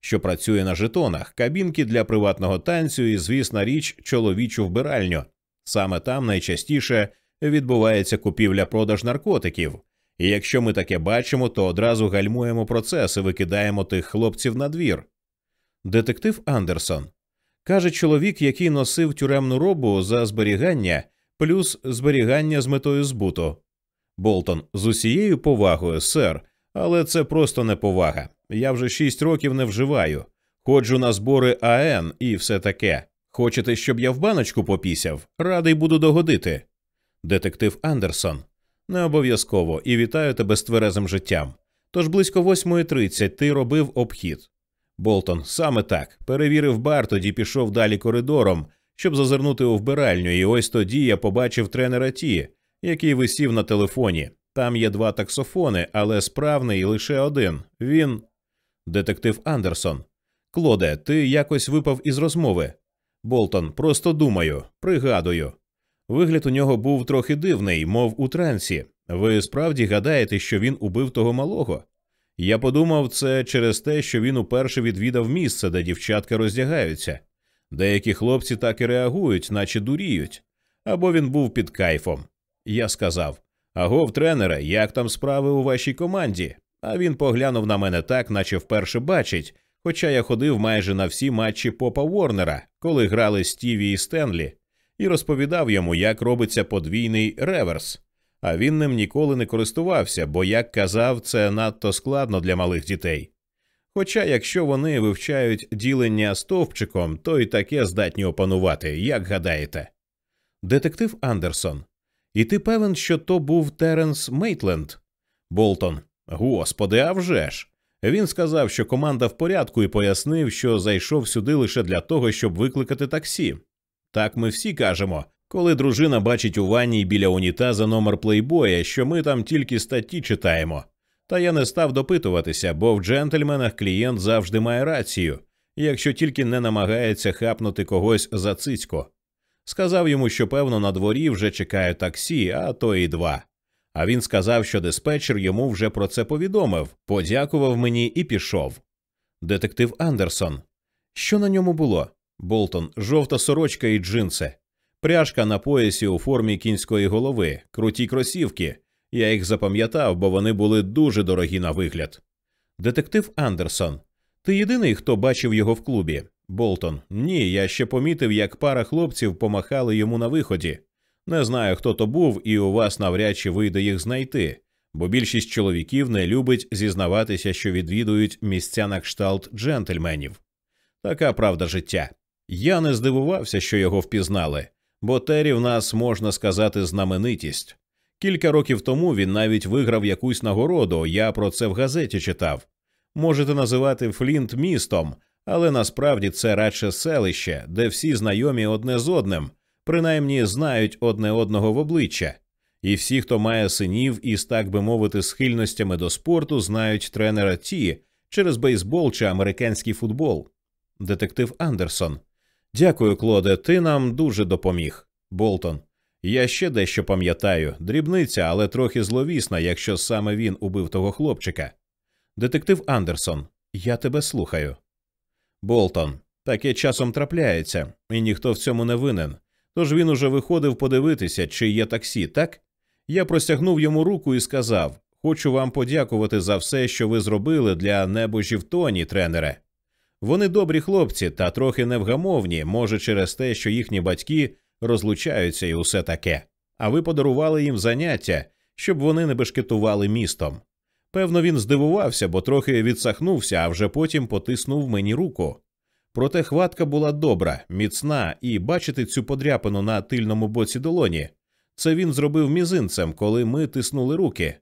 [SPEAKER 1] що працює на жетонах, кабінки для приватного танцю і, звісна річ, чоловічу вбиральню. Саме там найчастіше відбувається купівля-продаж наркотиків. І якщо ми таке бачимо, то одразу гальмуємо процес і викидаємо тих хлопців на двір. Детектив Андерсон каже чоловік, який носив тюремну робу за зберігання, плюс зберігання з метою збуту. Болтон з усією повагою, сер, але це просто неповага. Я вже шість років не вживаю. Ходжу на збори АН і все таке. Хочете, щоб я в баночку попісяв? Радий буду догодити. Детектив Андерсон. Не обов'язково і вітаю тебе з тверезим життям. Тож близько 8.30 ти робив обхід. Болтон, саме так. Перевірив бар, тоді пішов далі коридором, щоб зазирнути у вбиральню, і ось тоді я побачив тренера Ті, який висів на телефоні. Там є два таксофони, але справний лише один. Він. Детектив Андерсон. Клоде, ти якось випав із розмови. Болтон, просто думаю, пригадую. Вигляд у нього був трохи дивний, мов у трансі. Ви справді гадаєте, що він убив того малого? Я подумав це через те, що він уперше відвідав місце, де дівчатка роздягаються. Деякі хлопці так і реагують, наче дуріють. Або він був під кайфом. Я сказав Агов, тренере, як там справи у вашій команді? А він поглянув на мене так, наче вперше бачить, хоча я ходив майже на всі матчі Попа Ворнера, коли грали Стіві і Стенлі і розповідав йому, як робиться подвійний реверс. А він ним ніколи не користувався, бо, як казав, це надто складно для малих дітей. Хоча, якщо вони вивчають ділення стовпчиком, то й таке здатні опанувати, як гадаєте. Детектив Андерсон. І ти певен, що то був Теренс Мейтленд? Болтон. Господи, а вже ж!» Він сказав, що команда в порядку, і пояснив, що зайшов сюди лише для того, щоб викликати таксі. Так ми всі кажемо, коли дружина бачить у ванні біля унітаза номер плейбоя, що ми там тільки статті читаємо. Та я не став допитуватися, бо в джентльменах клієнт завжди має рацію, якщо тільки не намагається хапнути когось за цицько. Сказав йому, що певно на дворі вже чекає таксі, а то і два. А він сказав, що диспетчер йому вже про це повідомив, подякував мені і пішов. Детектив Андерсон. Що на ньому було? Болтон, жовта сорочка і джинси, пряжка на поясі у формі кінської голови, круті кросівки, Я їх запам'ятав, бо вони були дуже дорогі на вигляд. Детектив Андерсон. Ти єдиний, хто бачив його в клубі? Болтон. Ні, я ще помітив, як пара хлопців помахали йому на виході. Не знаю, хто то був, і у вас навряд чи вийде їх знайти, бо більшість чоловіків не любить зізнаватися, що відвідують місця на кшталт джентльменів. Така правда життя. Я не здивувався, що його впізнали, бо Террі в нас можна сказати знаменитість. Кілька років тому він навіть виграв якусь нагороду, я про це в газеті читав. Можете називати Флінт містом, але насправді це радше селище, де всі знайомі одне з одним, принаймні знають одне одного в обличчя. І всі, хто має синів із, так би мовити, схильностями до спорту, знають тренера Ті через бейсбол чи американський футбол. Детектив Андерсон. Дякую, Клоде, ти нам дуже допоміг. Болтон. Я ще дещо пам'ятаю. Дрібниця, але трохи зловісна, якщо саме він убив того хлопчика. Детектив Андерсон. Я тебе слухаю. Болтон. Таке часом трапляється, і ніхто в цьому не винен. Тож він уже виходив подивитися, чи є таксі, так? Я простягнув йому руку і сказав Хочу вам подякувати за все, що ви зробили для небожів Тоні, тренере. Вони добрі хлопці та трохи невгамовні, може, через те, що їхні батьки розлучаються і усе таке. А ви подарували їм заняття, щоб вони не бешкетували містом. Певно, він здивувався, бо трохи відсахнувся, а вже потім потиснув мені руку. Проте хватка була добра, міцна, і бачити цю подряпину на тильному боці долоні. Це він зробив мізинцем, коли ми тиснули руки.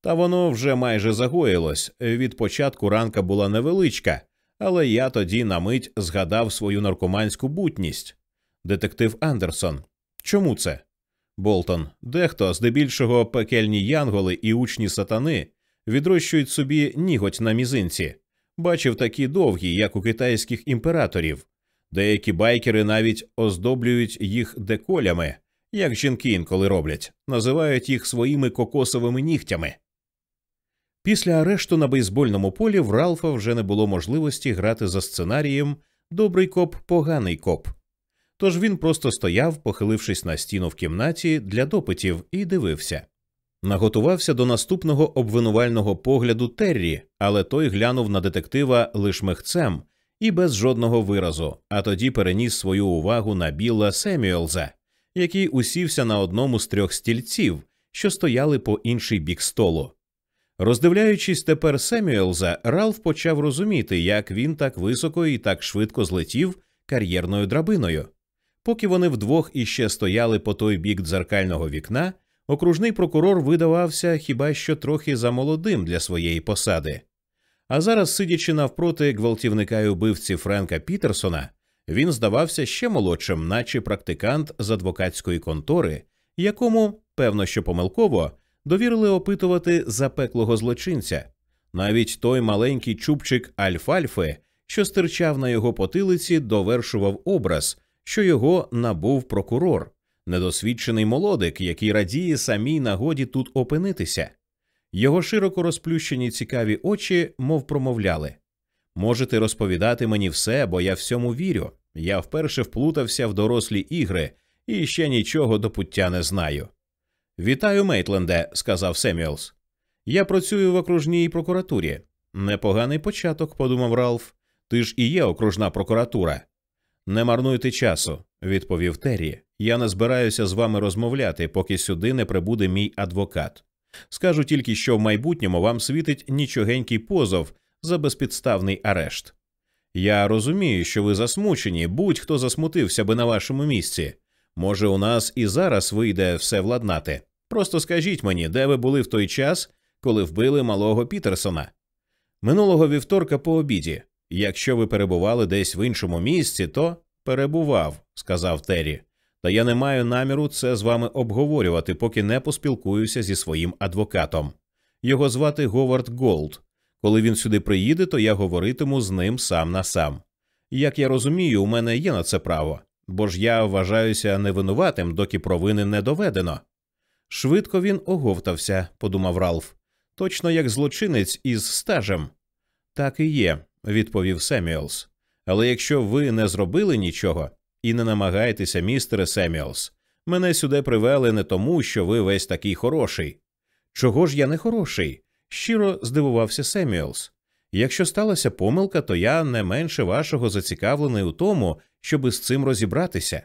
[SPEAKER 1] Та воно вже майже загоїлось. Від початку ранка була невеличка, але я тоді на мить згадав свою наркоманську бутність. Детектив Андерсон. Чому це? Болтон. Дехто, здебільшого пекельні янголи і учні сатани, відрощують собі ніготь на мізинці. Бачив такі довгі, як у китайських імператорів. Деякі байкери навіть оздоблюють їх деколями, як жінки інколи роблять, називають їх своїми кокосовими нігтями. Після арешту на бейсбольному полі в Ралфа вже не було можливості грати за сценарієм Добрий коп, поганий коп. Тож він просто стояв, похилившись на стіну в кімнаті для допитів, і дивився. Наготувався до наступного обвинувального погляду Террі, але той глянув на детектива лиш мехцем і без жодного виразу, а тоді переніс свою увагу на Білла Семюелза, який усівся на одному з трьох стільців, що стояли по інший бік столу. Роздивляючись тепер Семюелза, Ралф почав розуміти, як він так високо і так швидко злетів кар'єрною драбиною. Поки вони вдвох іще стояли по той бік дзеркального вікна, окружний прокурор видавався хіба що трохи замолодим для своєї посади. А зараз, сидячи навпроти гвалтівника й убивці Френка Пітерсона, він здавався ще молодшим, наче практикант з адвокатської контори, якому, певно, що помилково, довірили опитувати запеклого злочинця. Навіть той маленький чубчик Альфальфи, що стирчав на його потилиці, довершував образ, що його набув прокурор, недосвідчений молодик, який радіє самій нагоді тут опинитися. Його широко розплющені цікаві очі, мов промовляли можете розповідати мені все, бо я всьому вірю. Я вперше вплутався в дорослі ігри і ще нічого до пуття не знаю. Вітаю, Мейтленде, сказав Семюелс. Я працюю в окружній прокуратурі. Непоганий початок, подумав Ралф. Ти ж і є окружна прокуратура. Не марнуйте часу, відповів Террі. Я не збираюся з вами розмовляти, поки сюди не прибуде мій адвокат. Скажу тільки, що в майбутньому вам світить нічогенький позов за безпідставний арешт. Я розумію, що ви засмучені, будь-хто засмутився би на вашому місці. Може, у нас і зараз вийде все владнати. Просто скажіть мені, де ви були в той час, коли вбили малого Пітерсона? Минулого вівторка по обіді. Якщо ви перебували десь в іншому місці, то перебував, сказав Террі. Та я не маю наміру це з вами обговорювати, поки не поспілкуюся зі своїм адвокатом. Його звати Говард Голд. Коли він сюди приїде, то я говоритиму з ним сам на сам. Як я розумію, у мене є на це право, бо ж я вважаюся невинуватим, доки провини не доведено. Швидко він оговтався, подумав Ралф, точно як злочинець із стажем. Так і є, відповів Семюелс. Але якщо ви не зробили нічого і не намагаєтеся, містере Семюелс, мене сюди привели не тому, що ви весь такий хороший. Чого ж я не хороший? щиро здивувався Семюелс. Якщо сталася помилка, то я не менше вашого зацікавлений у тому, щоби з цим розібратися.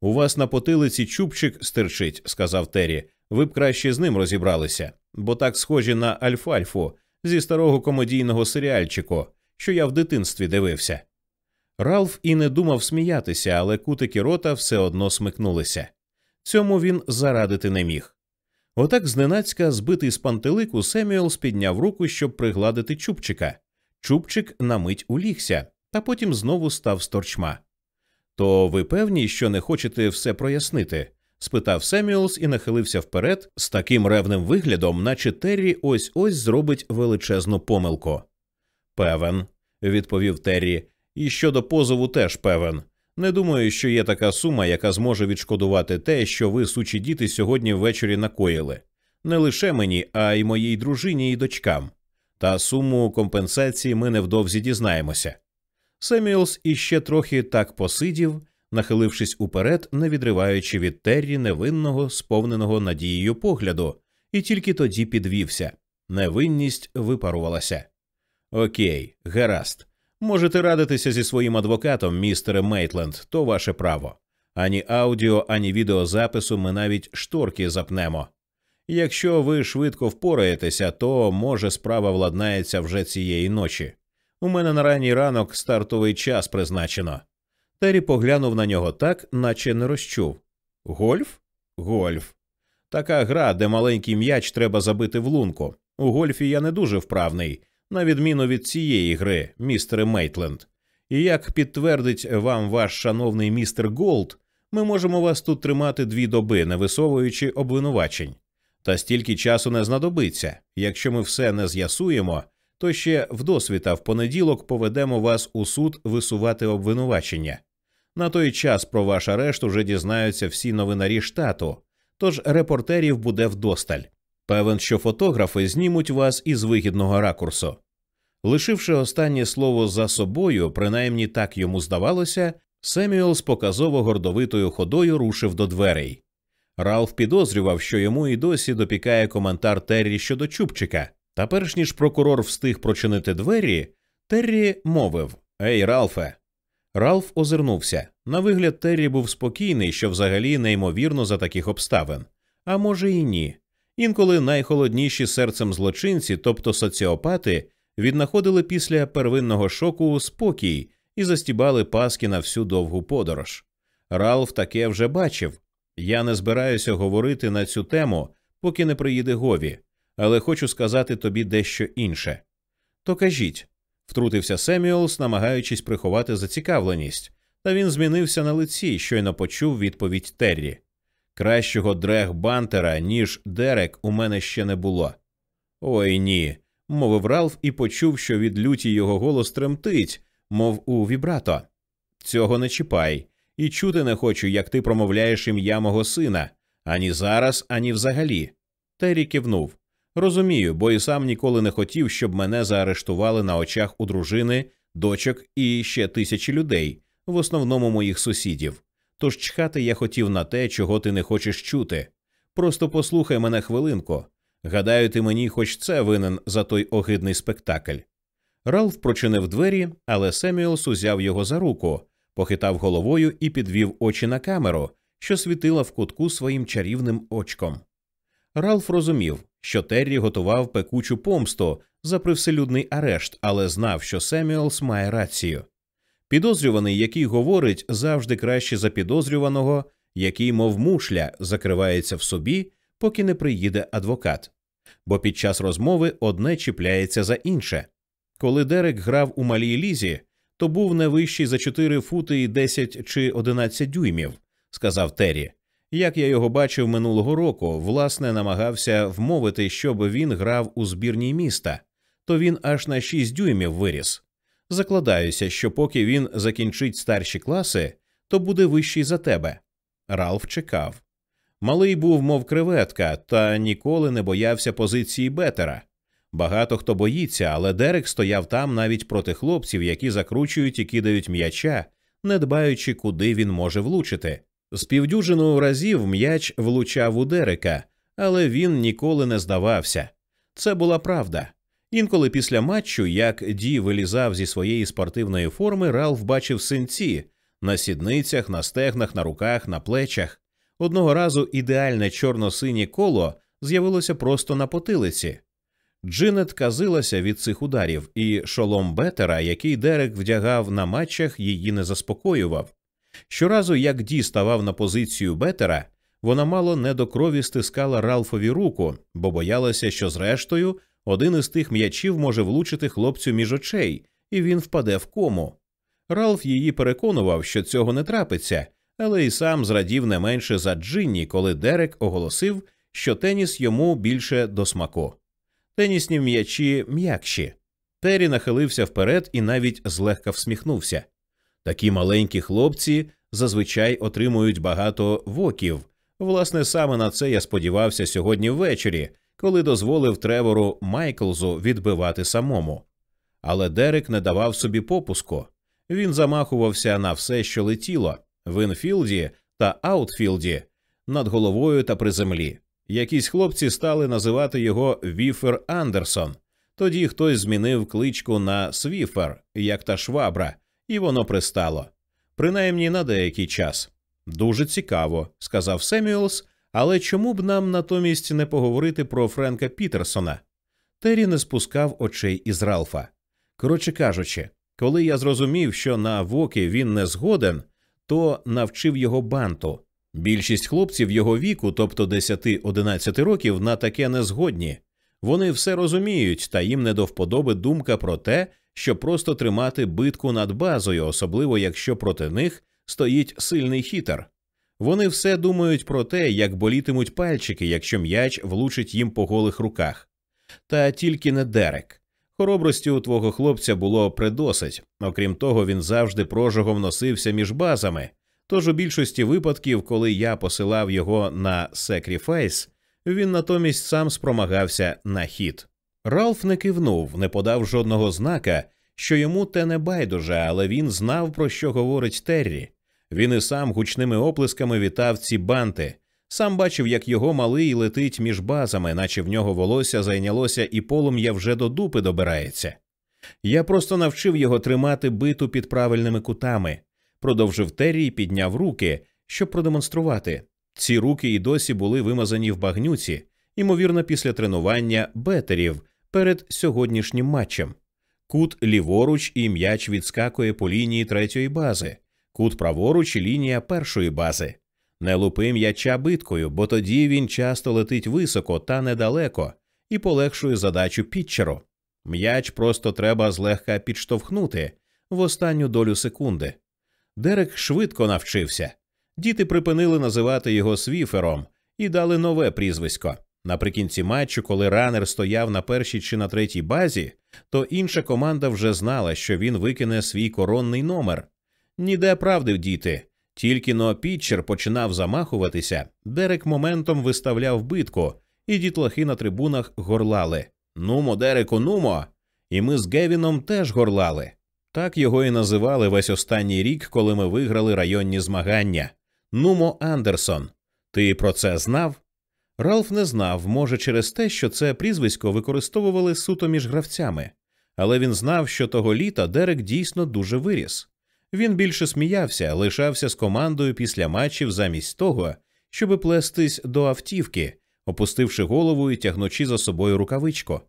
[SPEAKER 1] У вас на потилиці чубчик стирчить, сказав Террі. Ви б краще з ним розібралися, бо так схожі на Альфальфу зі старого комедійного серіальчику, що я в дитинстві дивився. Ралф і не думав сміятися, але кутики рота все одно смикнулися. Цьому він зарадити не міг. Отак зненацька, збитий з пантелику, Семюелс підняв руку, щоб пригладити чубчика. Чубчик на мить улігся, та потім знову став сторчма. То ви певні, що не хочете все прояснити? спитав Семюелс і нахилився вперед з таким ревним виглядом, наче Террі ось ось зробить величезну помилку. Певен, відповів Террі, і щодо позову теж певен. Не думаю, що є така сума, яка зможе відшкодувати те, що ви, сучі діти, сьогодні ввечері накоїли. Не лише мені, а й моїй дружині і дочкам. Та суму компенсації ми невдовзі дізнаємося. Семюелс іще трохи так посидів, нахилившись уперед, не відриваючи від Террі невинного, сповненого надією погляду, і тільки тоді підвівся. Невинність випарувалася. Окей, гаразд. Можете радитися зі своїм адвокатом, містере Мейтленд, то ваше право. Ані аудіо, ані відеозапису ми навіть шторки запнемо. Якщо ви швидко впораєтеся, то може справа владнається вже цієї ночі. У мене на ранній ранок стартовий час призначено. Террі поглянув на нього так, наче не розчув. Гольф? Гольф. Така гра, де маленький м'яч треба забити в лунку. У гольфі я не дуже вправний, на відміну від цієї гри, містере Мейтленд. І як підтвердить вам ваш шановний містер Голд, ми можемо вас тут тримати дві доби, не висовуючи обвинувачень. Та стільки часу не знадобиться. Якщо ми все не з'ясуємо, то ще вдосвіта в понеділок поведемо вас у суд висувати обвинувачення. На той час про ваш арешт уже дізнаються всі новинарі штату, тож репортерів буде вдосталь. Певен, що фотографи знімуть вас із вигідного ракурсу. Лишивши останнє слово за собою, принаймні так йому здавалося, Семюел з показово гордовитою ходою рушив до дверей. Ралф підозрював, що йому і досі допікає коментар Террі щодо Чубчика, та перш ніж прокурор встиг прочинити двері, Террі мовив Ей, Ралфе. Ралф озирнувся. На вигляд Террі був спокійний, що взагалі неймовірно за таких обставин. А може, і ні. Інколи найхолодніші серцем злочинці, тобто соціопати, віднаходили після первинного шоку спокій і застібали паски на всю довгу подорож. Ралф таке вже бачив. Я не збираюся говорити на цю тему, поки не приїде Гові, але хочу сказати тобі дещо інше. То кажіть, втрутився Семюелс, намагаючись приховати зацікавленість, та він змінився на лиці, щойно почув відповідь Террі. Кращого дрег бантера, ніж Дерек, у мене ще не було. Ой ні, мовив Ралф і почув, що від люті його голос тремтить, мов у вібрато. Цього не чіпай, і чути не хочу, як ти промовляєш ім'я мого сина, ані зараз, ані взагалі. Террі кивнув. Розумію, бо і сам ніколи не хотів, щоб мене заарештували на очах у дружини, дочок і ще тисячі людей, в основному моїх сусідів. Тож чхати я хотів на те, чого ти не хочеш чути. Просто послухай мене хвилинку. Гадаю, ти мені хоч це винен за той огидний спектакль. Ралф прочинив двері, але Семюелс узяв його за руку, похитав головою і підвів очі на камеру, що світила в кутку своїм чарівним очком. Ралф розумів, що Террі готував пекучу помсту за привселюдний арешт, але знав, що Семюелс має рацію. Підозрюваний, який говорить завжди краще за підозрюваного, який, мов мушля, закривається в собі, поки не приїде адвокат. Бо під час розмови одне чіпляється за інше. Коли Дерек грав у малій лізі, то був не вищий за 4 фути і 10 чи 11 дюймів, сказав Террі. Як я його бачив минулого року, власне, намагався вмовити, щоб він грав у збірній міста, то він аж на 6 дюймів виріс. Закладаюся, що поки він закінчить старші класи, то буде вищий за тебе. Ралф чекав. Малий був, мов креветка, та ніколи не боявся позиції бетера. Багато хто боїться, але Дерек стояв там навіть проти хлопців, які закручують і кидають м'яча, не дбаючи, куди він може влучити. З півдюжину разів м'яч влучав у Дерека, але він ніколи не здавався. Це була правда. Інколи після матчу, як Ді вилізав зі своєї спортивної форми, Ралф бачив синці на сідницях, на стегнах, на руках, на плечах. Одного разу ідеальне чорно-синє коло з'явилося просто на потилиці. Джинет казилася від цих ударів, і шолом Бетера, який Дерек вдягав на матчах, її не заспокоював. Щоразу, як Ді ставав на позицію Бетера, вона мало не до крові стискала Ралфові руку, бо боялася, що зрештою один із тих м'ячів може влучити хлопцю між очей, і він впаде в кому. Ралф її переконував, що цього не трапиться, але й сам зрадів не менше за Джинні, коли Дерек оголосив, що теніс йому більше до смаку. Тенісні м'ячі м'якші. Террі нахилився вперед і навіть злегка всміхнувся. Такі маленькі хлопці зазвичай отримують багато воків. Власне, саме на це я сподівався сьогодні ввечері, коли дозволив Тревору Майклзу відбивати самому. Але Дерек не давав собі попуску. Він замахувався на все, що летіло в інфілді та аутфілді, над головою та при землі. Якісь хлопці стали називати його Віфер Андерсон. Тоді хтось змінив кличку на Свіфер, як та швабра, і воно пристало. Принаймні на деякий час. Дуже цікаво, сказав Семюелс, але чому б нам натомість не поговорити про Френка Пітерсона? Террі не спускав очей із Ралфа. Коротше кажучи, коли я зрозумів, що на воки він не згоден, то навчив його банту. Більшість хлопців його віку, тобто 10-11 років, на таке не згодні. Вони все розуміють, та їм не до вподоби думка про те, щоб просто тримати битку над базою, особливо якщо проти них стоїть сильний хітер. Вони все думають про те, як болітимуть пальчики, якщо м'яч влучить їм по голих руках. Та тільки не Дерек. Хоробрості у твого хлопця було придосить, окрім того, він завжди прожогом носився між базами. Тож у більшості випадків, коли я посилав його на секріфайс, він натомість сам спромагався на хід. Ралф не кивнув, не подав жодного знака, що йому те не байдуже, але він знав, про що говорить Террі. Він і сам гучними оплесками вітав ці банти, сам бачив, як його малий летить між базами, наче в нього волосся зайнялося і полум'я вже до дупи добирається. Я просто навчив його тримати биту під правильними кутами, продовжив Террі і підняв руки, щоб продемонструвати. Ці руки і досі були вимазані в багнюці, ймовірно, після тренування бетерів перед сьогоднішнім матчем. Кут ліворуч і м'яч відскакує по лінії третьої бази, кут праворуч лінія першої бази. Не лупи м'яча биткою, бо тоді він часто летить високо та недалеко і полегшує задачу пітчеру. М'яч просто треба злегка підштовхнути в останню долю секунди. Дерек швидко навчився. Діти припинили називати його свіфером і дали нове прізвисько. Наприкінці матчу, коли ранер стояв на першій чи на третій базі, то інша команда вже знала, що він викине свій коронний номер. Ніде правди діти. Тільки но Пітчер починав замахуватися, Дерек моментом виставляв битку, і дітлахи на трибунах горлали Нумо, Дереку, нумо. І ми з Гевіном теж горлали. Так його і називали весь останній рік, коли ми виграли районні змагання. Нумо Андерсон. Ти про це знав? Ралф не знав, може, через те, що це прізвисько використовували суто між гравцями, але він знав, що того літа Дерек дійсно дуже виріс. Він більше сміявся, лишався з командою після матчів замість того, щоби плестись до автівки, опустивши голову і тягнучи за собою рукавичку.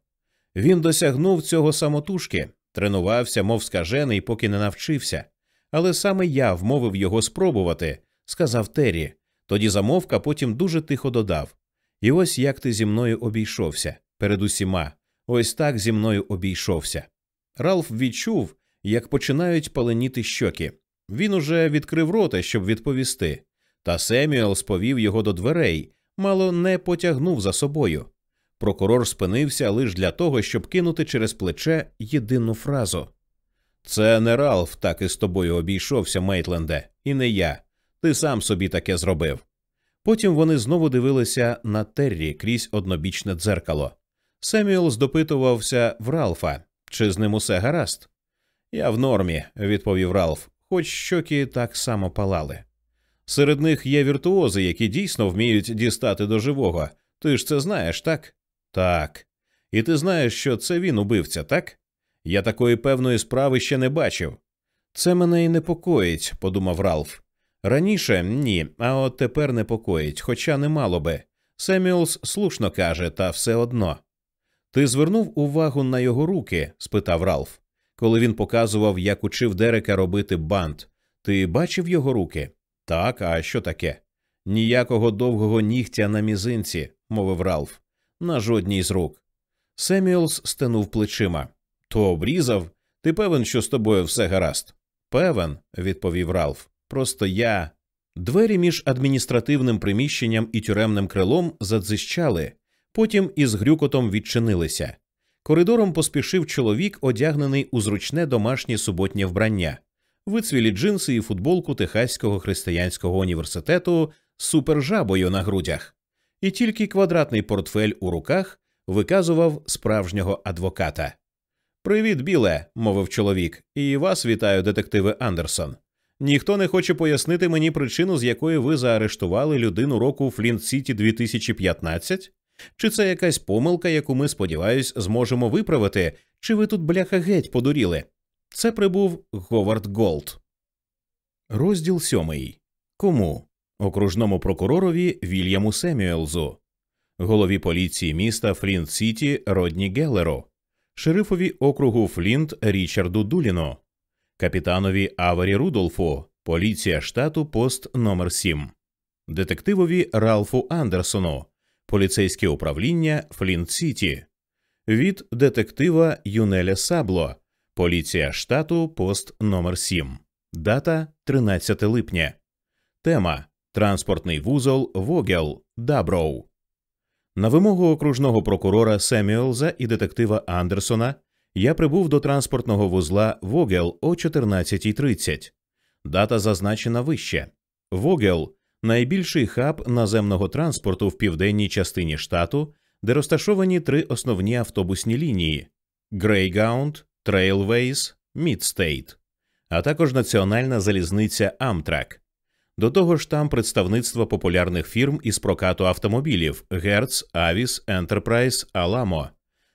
[SPEAKER 1] Він досягнув цього самотужки, тренувався, мов скажений, поки не навчився. Але саме я вмовив його спробувати, сказав Террі. Тоді замовка потім дуже тихо додав. І ось як ти зі мною обійшовся перед усіма, ось так зі мною обійшовся. Ралф відчув, як починають паленіти щоки. Він уже відкрив рота, щоб відповісти, та Семюел сповів його до дверей, мало не потягнув за собою. Прокурор спинився лише для того, щоб кинути через плече єдину фразу. Це не Ралф так із тобою обійшовся, Мейтленде, і не я. Ти сам собі таке зробив. Потім вони знову дивилися на Террі крізь однобічне дзеркало. Семюел здопитувався в Ралфа, чи з ним усе гаразд. Я в нормі, відповів Ралф, хоч щоки так само палали. Серед них є віртуози, які дійсно вміють дістати до живого, Ти ж це знаєш, так? Так. І ти знаєш, що це він убивця, так? Я такої певної справи ще не бачив. Це мене і непокоїть, подумав Ралф. Раніше ні, а от тепер непокоїть, хоча не мало би. Семюлс слушно каже, та все одно. Ти звернув увагу на його руки? спитав Ралф. Коли він показував, як учив Дерека робити бант. Ти бачив його руки? Так, а що таке? Ніякого довгого нігтя на мізинці, мовив Ралф, на жодній з рук. Семюелс стенув плечима. То обрізав? Ти певен, що з тобою все гаразд? Певен, відповів Ралф. Просто я. Двері між адміністративним приміщенням і тюремним крилом задзищали, потім із грюкотом відчинилися. Коридором поспішив чоловік, одягнений у зручне домашнє суботнє вбрання, вицвілі джинси і футболку Техаського християнського університету з супержабою на грудях, і тільки квадратний портфель у руках виказував справжнього адвоката. Привіт, Білле, мовив чоловік, і вас вітаю, детективе Андерсон. Ніхто не хоче пояснити мені причину, з якої ви заарештували людину року Флінт Сіті 2015? Чи це якась помилка, яку ми, сподіваюсь, зможемо виправити, чи ви тут бляха геть подуріли? Це прибув Говард Голд. Розділ сьомий. Кому? Окружному прокуророві Вільяму Семюелзу, голові поліції міста Флінт Сіті Родні Геллеру, шерифові округу Флінт Річарду Дуліну, капітанові Аварі Рудолфу, поліція штату Пост номер 7 детективові Ралфу Андерсону, поліцейське управління Флінт Сіті, від детектива Юнеля Сабло, поліція штату Пост номер 7 дата 13 липня. Тема Транспортний вузол Вогел Даброу. На вимогу окружного прокурора Семюелза і детектива Андерсона я прибув до транспортного вузла Вогел о 14.30. Дата зазначена вище. Вогел найбільший хаб наземного транспорту в південній частині штату, де розташовані три основні автобусні лінії Greyhound, Trailways, Midstate, а також національна залізниця Амтрак. До того ж, там представництво популярних фірм із прокату автомобілів Hertz, Avis, Enterprise, Alamo.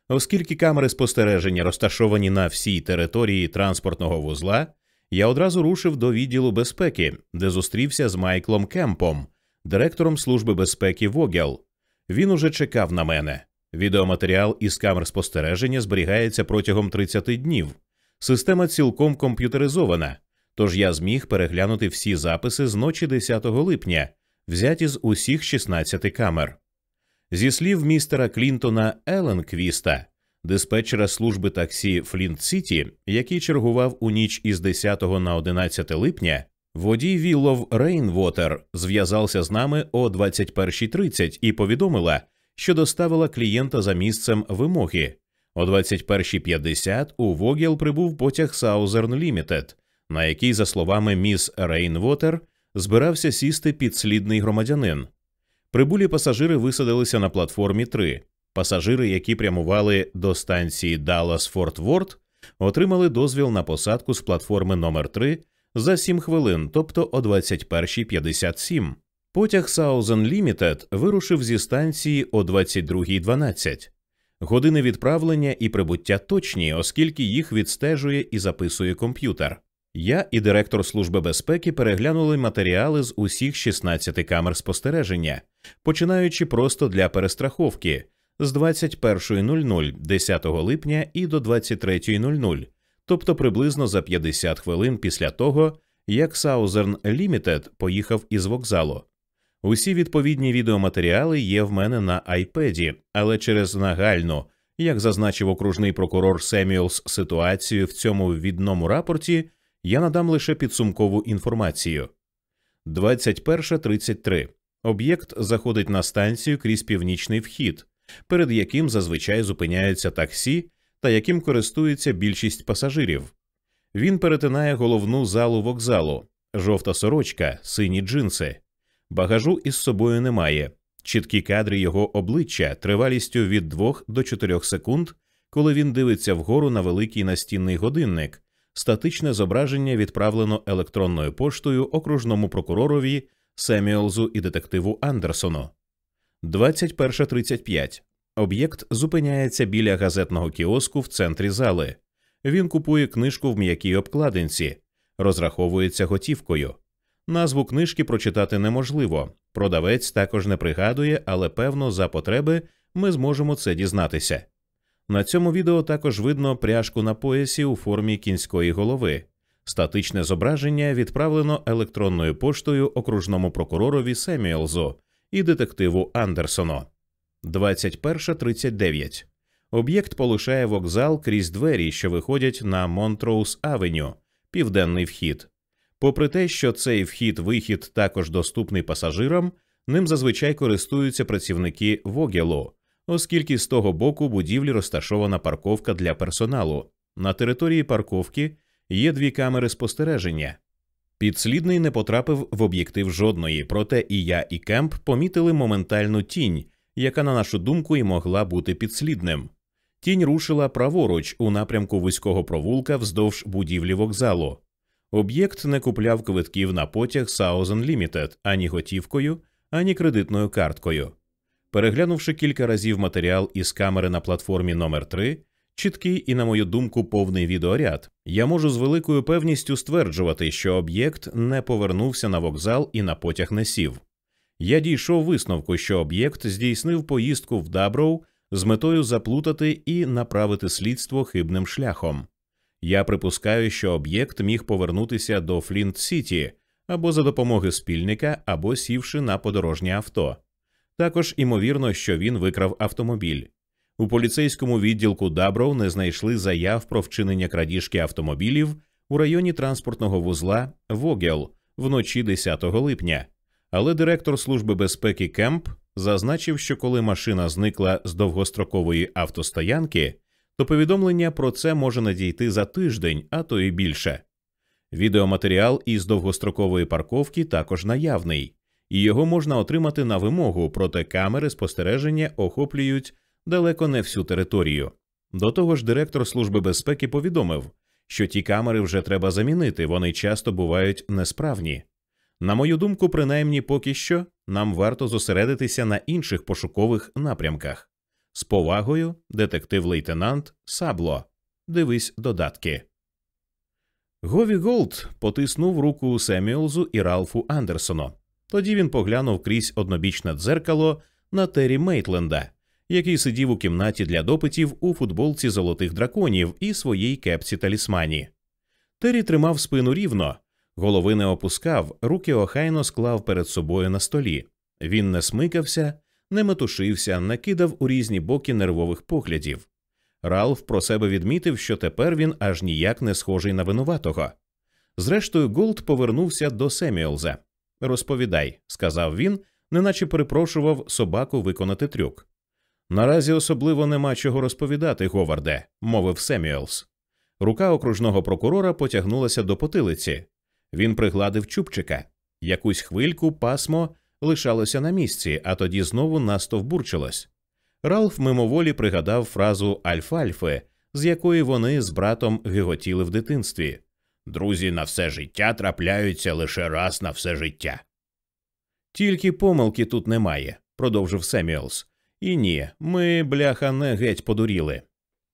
[SPEAKER 1] Оскільки камери спостереження розташовані на всій території транспортного вузла, я одразу рушив до відділу безпеки, де зустрівся з Майклом Кемпом, директором служби безпеки Вогел. Він уже чекав на мене. Відеоматеріал із камер спостереження зберігається протягом 30 днів. Система цілком комп'ютеризована, тож я зміг переглянути всі записи з ночі 10 липня, взяті з усіх 16 камер. Зі слів містера Клінтона Еленквіста, диспетчера служби таксі Флінт Сіті, який чергував у ніч із 10 на 11 липня, водій Віллов Рейнвотер зв'язався з нами о 21.30 і повідомила, що доставила клієнта за місцем вимоги. О 21.50 у Вогіл прибув потяг Southern Limited, на який, за словами міс Рейнвотер, збирався сісти підслідний громадянин. Прибулі пасажири висадилися на платформі 3. Пасажири, які прямували до станції Даллас Форт Ворд, отримали дозвіл на посадку з платформи номер 3 за 7 хвилин, тобто о 21.57. Потяг Southern Limited вирушив зі станції о 22.12. Години відправлення і прибуття точні, оскільки їх відстежує і записує комп'ютер. Я і директор Служби безпеки переглянули матеріали з усіх 16 камер спостереження, починаючи просто для перестраховки з 21.00 10 липня і до 23.00, тобто приблизно за 50 хвилин після того, як Southern Limited поїхав із вокзалу. Усі відповідні відеоматеріали є в мене на айпеді, але через нагальну, як зазначив окружний прокурор Семюелс, ситуацію в цьому відному рапорті я надам лише підсумкову інформацію. 21.33. Об'єкт заходить на станцію крізь північний вхід, перед яким зазвичай зупиняються таксі та яким користується більшість пасажирів. Він перетинає головну залу вокзалу, жовта сорочка, сині джинси. Багажу із собою немає. Чіткі кадри його обличчя тривалістю від 2 до 4 секунд, коли він дивиться вгору на великий настінний годинник, статичне зображення відправлено електронною поштою окружному прокуророві Семюелзу і детективу Андерсону. 21.35. Об'єкт зупиняється біля газетного кіоску в центрі зали. Він купує книжку в м'якій обкладинці, розраховується готівкою. Назву книжки прочитати неможливо. Продавець також не пригадує, але певно, за потреби ми зможемо це дізнатися. На цьому відео також видно пряжку на поясі у формі кінської голови. Статичне зображення відправлено електронною поштою окружному прокуророві Семюелзу і детективу Андерсону. 21.39. Об'єкт полишає вокзал крізь двері, що виходять на Монтроуз Авеню, південний вхід. Попри те, що цей вхід-вихід також доступний пасажирам, ним зазвичай користуються працівники Вогелу, оскільки з того боку будівлі розташована парковка для персоналу. На території парковки є дві камери спостереження. Підслідний не потрапив в об'єктив жодної, проте і я, і Кемп помітили моментальну тінь, яка, на нашу думку, і могла бути підслідним. Тінь рушила праворуч у напрямку вузького провулка вздовж будівлі вокзалу. Об'єкт не купляв квитків на потяг Southern Limited ані готівкою, ані кредитною карткою. Переглянувши кілька разів матеріал із камери на платформі номер 3 чіткий і, на мою думку, повний відеоряд, я можу з великою певністю стверджувати, що об'єкт не повернувся на вокзал і на потяг не сів. Я дійшов висновку, що об'єкт здійснив поїздку в Даброу з метою заплутати і направити слідство хибним шляхом. Я припускаю, що об'єкт міг повернутися до Флінт Сіті або за допомоги спільника, або сівши на подорожнє авто. Також імовірно, що він викрав автомобіль. У поліцейському відділку Даброу не знайшли заяв про вчинення крадіжки автомобілів у районі транспортного вузла Вогел вночі 10 липня. Але директор Служби безпеки Кемп зазначив, що коли машина зникла з довгострокової автостоянки, то повідомлення про це може надійти за тиждень, а то і більше. Відеоматеріал із довгострокової парковки також наявний, і його можна отримати на вимогу, проте камери спостереження охоплюють далеко не всю територію. До того ж, директор Служби безпеки повідомив, що ті камери вже треба замінити, вони часто бувають несправні. На мою думку, принаймні поки що нам варто зосередитися на інших пошукових напрямках. З повагою, детектив лейтенант Сабло. Дивись додатки. Гові Голд потиснув руку Семюелзу і Ралфу Андерсону. Тоді він поглянув крізь однобічне дзеркало на Террі Мейтленда, який сидів у кімнаті для допитів у футболці золотих драконів і своїй кепці талісмані. Террі тримав спину рівно, голови не опускав, руки охайно склав перед собою на столі. Він не смикався, не метушився, не кидав у різні боки нервових поглядів. Ралф про себе відмітив, що тепер він аж ніяк не схожий на винуватого. Зрештою, Голд повернувся до Семюелза. Розповідай, сказав він, неначе припрошував собаку виконати трюк. Наразі особливо нема чого розповідати, Говарде, мовив Семюелс. Рука окружного прокурора потягнулася до потилиці. Він пригладив чубчика. Якусь хвильку пасмо лишалося на місці, а тоді знову настовбурчилось. Ралф мимоволі пригадав фразу Альфальфи, з якої вони з братом гиготіли в дитинстві. Друзі на все життя трапляються лише раз на все життя. Тільки помилки тут немає, продовжив Семюелс. І ні, ми, бляха, не геть подуріли.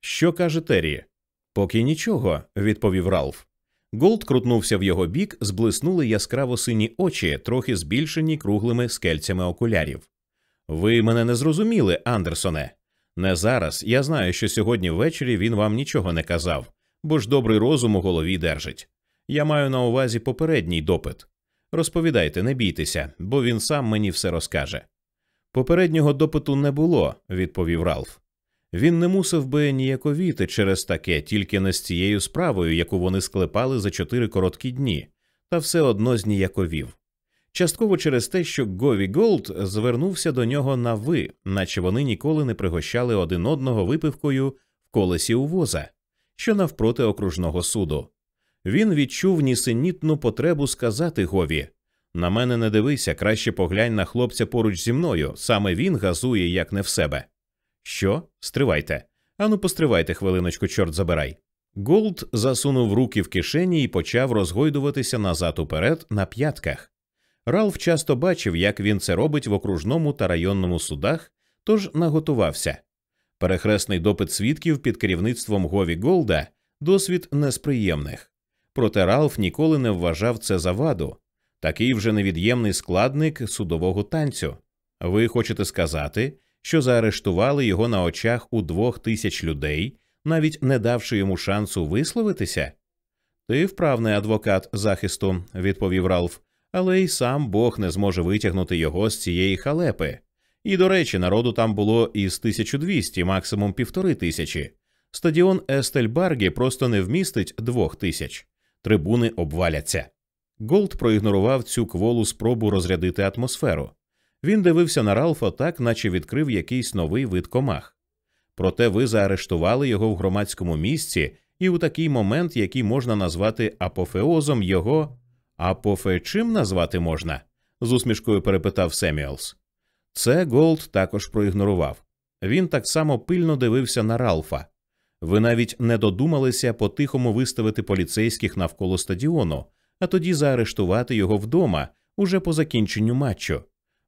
[SPEAKER 1] Що каже Террі? Поки нічого, відповів Ралф. Голд крутнувся в його бік, зблиснули яскраво сині очі, трохи збільшені круглими скельцями окулярів. Ви мене не зрозуміли, Андерсоне. Не зараз. Я знаю, що сьогодні ввечері він вам нічого не казав, бо ж добрий розум у голові держить. Я маю на увазі попередній допит. Розповідайте, не бійтеся, бо він сам мені все розкаже. Попереднього допиту не було, відповів Ралф. Він не мусив би ніяковіти через таке, тільки не з цією справою, яку вони склепали за чотири короткі дні, та все одно зніяковів. Частково через те, що Гові Голд звернувся до нього на ви, наче вони ніколи не пригощали один одного випивкою в колесі у воза, що навпроти окружного суду. Він відчув нісенітну потребу сказати Гові на мене не дивися, краще поглянь на хлопця поруч зі мною. Саме він газує, як не в себе. Що? Стривайте. Ану, постривайте хвилиночку, чорт забирай. Голд засунув руки в кишені і почав розгойдуватися назад уперед на п'ятках. Ралф часто бачив, як він це робить в окружному та районному судах, тож наготувався. Перехресний допит свідків під керівництвом Гові Голда досвід несприємних. Проте Ралф ніколи не вважав це за ваду. Такий вже невід'ємний складник судового танцю. Ви хочете сказати, що заарештували його на очах у двох тисяч людей, навіть не давши йому шансу висловитися? Ти вправний адвокат захисту, відповів Ралф, але й сам Бог не зможе витягнути його з цієї халепи. І, до речі, народу там було із 1200, максимум півтори тисячі. Стадіон Естель Барги просто не вмістить двох тисяч. Трибуни обваляться. Голд проігнорував цю кволу спробу розрядити атмосферу. Він дивився на Ралфа так, наче відкрив якийсь новий вид комах. Проте ви заарештували його в громадському місці і у такий момент, який можна назвати апофеозом його. Апофе чим назвати можна? з усмішкою перепитав Семюелс. Це Голд також проігнорував. Він так само пильно дивився на Ралфа. Ви навіть не додумалися по-тихому виставити поліцейських навколо стадіону, а тоді заарештувати його вдома уже по закінченню матчу.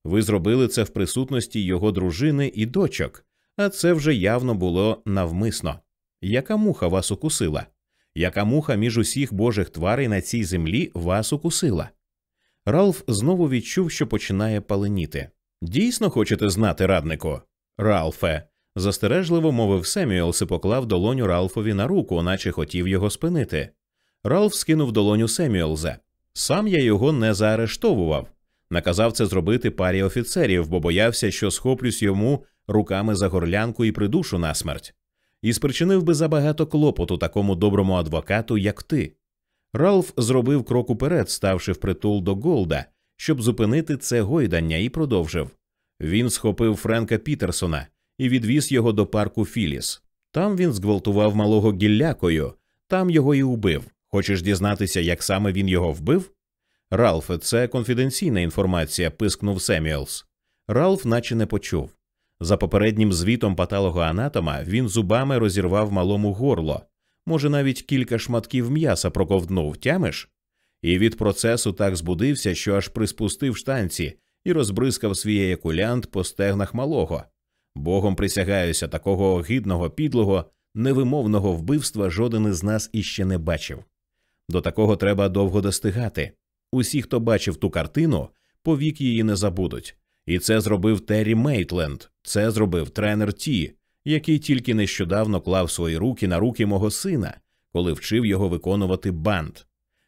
[SPEAKER 1] Ви зробили це в присутності його дружини і дочок, а це вже явно було навмисно. Яка муха вас укусила? Яка муха між усіх божих тварей на цій землі вас укусила? Ралф знову відчув, що починає паленіти. Дійсно хочете знати, раднику? Ралфе. застережливо мовив Семюелс і поклав долоню Ралфові на руку, наче хотів його спинити. Ралф скинув долоню Семюелза. Сам я його не заарештовував. Наказав це зробити парі офіцерів, бо боявся, що схоплюсь йому руками за горлянку і придушу насмерть. І спричинив би забагато клопоту такому доброму адвокату, як ти. Ралф зробив крок уперед, ставши впритул до Голда, щоб зупинити це гойдання, і продовжив. Він схопив Френка Пітерсона і відвіз його до парку Філіс. Там він зґвалтував малого гіллякою, там його і убив. Хочеш дізнатися, як саме він його вбив? Ралфе, це конфіденційна інформація, пискнув Семюелс. Ралф наче не почув. За попереднім звітом патологоанатома він зубами розірвав малому горло, може, навіть кілька шматків м'яса проковтнув, тямиш? І від процесу так збудився, що аж приспустив штанці і розбризкав свій еякулянт по стегнах малого. Богом присягаюся, такого огидного, підлого, невимовного вбивства жоден із нас іще не бачив. До такого треба довго достигати. Усі, хто бачив ту картину, повік її не забудуть. І це зробив Террі Мейтленд, це зробив тренер Ті, який тільки нещодавно клав свої руки на руки мого сина, коли вчив його виконувати банд.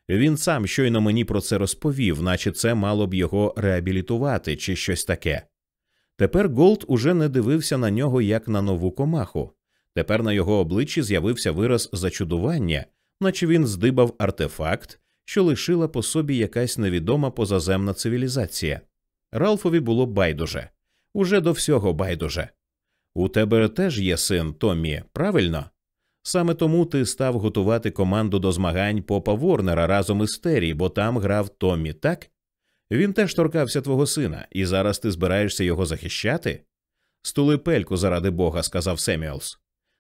[SPEAKER 1] Він сам щойно мені про це розповів, наче це мало б його реабілітувати чи щось таке. Тепер Голд уже не дивився на нього як на нову комаху. Тепер на його обличчі з'явився вираз зачудування, наче він здибав артефакт, що лишила по собі якась невідома позаземна цивілізація. Ралфові було байдуже, уже до всього байдуже. У тебе теж є син, Томмі, правильно? Саме тому ти став готувати команду до змагань Попа Ворнера разом із Террі, бо там грав Томмі, так? Він теж торкався твого сина, і зараз ти збираєшся його захищати? Стули пельку заради бога, сказав Семюелс.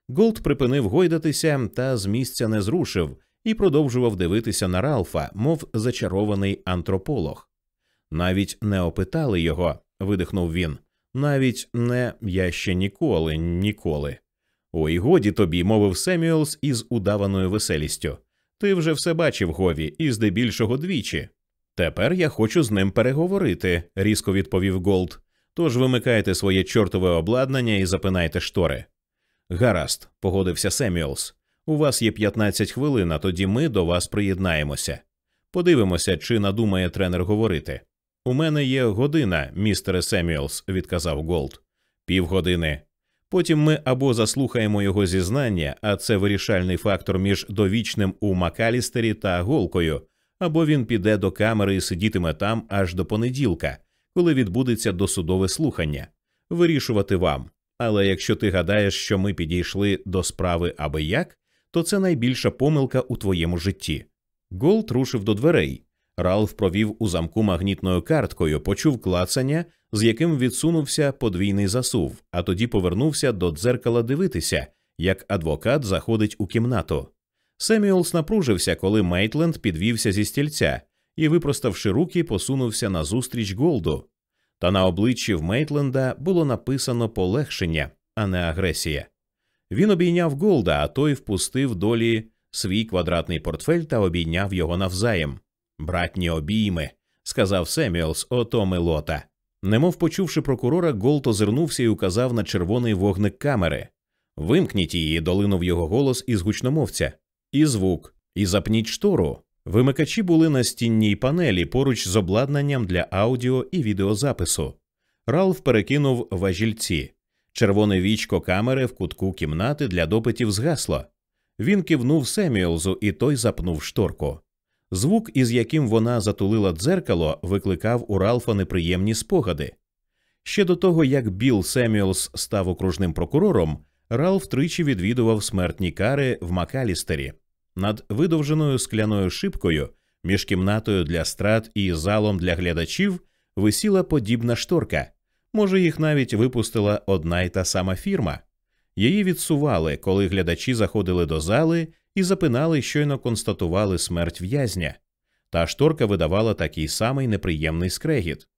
[SPEAKER 1] Голд припинив гойдатися та з місця не зрушив і продовжував дивитися на Ралфа, мов зачарований антрополог. Навіть не опитали його, видихнув він. Навіть не я ще ніколи, ніколи. Ой, годі тобі, мовив Семюелс із удаваною веселістю. Ти вже все бачив, Гові, і здебільшого двічі. Тепер я хочу з ним переговорити, різко відповів Голд. Тож вимикайте своє чортове обладнання і запинайте штори. Гаразд, погодився Семюелс. У вас є 15 хвилин, а тоді ми до вас приєднаємося. Подивимося, чи надумає тренер говорити. У мене є година, містере Семюелс, відказав Голд. Півгодини. Потім ми або заслухаємо його зізнання, а це вирішальний фактор між довічним у Макалістері та голкою, або він піде до камери і сидітиме там аж до понеділка, коли відбудеться досудове слухання. Вирішувати вам. Але якщо ти гадаєш, що ми підійшли до справи абияк, то це найбільша помилка у твоєму житті. Голд рушив до дверей. Ралф провів у замку магнітною карткою, почув клацання, з яким відсунувся подвійний засув, а тоді повернувся до дзеркала дивитися, як адвокат заходить у кімнату. Семюелс напружився, коли Мейтленд підвівся зі стільця і, випроставши руки, посунувся назустріч Голду. Та на обличчі в Мейтленда було написано полегшення, а не агресія. Він обійняв Голда, а той впустив долі свій квадратний портфель та обійняв його навзаєм. Братні обійми, сказав Семюелс, ото милота. Немов почувши прокурора, Голд озирнувся і указав на червоний вогник камери. Вимкніть її, долинув його голос із гучномовця. І звук, і запніть штору. Вимикачі були на стінній панелі поруч з обладнанням для аудіо і відеозапису. Ралф перекинув важільці. Червоне вічко камери в кутку кімнати для допитів згасло. Він кивнув Семюелзу, і той запнув шторку. Звук, із яким вона затулила дзеркало, викликав у Ралфа неприємні спогади. Ще до того, як Білл Семюелс став окружним прокурором, Ралф тричі відвідував смертні кари в Макалістері. Над видовженою скляною шибкою між кімнатою для страт і залом для глядачів висіла подібна шторка. Може, їх навіть випустила одна й та сама фірма. Її відсували, коли глядачі заходили до зали і запинали, щойно констатували смерть в'язня. Та шторка видавала такий самий неприємний скрегіт.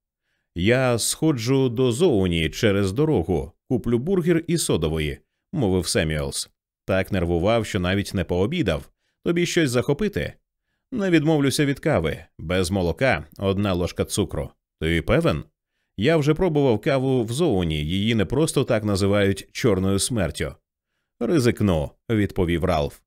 [SPEAKER 1] Я сходжу до зоуні через дорогу, куплю бургер і содової, мовив Семюелс. Так нервував, що навіть не пообідав. Тобі щось захопити? Не відмовлюся від кави, без молока, одна ложка цукру. Ти певен? Я вже пробував каву в зоуні, її не просто так називають чорною смертю. Ризикну, відповів Ралф.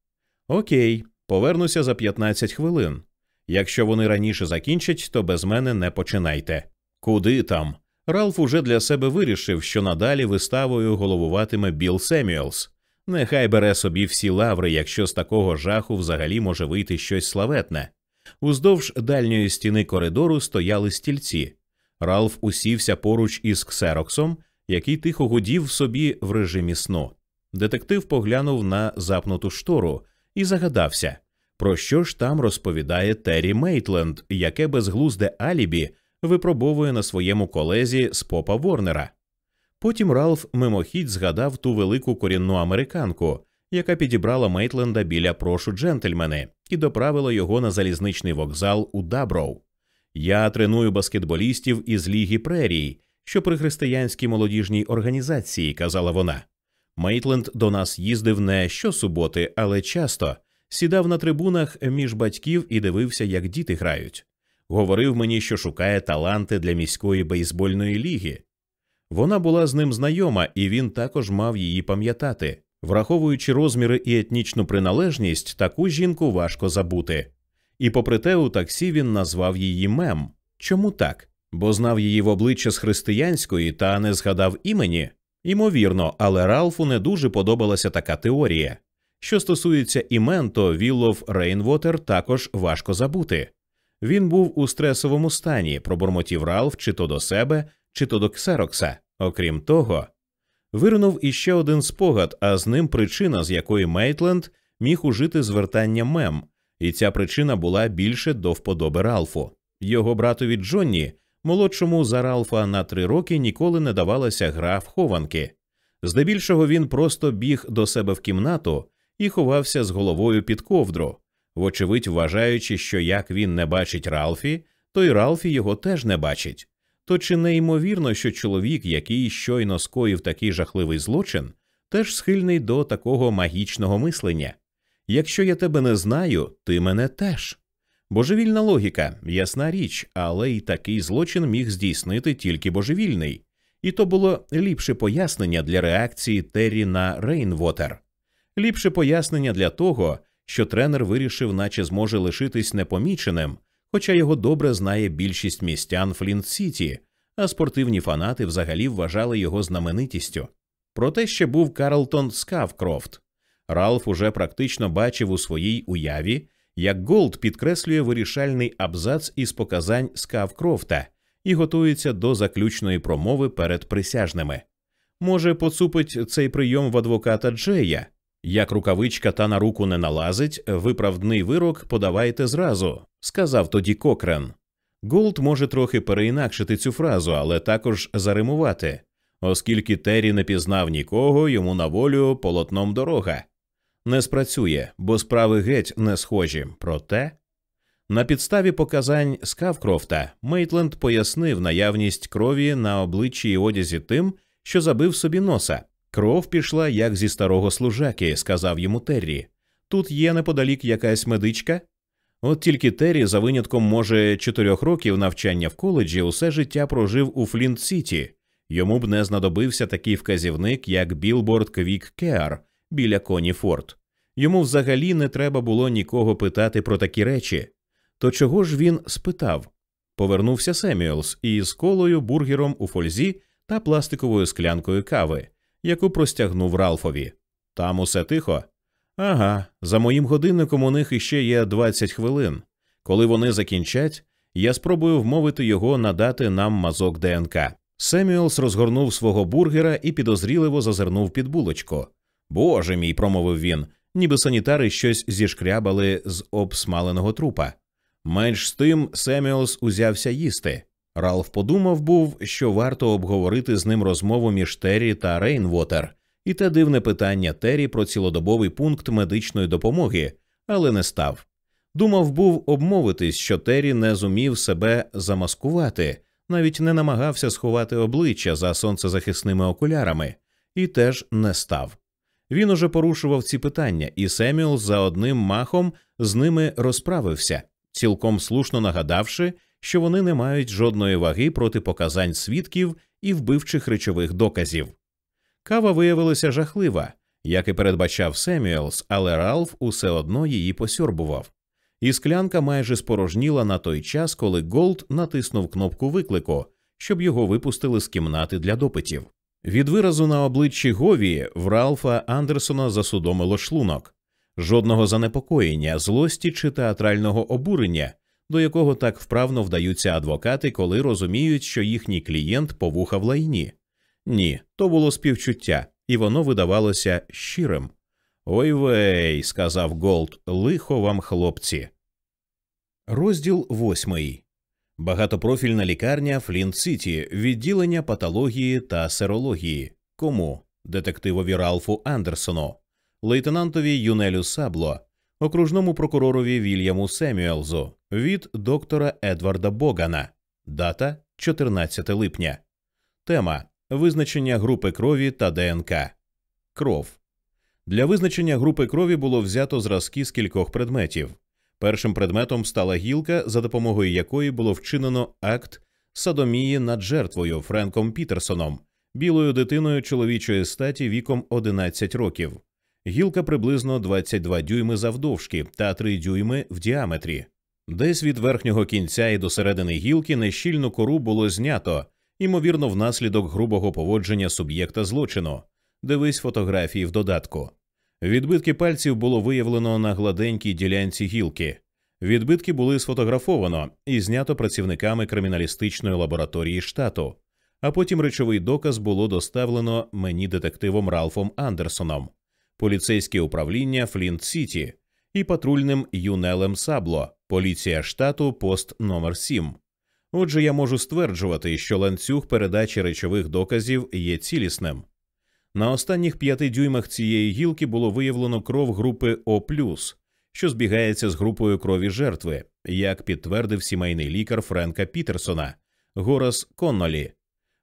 [SPEAKER 1] Окей, повернуся за 15 хвилин. Якщо вони раніше закінчать, то без мене не починайте. Куди там? Ралф уже для себе вирішив, що надалі виставою головуватиме Білл Семюелс. Нехай бере собі всі лаври, якщо з такого жаху взагалі може вийти щось славетне. Уздовж дальньої стіни коридору стояли стільці. Ралф усівся поруч із Ксероксом, який тихо гудів собі в режимі сну. Детектив поглянув на запнуту штору і загадався, про що ж там розповідає Террі Мейтленд, яке безглузде алібі випробовує на своєму колезі з попа Ворнера. Потім Ралф мимохідь згадав ту велику корінну американку, яка підібрала Мейтленда біля прошу джентльмени і доправила його на залізничний вокзал у Даброу. Я треную баскетболістів із Ліги Прерій, що при християнській молодіжній організації, казала вона. Мейтленд до нас їздив не щосуботи, але часто сідав на трибунах між батьків і дивився, як діти грають. Говорив мені, що шукає таланти для міської бейсбольної ліги. Вона була з ним знайома, і він також мав її пам'ятати. Враховуючи розміри і етнічну приналежність, таку жінку важко забути. І попри те, у таксі він назвав її мем. Чому так? Бо знав її в обличчя з християнської та не згадав імені? Імовірно, але Ралфу не дуже подобалася така теорія. Що стосується імен, то Віллов Рейнвотер також важко забути. Він був у стресовому стані, пробурмотів Ралф чи то до себе, чи то до Ксерокса. Окрім того, виринув іще один спогад, а з ним причина, з якої Мейтленд міг ужити звертання мем, і ця причина була більше до вподоби Ралфу. Його братові Джонні, молодшому за Ралфа на три роки, ніколи не давалася гра в хованки. Здебільшого він просто біг до себе в кімнату і ховався з головою під ковдру, вочевидь вважаючи, що як він не бачить Ралфі, то й Ралфі його теж не бачить. То чи не ймовірно, що чоловік, який щойно скоїв такий жахливий злочин, теж схильний до такого магічного мислення? Якщо я тебе не знаю, ти мене теж. Божевільна логіка, ясна річ, але й такий злочин міг здійснити тільки божевільний, і то було ліпше пояснення для реакції Террі на Рейнвотер, ліпше пояснення для того, що тренер вирішив, наче зможе лишитись непоміченим, хоча його добре знає більшість містян Флінт Сіті, а спортивні фанати взагалі вважали його знаменитістю. Проте ще був Карлтон Скавкрофт. Ралф уже практично бачив у своїй уяві, як Голд підкреслює вирішальний абзац із показань Скавкрофта і готується до заключної промови перед присяжними. Може, поцупить цей прийом в адвоката Джея, як рукавичка та на руку не налазить, виправдний вирок подавайте зразу, сказав тоді Кокрен. Голд може трохи переінакшити цю фразу, але також заримувати, оскільки Террі не пізнав нікого, йому на волю полотном дорога. Не спрацює, бо справи геть не схожі. Проте На підставі показань Скавкрофта Мейтленд пояснив наявність крові на обличчі і одязі тим, що забив собі носа. Кров пішла як зі старого служаки, сказав йому Террі. Тут є неподалік якась медичка. От тільки Террі, за винятком, може, чотирьох років навчання в коледжі, усе життя прожив у Флінт Сіті. Йому б не знадобився такий вказівник, як Білборд Квік Кеар біля Коні Форд. Йому взагалі не треба було нікого питати про такі речі. То чого ж він спитав? Повернувся Семюелс із колою, бургером у фользі та пластиковою склянкою кави, яку простягнув Ралфові. Там усе тихо. Ага, за моїм годинником у них іще є 20 хвилин. Коли вони закінчать, я спробую вмовити його надати нам мазок ДНК. Семюелс розгорнув свого бургера і підозріливо зазирнув під булочку. Боже мій, промовив він, ніби санітари щось зішкрябали з обсмаленого трупа. Менше з тим Семюелс узявся їсти. Ралф подумав був, що варто обговорити з ним розмову між Террі та Рейнвотер, і те дивне питання Террі про цілодобовий пункт медичної допомоги, але не став. Думав був обмовитись, що Террі не зумів себе замаскувати, навіть не намагався сховати обличчя за сонцезахисними окулярами, і теж не став. Він уже порушував ці питання, і Семюел за одним махом з ними розправився, цілком слушно нагадавши, що вони не мають жодної ваги проти показань свідків і вбивчих речових доказів. Кава виявилася жахлива, як і передбачав Семюелс, але Ралф усе одно її посьорбував. І склянка майже спорожніла на той час, коли Голд натиснув кнопку виклику, щоб його випустили з кімнати для допитів. Від виразу на обличчі Гові в Ралфа Андерсона засудомило шлунок, жодного занепокоєння, злості чи театрального обурення, до якого так вправно вдаються адвокати, коли розуміють, що їхній клієнт по вуха в лайні. Ні, то було співчуття, і воно видавалося щирим. Ой вей, сказав Голд, лихо вам, хлопці. Розділ восьмий. Багатопрофільна лікарня Флінт Сіті, відділення патології та серології. Кому? Детективові Ралфу Андерсону, лейтенантові Юнелю Сабло, окружному прокуророві Вільяму Семюелзу від доктора Едварда Богана. Дата 14 липня. Тема визначення групи крові та ДНК. Кров. Для визначення групи крові було взято зразки з кількох предметів. Першим предметом стала гілка, за допомогою якої було вчинено акт садомії над жертвою Френком Пітерсоном, білою дитиною чоловічої статі віком 11 років. Гілка приблизно 22 дюйми завдовжки та 3 дюйми в діаметрі. Десь від верхнього кінця і до середини гілки нещільну кору було знято, ймовірно, внаслідок грубого поводження суб'єкта злочину. Дивись фотографії в додатку. Відбитки пальців було виявлено на гладенькій ділянці гілки. Відбитки були сфотографовано і знято працівниками криміналістичної лабораторії штату. А потім речовий доказ було доставлено мені детективом Ралфом Андерсоном, поліцейське управління Флінт Сіті і патрульним Юнелем Сабло, поліція штату, пост номер 7 Отже, я можу стверджувати, що ланцюг передачі речових доказів є цілісним. На останніх п'яти дюймах цієї гілки було виявлено кров групи О, що збігається з групою крові жертви, як підтвердив сімейний лікар Френка Пітерсона Горас Коннолі.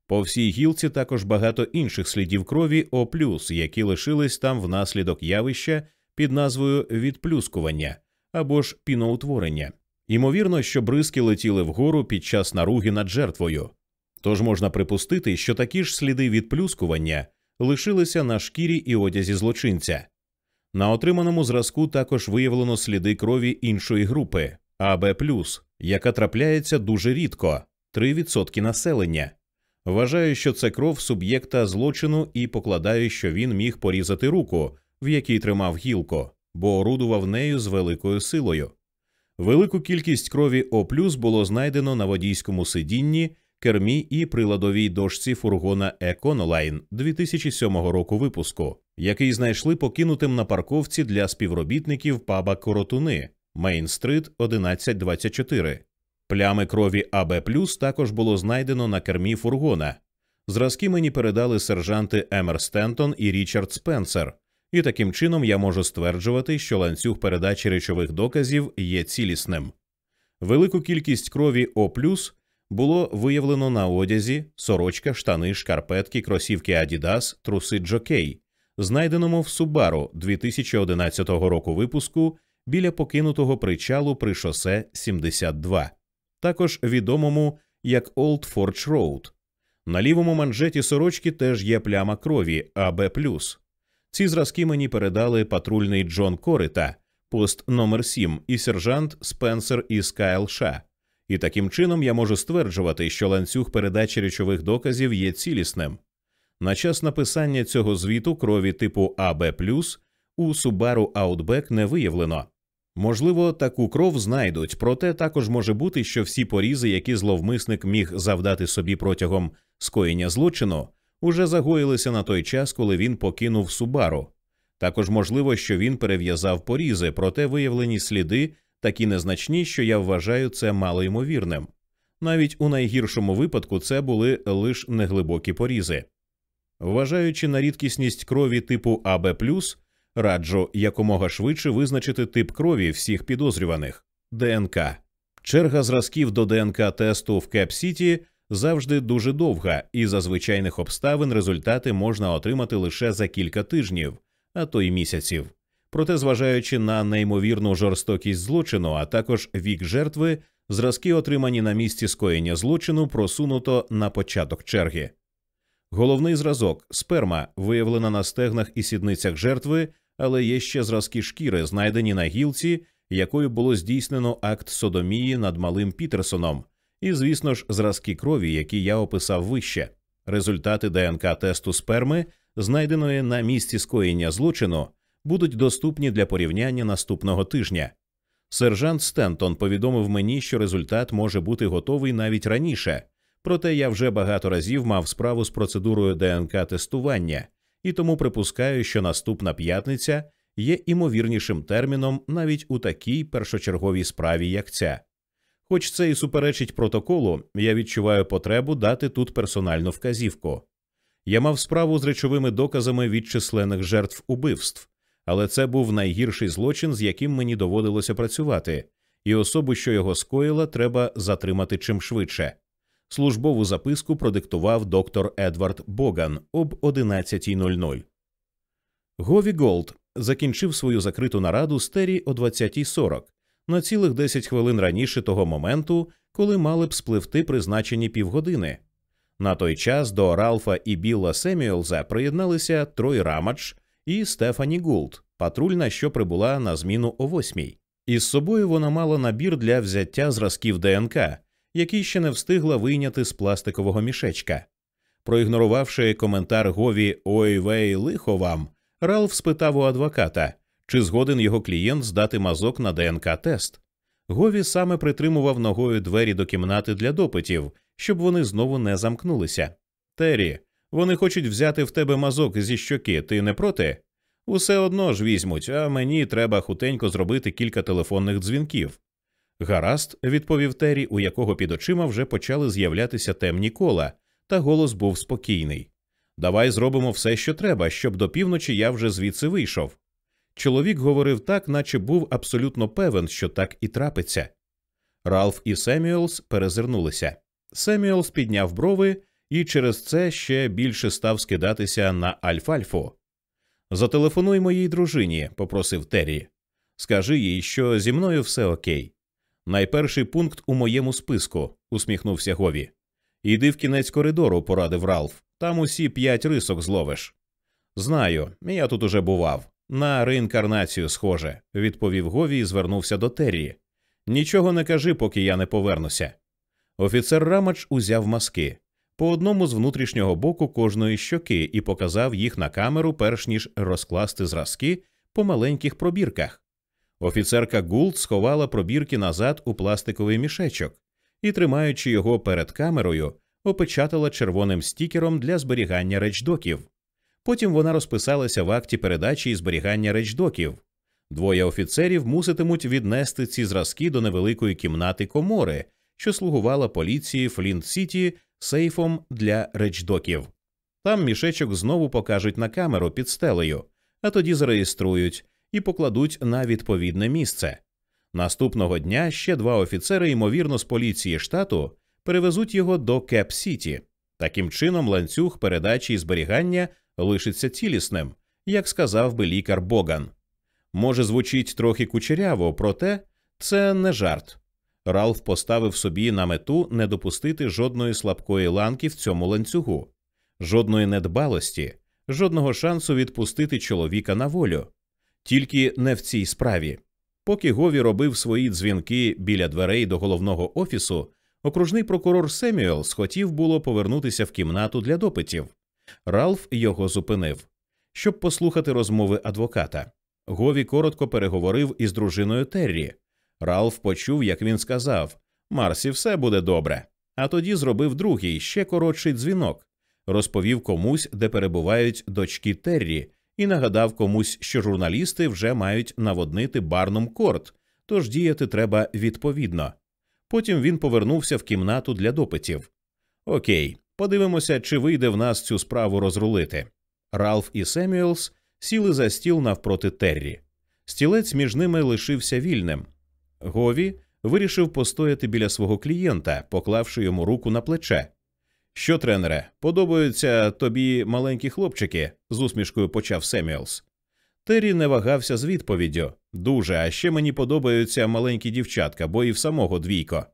[SPEAKER 1] По всій гілці також багато інших слідів крові О, які лишились там внаслідок явища під назвою відплюскування або ж піноутворення. Ймовірно, що бризки летіли вгору під час наруги над жертвою. Тож можна припустити, що такі ж сліди відплюскування лишилися на шкірі і одязі злочинця. На отриманому зразку також виявлено сліди крові іншої групи АБ, яка трапляється дуже рідко 3% населення. Вважаю, що це кров суб'єкта злочину і покладаю, що він міг порізати руку, в якій тримав гілку, бо орудував нею з великою силою. Велику кількість крові О було знайдено на водійському сидінні кермі і приладовій дошці фургона Еконолайн 2007 року випуску, який знайшли покинутим на парковці для співробітників паба Коротуни Мейн-стрит 1124. Плями крові АБ також було знайдено на кермі фургона. Зразки мені передали сержанти Емер Стентон і Річард Спенсер, і таким чином я можу стверджувати, що ланцюг передачі речових доказів є цілісним. Велику кількість крові О було виявлено на одязі, сорочка, штани, шкарпетки, кросівки Adidas, труси Джокей, знайденому в Субару 2011 року випуску біля покинутого причалу при шосе 72, також відомому як Old Forge Road. На лівому манжеті сорочки теж є пляма крові АБ. Ці зразки мені передали патрульний Джон Корита, пост номер 7 і сержант Спенсер із КЛШ. І таким чином я можу стверджувати, що ланцюг передачі речових доказів є цілісним. На час написання цього звіту крові типу АБ у Subaru Outback не виявлено. Можливо, таку кров знайдуть, проте також може бути, що всі порізи, які зловмисник міг завдати собі протягом скоєння злочину, уже загоїлися на той час, коли він покинув Субару. Також можливо, що він перев'язав порізи, проте виявлені сліди такі незначні, що я вважаю це малоймовірним. Навіть у найгіршому випадку це були лише неглибокі порізи. Вважаючи на рідкісність крові типу АБ, раджу якомога швидше визначити тип крові всіх підозрюваних ДНК. Черга зразків до ДНК тесту в Кеп-Сіті завжди дуже довга, і за звичайних обставин результати можна отримати лише за кілька тижнів, а то й місяців. Проте, зважаючи на неймовірну жорстокість злочину, а також вік жертви, зразки, отримані на місці скоєння злочину, просунуто на початок черги. Головний зразок сперма виявлена на стегнах і сідницях жертви, але є ще зразки шкіри, знайдені на гілці, якою було здійснено акт содомії над малим Пітерсоном, і, звісно ж, зразки крові, які я описав вище. Результати ДНК тесту сперми, знайденої на місці скоєння злочину, будуть доступні для порівняння наступного тижня. Сержант Стентон повідомив мені, що результат може бути готовий навіть раніше, проте я вже багато разів мав справу з процедурою ДНК тестування і тому припускаю, що наступна п'ятниця є імовірнішим терміном навіть у такій першочерговій справі, як ця. Хоч це і суперечить протоколу, я відчуваю потребу дати тут персональну вказівку. Я мав справу з речовими доказами від численних жертв убивств, але це був найгірший злочин, з яким мені доводилося працювати, і особу, що його скоїла, треба затримати чим швидше. Службову записку продиктував доктор Едвард Боган об 11.00. Гові Голд закінчив свою закриту нараду з Террі о 20.40 на цілих 10 хвилин раніше того моменту, коли мали б спливти призначені півгодини. На той час до Ралфа і Білла Семюелза приєдналися Трой Рамадж і Стефані Гулд, патрульна, що прибула на зміну о восьмій. Із собою вона мала набір для взяття зразків ДНК, який ще не встигла вийняти з пластикового мішечка. Проігнорувавши коментар Гові Ой вей лихо вам, Ралф спитав у адвоката, чи згоден його клієнт здати мазок на ДНК тест. Гові саме притримував ногою двері до кімнати для допитів, щоб вони знову не замкнулися. Террі, вони хочуть взяти в тебе мазок зі щоки, ти не проти? Усе одно ж візьмуть, а мені треба хутенько зробити кілька телефонних дзвінків. Гаразд, відповів Террі, у якого під очима вже почали з'являтися темні кола, та голос був спокійний. Давай зробимо все, що треба, щоб до півночі я вже звідси вийшов. Чоловік говорив так, наче був абсолютно певен, що так і трапиться. Ралф і Семюелс перезирнулися. Семюелс підняв брови і через це ще більше став скидатися на Альфальфу. Зателефонуй моїй дружині, попросив Террі. Скажи їй, що зі мною все окей. Найперший пункт у моєму списку, усміхнувся Гові. Іди в кінець коридору, порадив Ралф. Там усі п'ять рисок зловиш. Знаю, я тут уже бував. На реінкарнацію схоже, відповів Гові і звернувся до Террі. Нічого не кажи, поки я не повернуся. Офіцер Рамач узяв маски по одному з внутрішнього боку кожної щоки і показав їх на камеру, перш ніж розкласти зразки по маленьких пробірках. Офіцерка Гулд сховала пробірки назад у пластиковий мішечок і, тримаючи його перед камерою, опечатала червоним стікером для зберігання речдоків. Потім вона розписалася в акті передачі і зберігання речдоків. Двоє офіцерів муситимуть віднести ці зразки до невеликої кімнати комори, що слугувала поліції Флінт Сіті сейфом для речдоків. Там мішечок знову покажуть на камеру під стелею, а тоді зареєструють і покладуть на відповідне місце. Наступного дня ще два офіцери, ймовірно, з поліції штату перевезуть його до Кеп Сіті. Таким чином, ланцюг передачі і зберігання лишиться цілісним, як сказав би лікар Боган. Може, звучить трохи кучеряво, проте це не жарт. Ралф поставив собі на мету не допустити жодної слабкої ланки в цьому ланцюгу, жодної недбалості, жодного шансу відпустити чоловіка на волю. Тільки не в цій справі. Поки Гові робив свої дзвінки біля дверей до головного офісу, окружний прокурор Семюелс хотів було повернутися в кімнату для допитів. Ралф його зупинив, щоб послухати розмови адвоката. Гові коротко переговорив із дружиною Террі. Ралф почув, як він сказав Марсі, все буде добре. А тоді зробив другий, ще коротший дзвінок, розповів комусь, де перебувають дочки Террі, і нагадав комусь, що журналісти вже мають наводнити барном корт, тож діяти треба відповідно. Потім він повернувся в кімнату для допитів. Окей, подивимося, чи вийде в нас цю справу розрулити. Ралф і Семюелс сіли за стіл навпроти Террі. Стілець між ними лишився вільним. Гові вирішив постояти біля свого клієнта, поклавши йому руку на плече. Що, тренере, подобаються тобі маленькі хлопчики? з усмішкою почав Семюелс. Террі не вагався з відповіддю дуже, а ще мені подобаються маленькі дівчатка, бо і в самого двійко.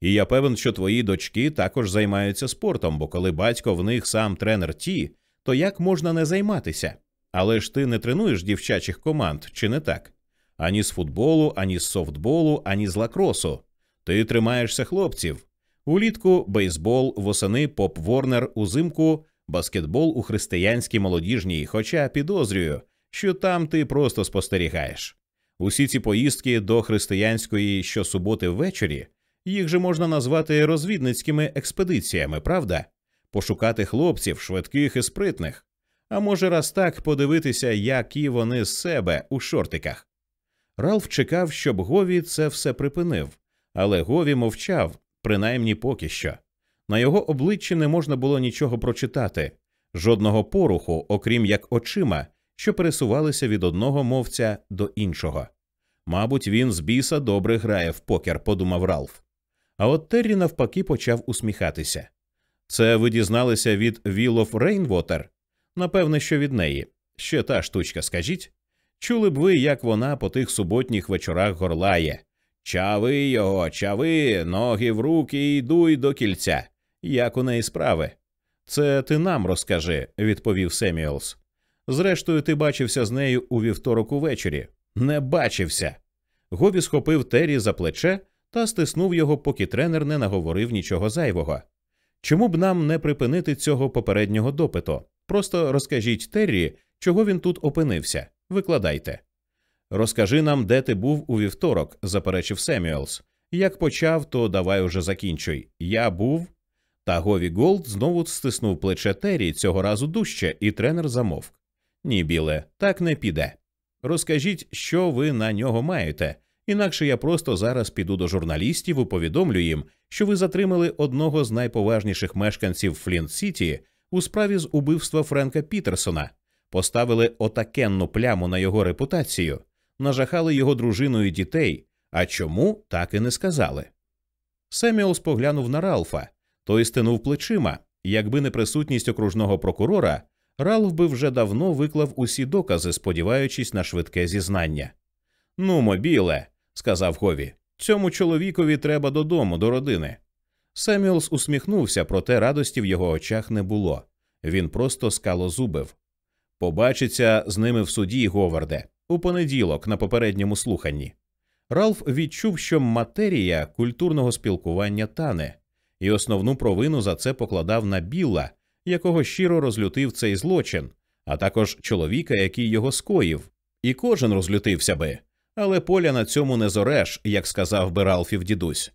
[SPEAKER 1] І я певен, що твої дочки також займаються спортом, бо коли батько в них сам тренер Ті, то як можна не займатися? Але ж ти не тренуєш дівчачих команд, чи не так? Ані з футболу, ані з софтболу, ані з лакросу. Ти тримаєшся хлопців. Улітку бейсбол, восени поп Ворнер, узимку баскетбол у християнській молодіжній, хоча підозрюю, що там ти просто спостерігаєш. Усі ці поїздки до християнської щосуботи ввечері їх же можна назвати розвідницькими експедиціями, правда? Пошукати хлопців, швидких і спритних. А може, раз так подивитися, які вони з себе у шортиках. Ралф чекав, щоб Гові це все припинив, але Гові мовчав, принаймні поки що. На його обличчі не можна було нічого прочитати, жодного поруху, окрім як очима, що пересувалися від одного мовця до іншого. Мабуть, він з біса добре грає в покер, подумав Ралф. А от Террі навпаки почав усміхатися. Це ви дізналися від Will Rainwater? Напевне, що від неї. Ще та штучка, скажіть. Чули б ви, як вона по тих суботніх вечорах горлає. Чави його, чави, ноги в руки і дуй до кільця. Як у неї справи? Це ти нам розкажи, відповів Семюелс. Зрештою, ти бачився з нею у вівторок увечері. Не бачився. Гові схопив Террі за плече та стиснув його, поки тренер не наговорив нічого зайвого. Чому б нам не припинити цього попереднього допиту? Просто розкажіть Террі, чого він тут опинився. Викладайте. Розкажи нам, де ти був у вівторок, заперечив Семюелс. Як почав, то давай уже закінчуй. Я був. Та Гові Голд знову стиснув плече Террі цього разу дужче, і тренер замовк. Ні, біле, так не піде. Розкажіть, що ви на нього маєте, інакше я просто зараз піду до журналістів і повідомлю їм, що ви затримали одного з найповажніших мешканців Флінт Сіті у справі з убивства Френка Пітерсона, поставили отакенну пляму на його репутацію, нажахали його дружину і дітей. А чому так і не сказали? Семіолс поглянув на Ралфа, той стинув плечима. Якби не присутність окружного прокурора, Ралф би вже давно виклав усі докази, сподіваючись на швидке зізнання. Ну, мобіле, сказав Гові, цьому чоловікові треба додому, до родини. Семюелс усміхнувся, проте радості в його очах не було. Він просто скалозубив. Побачиться з ними в суді, Говарде, у понеділок на попередньому слуханні. Ралф відчув, що матерія культурного спілкування тане, і основну провину за це покладав на Білла, якого щиро розлютив цей злочин, а також чоловіка, який його скоїв. І кожен розлютився би. Але поля на цьому не зореш, як сказав би Ралфів дідусь.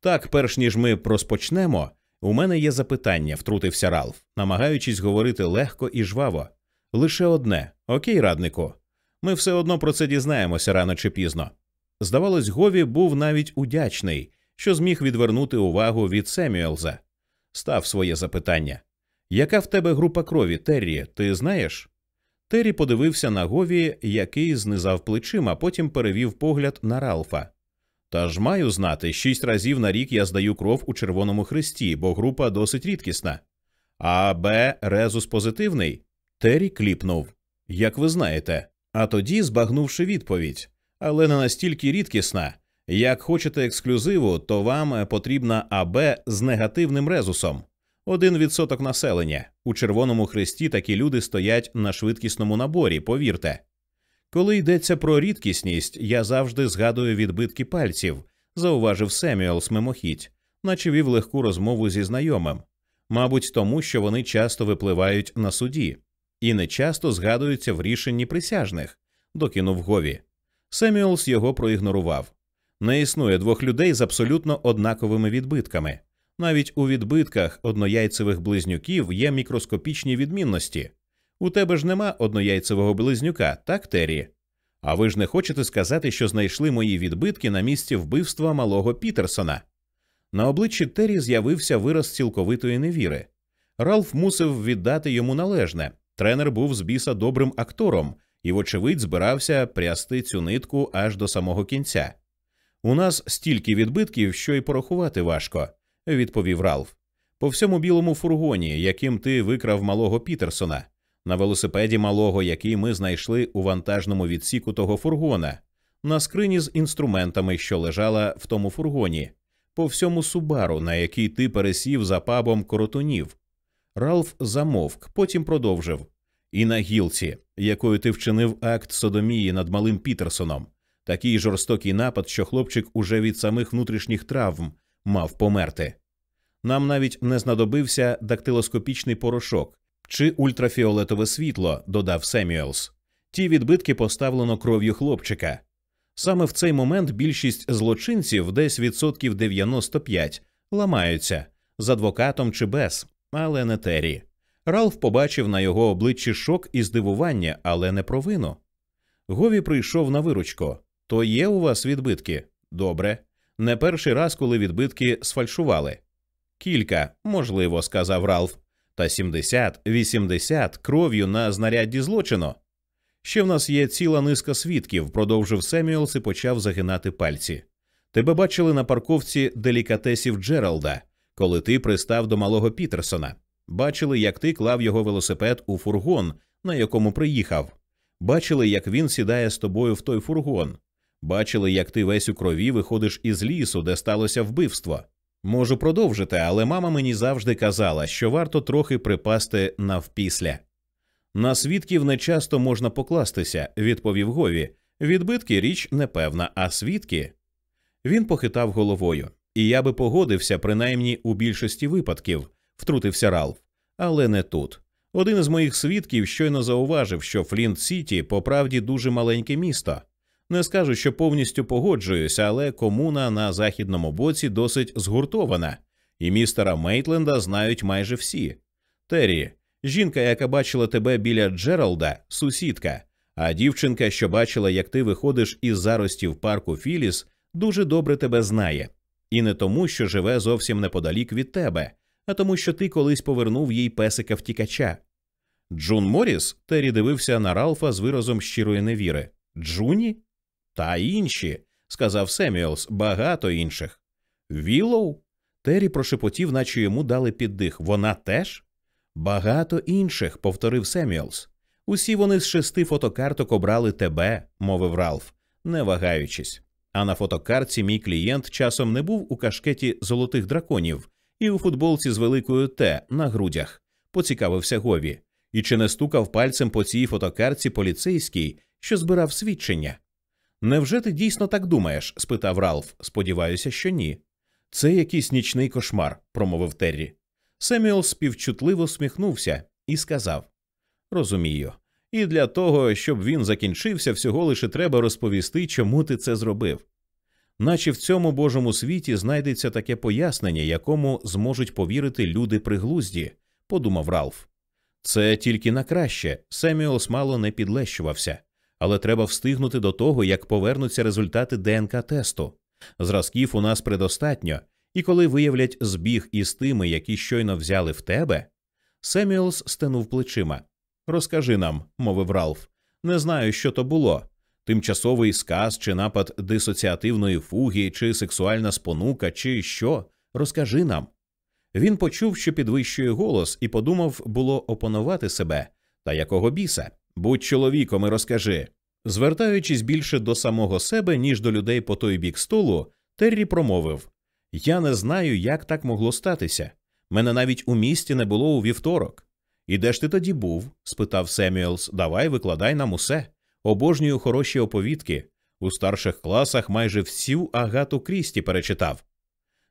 [SPEAKER 1] Так, перш ніж ми розпочнемо, у мене є запитання, втрутився Ралф, намагаючись говорити легко і жваво. Лише одне окей, раднику. Ми все одно про це дізнаємося рано чи пізно. Здавалось, Гові був навіть удячний, що зміг відвернути увагу від Семюелза. Став своє запитання. Яка в тебе група крові, Террі, ти знаєш? Террі подивився на Гові, який знизав плечима, потім перевів погляд на Ралфа. Та ж маю знати, шість разів на рік я здаю кров у Червоному Хресті, бо група досить рідкісна. А Б резус позитивний. Террі кліпнув. Як ви знаєте. А тоді, збагнувши відповідь, але не настільки рідкісна. Як хочете ексклюзиву, то вам потрібна АБ з негативним резусом. Один відсоток населення. У Червоному Хресті такі люди стоять на швидкісному наборі, повірте. Коли йдеться про рідкісність, я завжди згадую відбитки пальців, зауважив Семюелс мимохідь, наче вів легку розмову зі знайомим. Мабуть, тому що вони часто випливають на суді і не часто згадуються в рішенні присяжних, докинув Гові. Семюелс його проігнорував. Не існує двох людей з абсолютно однаковими відбитками. Навіть у відбитках однояйцевих близнюків є мікроскопічні відмінності. У тебе ж нема однояйцевого близнюка, так, Террі? А ви ж не хочете сказати, що знайшли мої відбитки на місці вбивства малого Пітерсона? На обличчі Террі з'явився вираз цілковитої невіри. Ралф мусив віддати йому належне. Тренер був з біса добрим актором і, вочевидь, збирався прясти цю нитку аж до самого кінця. У нас стільки відбитків, що й порахувати важко, відповів Ралф. По всьому білому фургоні, яким ти викрав малого Пітерсона, на велосипеді малого, який ми знайшли у вантажному відсіку того фургона, на скрині з інструментами, що лежала в тому фургоні, по всьому субару, на який ти пересів за пабом коротунів. Ралф замовк, потім продовжив. І на гілці, якою ти вчинив акт содомії над малим Пітерсоном, такий жорстокий напад, що хлопчик уже від самих внутрішніх травм мав померти. Нам навіть не знадобився дактилоскопічний порошок чи ультрафіолетове світло, додав Семюелс. Ті відбитки поставлено кров'ю хлопчика. Саме в цей момент більшість злочинців, десь відсотків 95, ламаються з адвокатом чи без, але не Террі. Ралф побачив на його обличчі шок і здивування, але не провину. Гові прийшов на виручку. То є у вас відбитки? Добре. Не перший раз, коли відбитки сфальшували. Кілька, можливо, сказав Ралф, та 70-80 кров'ю на знарядді злочину. Ще в нас є ціла низка свідків, продовжив Семюелс і почав загинати пальці. Тебе бачили на парковці делікатесів Джералда, коли ти пристав до малого Пітерсона. Бачили, як ти клав його велосипед у фургон, на якому приїхав. Бачили, як він сідає з тобою в той фургон. Бачили, як ти весь у крові виходиш із лісу, де сталося вбивство. Можу продовжити, але мама мені завжди казала, що варто трохи припасти навпісля. На свідків не часто можна покластися, відповів Гові. Відбитки річ непевна, а свідки. Він похитав головою, і я би погодився, принаймні у більшості випадків, втрутився Ралф. Але не тут. Один із моїх свідків щойно зауважив, що Флінт Сіті по правді дуже маленьке місто. Не скажу, що повністю погоджуюся, але комуна на західному боці досить згуртована, і містера Мейтленда знають майже всі. Террі, жінка, яка бачила тебе біля Джералда, сусідка, а дівчинка, що бачила, як ти виходиш із заростів парку Філіс, дуже добре тебе знає, і не тому, що живе зовсім неподалік від тебе, а тому, що ти колись повернув їй песика втікача. Джун Моріс Террі дивився на Ралфа з виразом щирої невіри. Джуні? Та інші, сказав Семюелс, багато інших. Віллоу? Террі прошепотів, наче йому дали піддих. Вона теж? Багато інших, повторив Семюелс. Усі вони з шести фотокарток обрали тебе, мовив Ралф, не вагаючись. А на фотокартці мій клієнт часом не був у кашкеті золотих драконів і у футболці з великою Т на грудях, поцікавився Гові, і чи не стукав пальцем по цій фотокартці поліцейський, що збирав свідчення? Невже ти дійсно так думаєш? спитав Ралф. Сподіваюся, що ні. Це якийсь нічний кошмар, промовив Террі. Семюел співчутливо сміхнувся і сказав Розумію. І для того, щоб він закінчився, всього лише треба розповісти, чому ти це зробив. Наче в цьому божому світі знайдеться таке пояснення, якому зможуть повірити люди при глузді, подумав Ралф. Це тільки на краще. Семюелс мало не підлещувався але треба встигнути до того, як повернуться результати ДНК тесту. Зразків у нас предостатньо, і коли виявлять збіг із тими, які щойно взяли в тебе. Семюелс стенув плечима. Розкажи нам, мовив Ралф. Не знаю, що то було. Тимчасовий сказ чи напад дисоціативної фуги, чи сексуальна спонука, чи що? Розкажи нам. Він почув, що підвищує голос, і подумав було опанувати себе. Та якого біса? Будь чоловіком і розкажи. Звертаючись більше до самого себе, ніж до людей по той бік столу, Террі промовив Я не знаю, як так могло статися. Мене навіть у місті не було у вівторок. І де ж ти тоді був? спитав Семюелс. Давай викладай нам усе. Обожнюю хороші оповідки. У старших класах майже всю агату Крісті перечитав.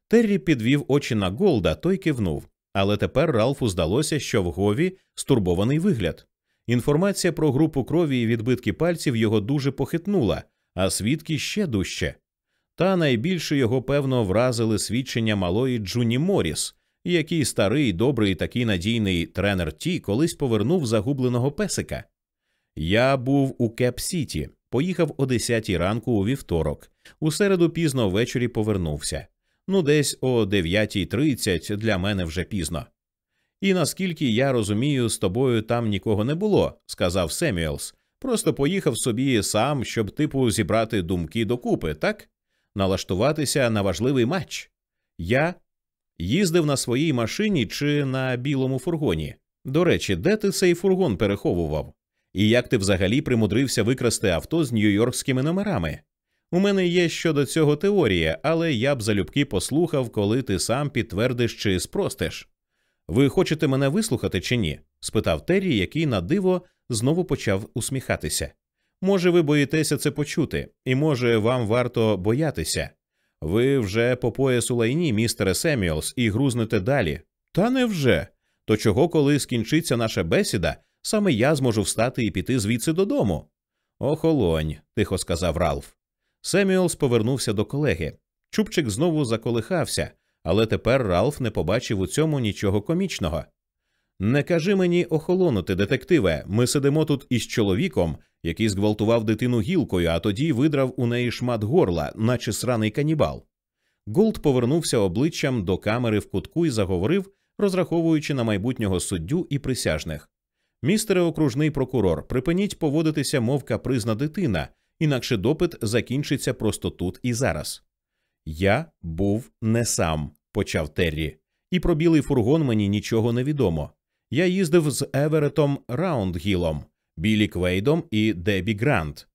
[SPEAKER 1] Террі підвів очі на Голда, той кивнув. Але тепер Ралфу здалося, що в Гові стурбований вигляд. Інформація про групу крові і відбитки пальців його дуже похитнула, а свідки ще дужче. Та найбільше його певно вразили свідчення малої Джуні Моріс, який старий, добрий такий надійний тренер Ті колись повернув загубленого песика. Я був у Кеп Сіті, поїхав о 10 ранку у вівторок, у середу пізно ввечері повернувся. Ну, десь о 9.30 для мене вже пізно. І наскільки я розумію, з тобою там нікого не було, сказав Семюелс. Просто поїхав собі сам, щоб типу зібрати думки докупи, так? Налаштуватися на важливий матч. Я їздив на своїй машині чи на білому фургоні. До речі, де ти цей фургон переховував? І як ти взагалі примудрився викрасти авто з нью-йоркськими номерами? У мене є щодо цього теорія, але я б залюбки послухав, коли ти сам підтвердиш чи спростиш. Ви хочете мене вислухати чи ні? спитав Террі, який на диво знову почав усміхатися. Може, ви боїтеся це почути, і може, вам варто боятися. Ви вже по пояс у лайні, містере Семюелс, і грузнете далі. Та невже? То чого, коли скінчиться наша бесіда, саме я зможу встати і піти звідси додому? Охолонь, тихо сказав Ралф. Семюелс повернувся до колеги. Чубчик знову заколихався, але тепер Ралф не побачив у цьому нічого комічного. Не кажи мені охолонути, детективе. Ми сидимо тут із чоловіком, який зґвалтував дитину гілкою, а тоді видрав у неї шмат горла, наче сраний канібал. Голд повернувся обличчям до камери в кутку і заговорив, розраховуючи на майбутнього суддю і присяжних. Містере окружний прокурор, припиніть поводитися, мов капризна дитина, інакше допит закінчиться просто тут і зараз. Я був не сам, почав Террі, і про білий фургон мені нічого не відомо. Я їздив з Еверетом Раундгілом, Біллі Квейдом і Дебі Грант.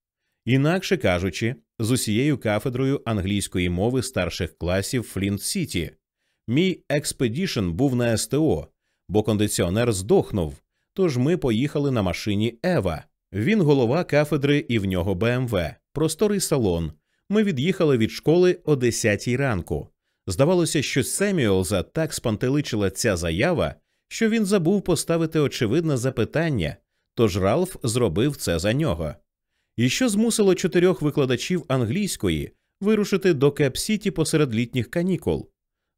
[SPEAKER 1] Інакше кажучи, з усією кафедрою англійської мови старших класів Флінт Сіті. Мій експедішн був на СТО, бо кондиціонер здохнув. Тож ми поїхали на машині Ева. Він голова кафедри і в нього БМВ, просторий салон. Ми від'їхали від школи о 10 ранку. Здавалося, що Семюелза так спантеличила ця заява, що він забув поставити очевидне запитання, тож Ралф зробив це за нього. І що змусило чотирьох викладачів англійської вирушити до Кеп-Сіті посеред літніх канікул?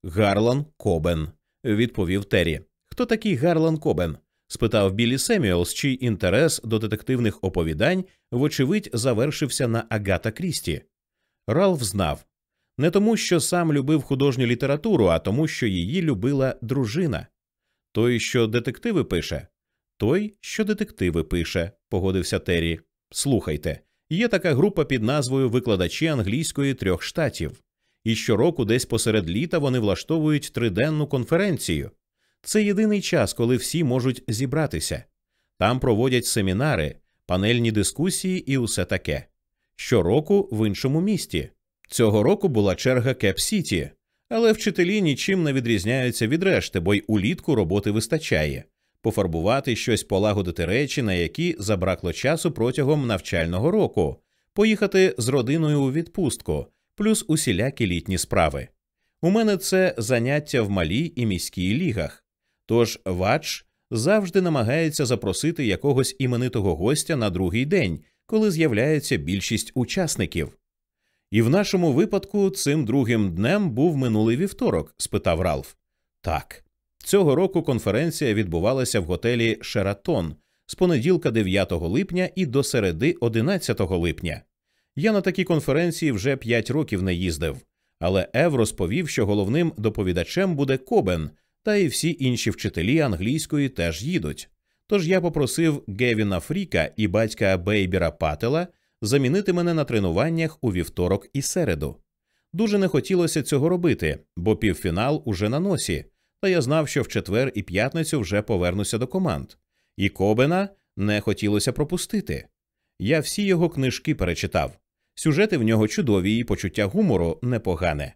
[SPEAKER 1] Гарлан Кобен, відповів Террі. Хто такий Гарлан Кобен? спитав Білл Семюелс, чий інтерес до детективних оповідань, вочевидь, завершився на Агата Крісті. Ралф знав не тому, що сам любив художню літературу, а тому, що її любила дружина. Той, що детективи пише, той, що детективи пише, погодився Террі. Слухайте, є така група під назвою Викладачі англійської трьох штатів, і щороку, десь посеред літа, вони влаштовують триденну конференцію. Це єдиний час, коли всі можуть зібратися. Там проводять семінари, панельні дискусії і усе таке. Щороку в іншому місті. Цього року була черга Кеп Сіті, але вчителі нічим не відрізняються від решти, бо й улітку роботи вистачає пофарбувати щось, полагодити речі, на які забракло часу протягом навчального року, поїхати з родиною у відпустку, плюс усілякі літні справи. У мене це заняття в малій і міській лігах. Тож вач завжди намагається запросити якогось іменитого гостя на другий день, коли з'являється більшість учасників. І в нашому випадку цим другим днем був минулий вівторок? спитав Ралф. Так. Цього року конференція відбувалася в готелі Шератон з понеділка 9 липня і до середи 11 липня. Я на такі конференції вже 5 років не їздив, але Ев розповів, що головним доповідачем буде Кобен, та й всі інші вчителі англійської теж їдуть. Тож я попросив Гевіна Фріка і батька Бейбіра Патела замінити мене на тренуваннях у вівторок і середу. Дуже не хотілося цього робити, бо півфінал уже на носі, та я знав, що в четвер і п'ятницю вже повернуся до команд. І Кобена не хотілося пропустити. Я всі його книжки перечитав. Сюжети в нього чудові і почуття гумору непогане.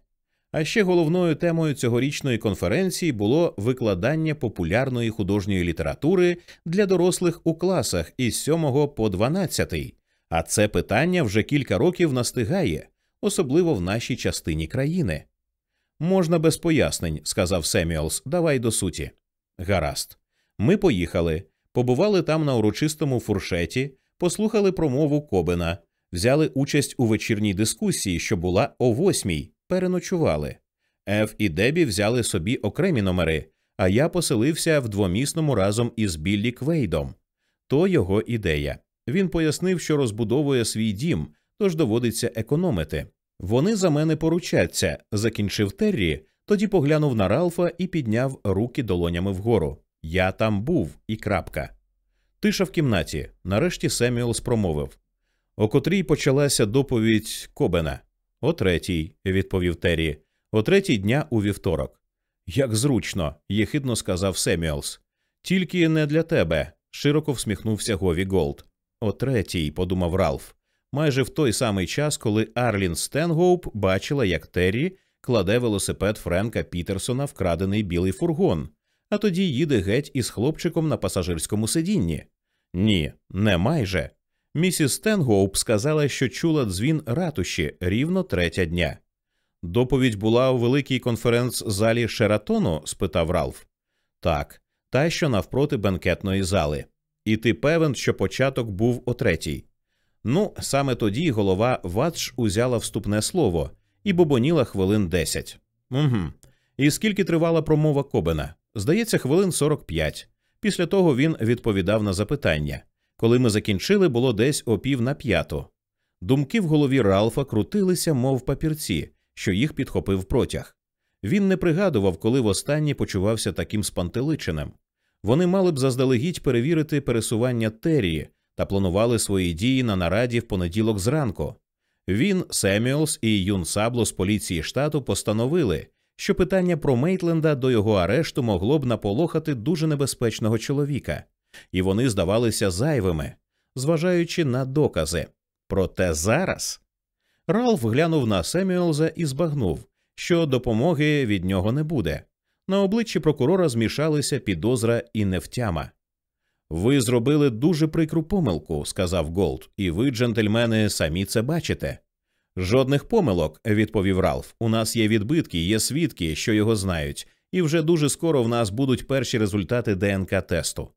[SPEAKER 1] А ще головною темою цьогорічної конференції було викладання популярної художньої літератури для дорослих у класах із 7 по 12. А це питання вже кілька років настигає, особливо в нашій частині країни. Можна без пояснень, сказав Семюелс, давай до суті. Гаразд. Ми поїхали, побували там на урочистому фуршеті, послухали промову Кобена, взяли участь у вечірній дискусії, що була о восьмій, переночували. Еф і Дебі взяли собі окремі номери, а я поселився в двомісному разом із Біллі Квейдом. То його ідея. Він пояснив, що розбудовує свій дім, тож доводиться економити. Вони за мене поручаться, закінчив Террі, тоді поглянув на Ралфа і підняв руки долонями вгору. Я там був і крапка. Тиша в кімнаті. Нарешті Семюелс промовив. О котрій почалася доповідь Кобена. О третій, відповів Террі. О третій дня у вівторок. Як зручно, єхидно сказав Семюелс. Тільки не для тебе, широко всміхнувся Гові Голд. О третій, подумав Ралф. Майже в той самий час, коли Арлін Стенгоуп бачила, як Террі кладе велосипед Френка Пітерсона в крадений білий фургон, а тоді їде геть із хлопчиком на пасажирському сидінні. Ні, не майже. Місіс Стенгоуп сказала, що чула дзвін ратуші рівно третя дня. Доповідь була у великій конференц-залі Шератону? спитав Ралф. Так, та, що навпроти бенкетної зали. І ти певен, що початок був о третій. Ну, саме тоді голова Вадж узяла вступне слово і бобоніла хвилин десять. Угу. І скільки тривала промова Кобена? Здається, хвилин сорок п'ять. Після того він відповідав на запитання. Коли ми закінчили, було десь о пів на п'яту. Думки в голові Ралфа крутилися, мов папірці, що їх підхопив протяг. Він не пригадував, коли востаннє почувався таким спантеличеним. Вони мали б заздалегідь перевірити пересування Террі та планували свої дії на нараді в понеділок зранку. Він, Семюелс і Юн Сабло з поліції штату постановили, що питання про Мейтленда до його арешту могло б наполохати дуже небезпечного чоловіка, і вони здавалися зайвими, зважаючи на докази. Проте зараз Ралф глянув на Семюелза і збагнув, що допомоги від нього не буде. На обличчі прокурора змішалися підозра і невтяма. Ви зробили дуже прикру помилку, сказав Голд, і ви, джентльмени, самі це бачите. Жодних помилок, відповів Ралф. У нас є відбитки, є свідки, що його знають, і вже дуже скоро в нас будуть перші результати ДНК тесту.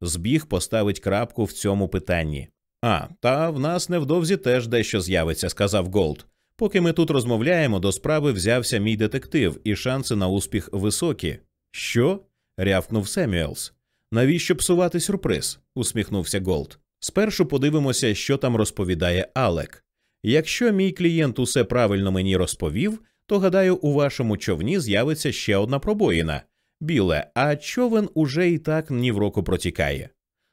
[SPEAKER 1] Збіг поставить крапку в цьому питанні. А, та в нас невдовзі теж дещо з'явиться, сказав Голд. Поки ми тут розмовляємо, до справи взявся мій детектив, і шанси на успіх високі. Що? рявкнув Семюелс. Навіщо псувати сюрприз? усміхнувся Голд. Спершу подивимося, що там розповідає Алек. Якщо мій клієнт усе правильно мені розповів, то гадаю, у вашому човні з'явиться ще одна пробоїна. Біле, а човен уже і так ні в року протікає.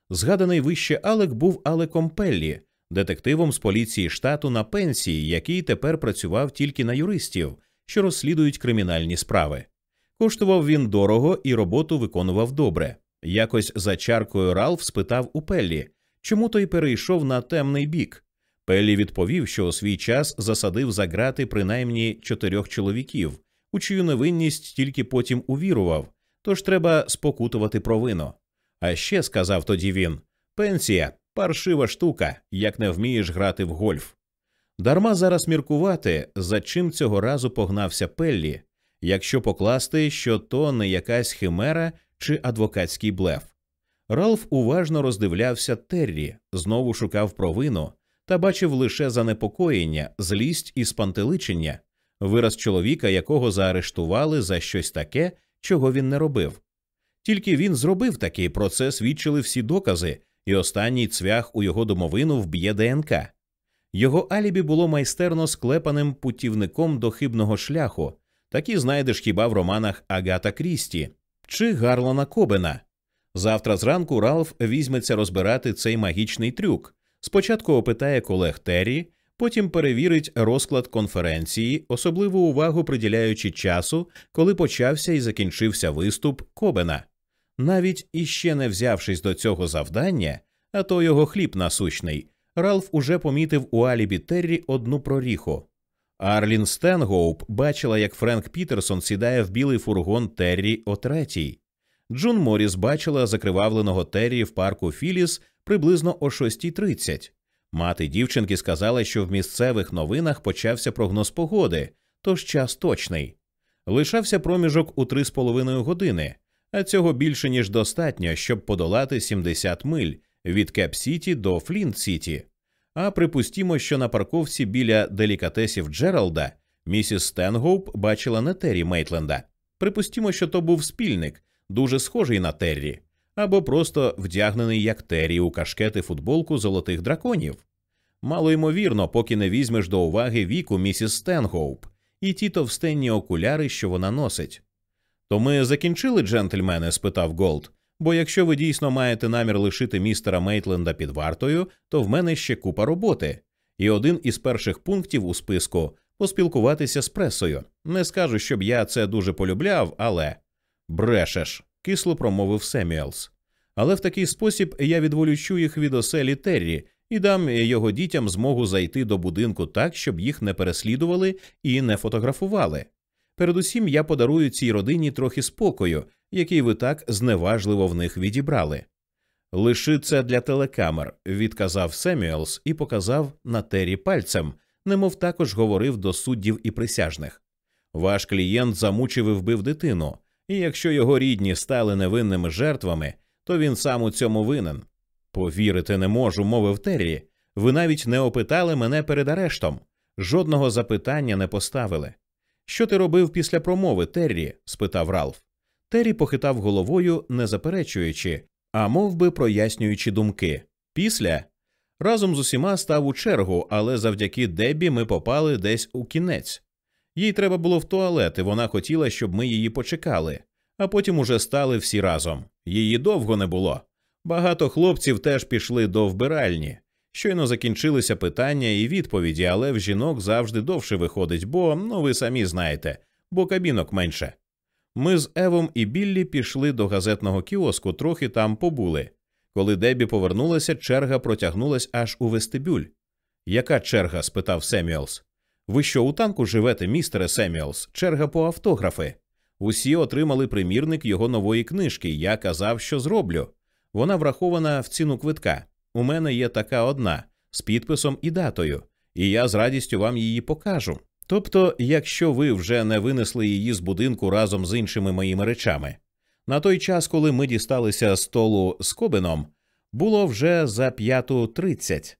[SPEAKER 1] Згаданий вище Алек був Алеком Пеллі, детективом з поліції штату на пенсії, який тепер працював тільки на юристів, що розслідують кримінальні справи. Коштував він дорого і роботу виконував добре. Якось за чаркою Ралф спитав у Пеллі, чому той перейшов на темний бік. Пеллі відповів, що у свій час засадив за грати принаймні чотирьох чоловіків, у чию невинність тільки потім увірував, тож треба спокутувати провину. А ще сказав тоді він пенсія паршива штука, як не вмієш грати в гольф. Дарма зараз міркувати, за чим цього разу погнався Пеллі, якщо покласти, що то не якась химера чи адвокатський блеф. Ралф уважно роздивлявся Террі, знову шукав провину та бачив лише занепокоєння, злість і спантеличення, вираз чоловіка, якого заарештували за щось таке, чого він не робив. Тільки він зробив такий про це свідчили всі докази, і останній цвях у його домовину вб'є ДНК. Його алібі було майстерно склепаним путівником до хибного шляху, такі знайдеш хіба в романах Агата Крісті чи Гарлона Кобена. Завтра зранку Ралф візьметься розбирати цей магічний трюк, Спочатку опитає колег Террі, потім перевірить розклад конференції, особливу увагу приділяючи часу, коли почався і закінчився виступ Кобена. Навіть іще не взявшись до цього завдання, а то його хліб насущний, Ралф уже помітив у Алібі Террі одну проріху. Арлін Стенгоуп бачила, як Френк Пітерсон сідає в білий фургон Террі о третій. Джун Моріс бачила закривавленого Террі в парку Філіс приблизно о 6.30. Мати дівчинки сказала, що в місцевих новинах почався прогноз погоди, тож час точний. Лишався проміжок у 3,5 години, а цього більше ніж достатньо, щоб подолати 70 миль від Кеп Сіті до Флінт Сіті. А припустімо, що на парковці біля делікатесів Джералда місіс Стенгоуп бачила не Террі Мейтленда. Припустімо, що то був спільник, дуже схожий на Террі, або просто вдягнений як Террі у кашкет і футболку золотих драконів. Малоймовірно, поки не візьмеш до уваги віку місіс Стенгоуп і ті товстенні окуляри, що вона носить. То ми закінчили, джентльмени? спитав Голд. Бо якщо ви дійсно маєте намір лишити містера Мейтленда під вартою, то в мене ще купа роботи. І один із перших пунктів у списку поспілкуватися з пресою. Не скажу, щоб я це дуже полюбляв, але брешеш, кисло промовив Семюелс. Але в такий спосіб я відволічу їх від оселі Террі і дам його дітям змогу зайти до будинку так, щоб їх не переслідували і не фотографували. Передусім я подарую цій родині трохи спокою, який ви так зневажливо в них відібрали. Лиши це для телекамер, відказав Семюелс і показав на тері пальцем, немов також говорив до суддів і присяжних. Ваш клієнт замучив і вбив дитину, і якщо його рідні стали невинними жертвами, то він сам у цьому винен. Повірити не можу, мовив Террі. Ви навіть не опитали мене перед арештом, жодного запитання не поставили. Що ти робив після промови, Террі? спитав Ралф. Террі похитав головою, не заперечуючи, а мов би прояснюючи думки. Після разом з усіма став у чергу, але завдяки Дебі ми попали десь у кінець. Їй треба було в туалет, і вона хотіла, щоб ми її почекали, а потім уже стали всі разом. Її довго не було. Багато хлопців теж пішли до вбиральні. Щойно закінчилися питання і відповіді, але в жінок завжди довше виходить, бо, ну ви самі знаєте, бо кабінок менше. Ми з Евом і Біллі пішли до газетного кіоску, трохи там побули. Коли Дебі повернулася, черга протягнулась аж у вестибюль. Яка черга? спитав Семюелс. Ви що у танку живете, містере Семюелс? Черга по автографи. Усі отримали примірник його нової книжки. Я казав, що зроблю. Вона врахована в ціну квитка. У мене є така одна з підписом і датою, і я з радістю вам її покажу. Тобто, якщо ви вже не винесли її з будинку разом з іншими моїми речами. На той час, коли ми дісталися столу з Кобином, було вже за п'яту тридцять.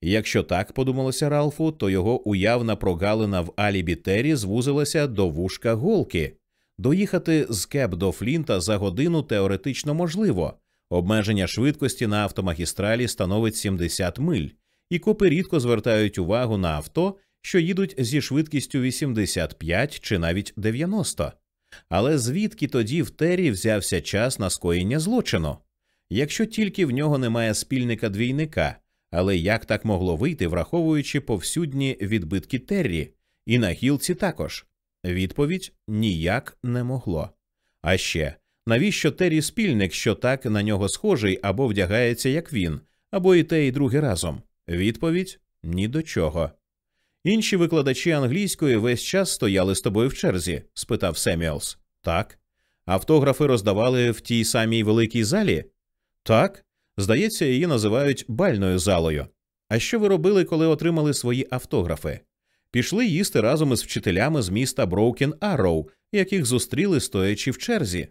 [SPEAKER 1] Якщо так подумалося Ралфу, то його уявна прогалина в Алібі Террі звузилася до вушка голки. Доїхати з Кеп до Флінта за годину теоретично можливо. Обмеження швидкості на автомагістралі становить 70 миль, і копи рідко звертають увагу на авто, що їдуть зі швидкістю 85 чи навіть 90. Але звідки тоді в Террі взявся час на скоєння злочину? Якщо тільки в нього немає спільника двійника, але як так могло вийти, враховуючи повсюдні відбитки Террі, і на гілці також? Відповідь ніяк не могло. А ще навіщо Террі спільник, що так на нього схожий або вдягається, як він, або і те, і друге разом? Відповідь ні до чого. Інші викладачі англійської весь час стояли з тобою в черзі? спитав Семюелс. Так. Автографи роздавали в тій самій великій залі? Так. Здається, її називають бальною залою. А що ви робили, коли отримали свої автографи? Пішли їсти разом із вчителями з міста Броукен Арроу, яких зустріли стоячи в черзі.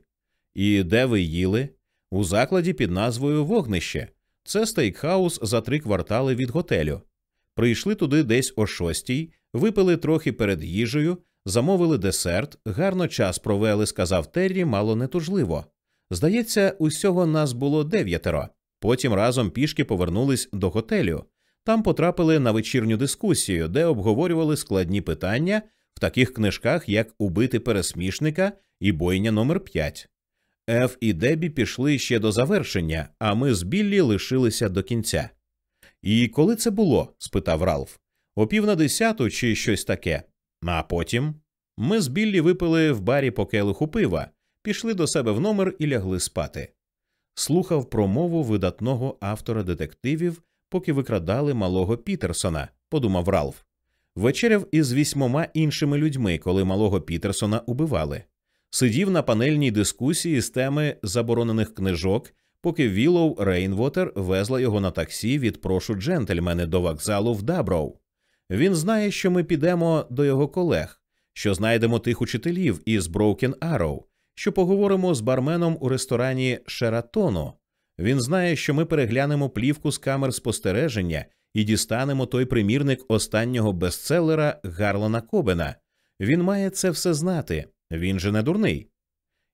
[SPEAKER 1] І де ви їли? У закладі під назвою Вогнище. Це стейкхаус за три квартали від готелю. Прийшли туди десь о шостій, випили трохи перед їжею, замовили десерт, гарно час провели, сказав Террі, мало не тужливо. Здається, усього нас було дев'ятеро. Потім разом пішки повернулись до готелю. Там потрапили на вечірню дискусію, де обговорювали складні питання в таких книжках, як Убити пересмішника і бойня номер 5 Еф і Дебі пішли ще до завершення, а ми з Біллі лишилися до кінця. І коли це було? спитав Ралф. О пів на десяту чи щось таке. А потім ми з Біллі випили в барі по келиху пива, пішли до себе в номер і лягли спати. Слухав промову видатного автора детективів, поки викрадали малого Пітерсона, подумав Ралф. Вечеряв із вісьмома іншими людьми, коли малого Пітерсона убивали. Сидів на панельній дискусії з теми заборонених книжок, поки Вілоу Рейнвотер везла його на таксі від прошу джентльмени до вокзалу в Даброу. Він знає, що ми підемо до його колег, що знайдемо тих учителів із Броукен Arrow, що поговоримо з барменом у ресторані Шератону. Він знає, що ми переглянемо плівку з камер спостереження і дістанемо той примірник останнього бестселера Гарлана Кобена. Він має це все знати. Він же не дурний.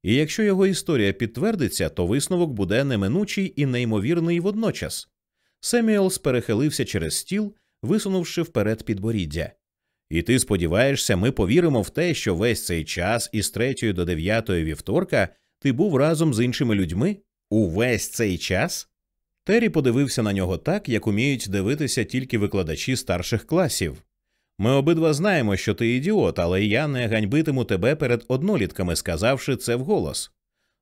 [SPEAKER 1] І якщо його історія підтвердиться, то висновок буде неминучий і неймовірний водночас. Семюелс перехилився через стіл, висунувши вперед підборіддя. І ти сподіваєшся, ми повіримо в те, що весь цей час із третьої до дев'ятої вівторка ти був разом з іншими людьми? Увесь цей час? Террі подивився на нього так, як уміють дивитися тільки викладачі старших класів. Ми обидва знаємо, що ти ідіот, але я не ганьбитиму тебе перед однолітками, сказавши це вголос.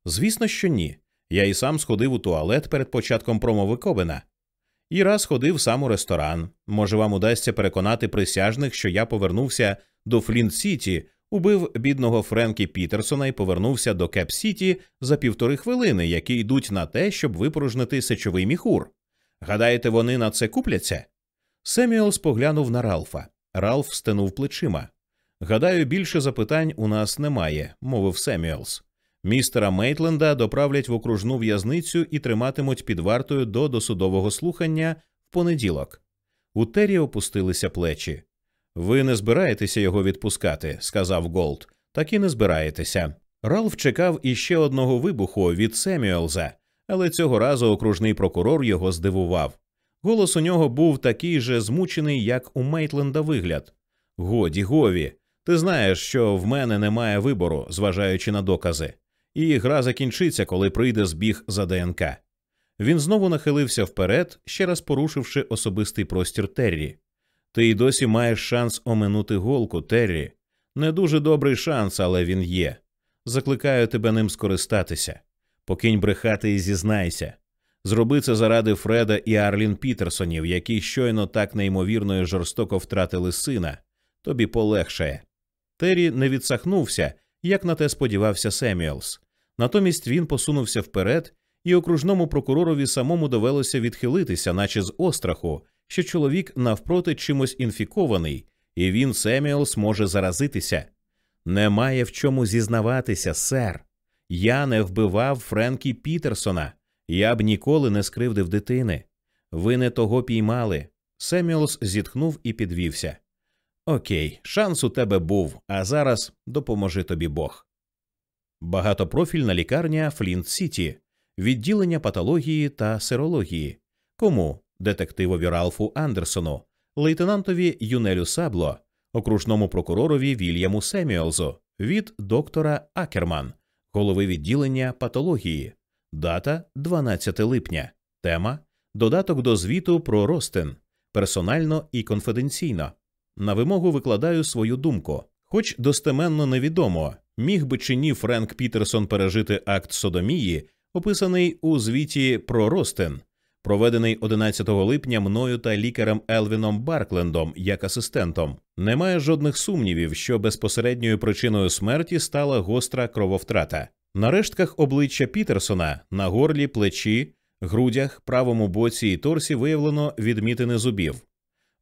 [SPEAKER 1] Звісно, що ні. Я і сам сходив у туалет перед початком промови Кобена. І раз ходив сам у ресторан. Може, вам удасться переконати присяжних, що я повернувся до Флінт Сіті, убив бідного Френкі Пітерсона і повернувся до Кеп Сіті за півтори хвилини, які йдуть на те, щоб випорожнити сечовий міхур. Гадаєте, вони на це купляться? Семюелс поглянув на Ралфа. Ралф стенув плечима. Гадаю, більше запитань у нас немає, мовив Семюелс. Містера Мейтленда доправлять в окружну в'язницю і триматимуть під вартою до досудового слухання в понеділок. У Террі опустилися плечі. Ви не збираєтеся його відпускати, сказав Голд. Так і не збираєтеся. Ралф чекав іще одного вибуху від Семюелза, але цього разу окружний прокурор його здивував. Голос у нього був такий же змучений, як у Мейтленда вигляд. Годі, Гові, ти знаєш, що в мене немає вибору, зважаючи на докази, і гра закінчиться, коли прийде збіг за ДНК. Він знову нахилився вперед, ще раз порушивши особистий простір Террі. Ти й досі маєш шанс оминути голку, Террі. Не дуже добрий шанс, але він є. Закликаю тебе ним скористатися. Покинь брехати і зізнайся. Зроби це заради Фреда і Арлін Пітерсонів, які щойно так неймовірно і жорстоко втратили сина. Тобі полегшає. Террі не відсахнувся, як на те сподівався Семюелс. Натомість він посунувся вперед, і окружному прокуророві самому довелося відхилитися, наче з остраху, що чоловік навпроти чимось інфікований, і він, Семюелс, може заразитися. Немає в чому зізнаватися, сер. Я не вбивав Френкі Пітерсона. Я б ніколи не скривдив дитини. Ви не того піймали. Семюелс зітхнув і підвівся. Окей, шанс у тебе був, а зараз допоможи тобі Бог. Багатопрофільна лікарня Флінт Сіті, відділення патології та серології. Кому детективові Ралфу Андерсону, лейтенантові Юнелю Сабло, окружному прокуророві Вільяму Семюелзу від доктора Акерман, голови відділення патології. Дата 12 липня. Тема Додаток до звіту про розтин. Персонально і конфіденційно. На вимогу викладаю свою думку. Хоч достеменно невідомо, міг би чи ні Френк Пітерсон пережити акт Содомії, описаний у звіті про розтин, проведений 11 липня мною та лікарем Елвіном Барклендом як асистентом. Немає жодних сумнівів, що безпосередньою причиною смерті стала гостра крововтрата. На рештках обличчя Пітерсона на горлі, плечі, грудях, правому боці і торсі виявлено відмітини зубів.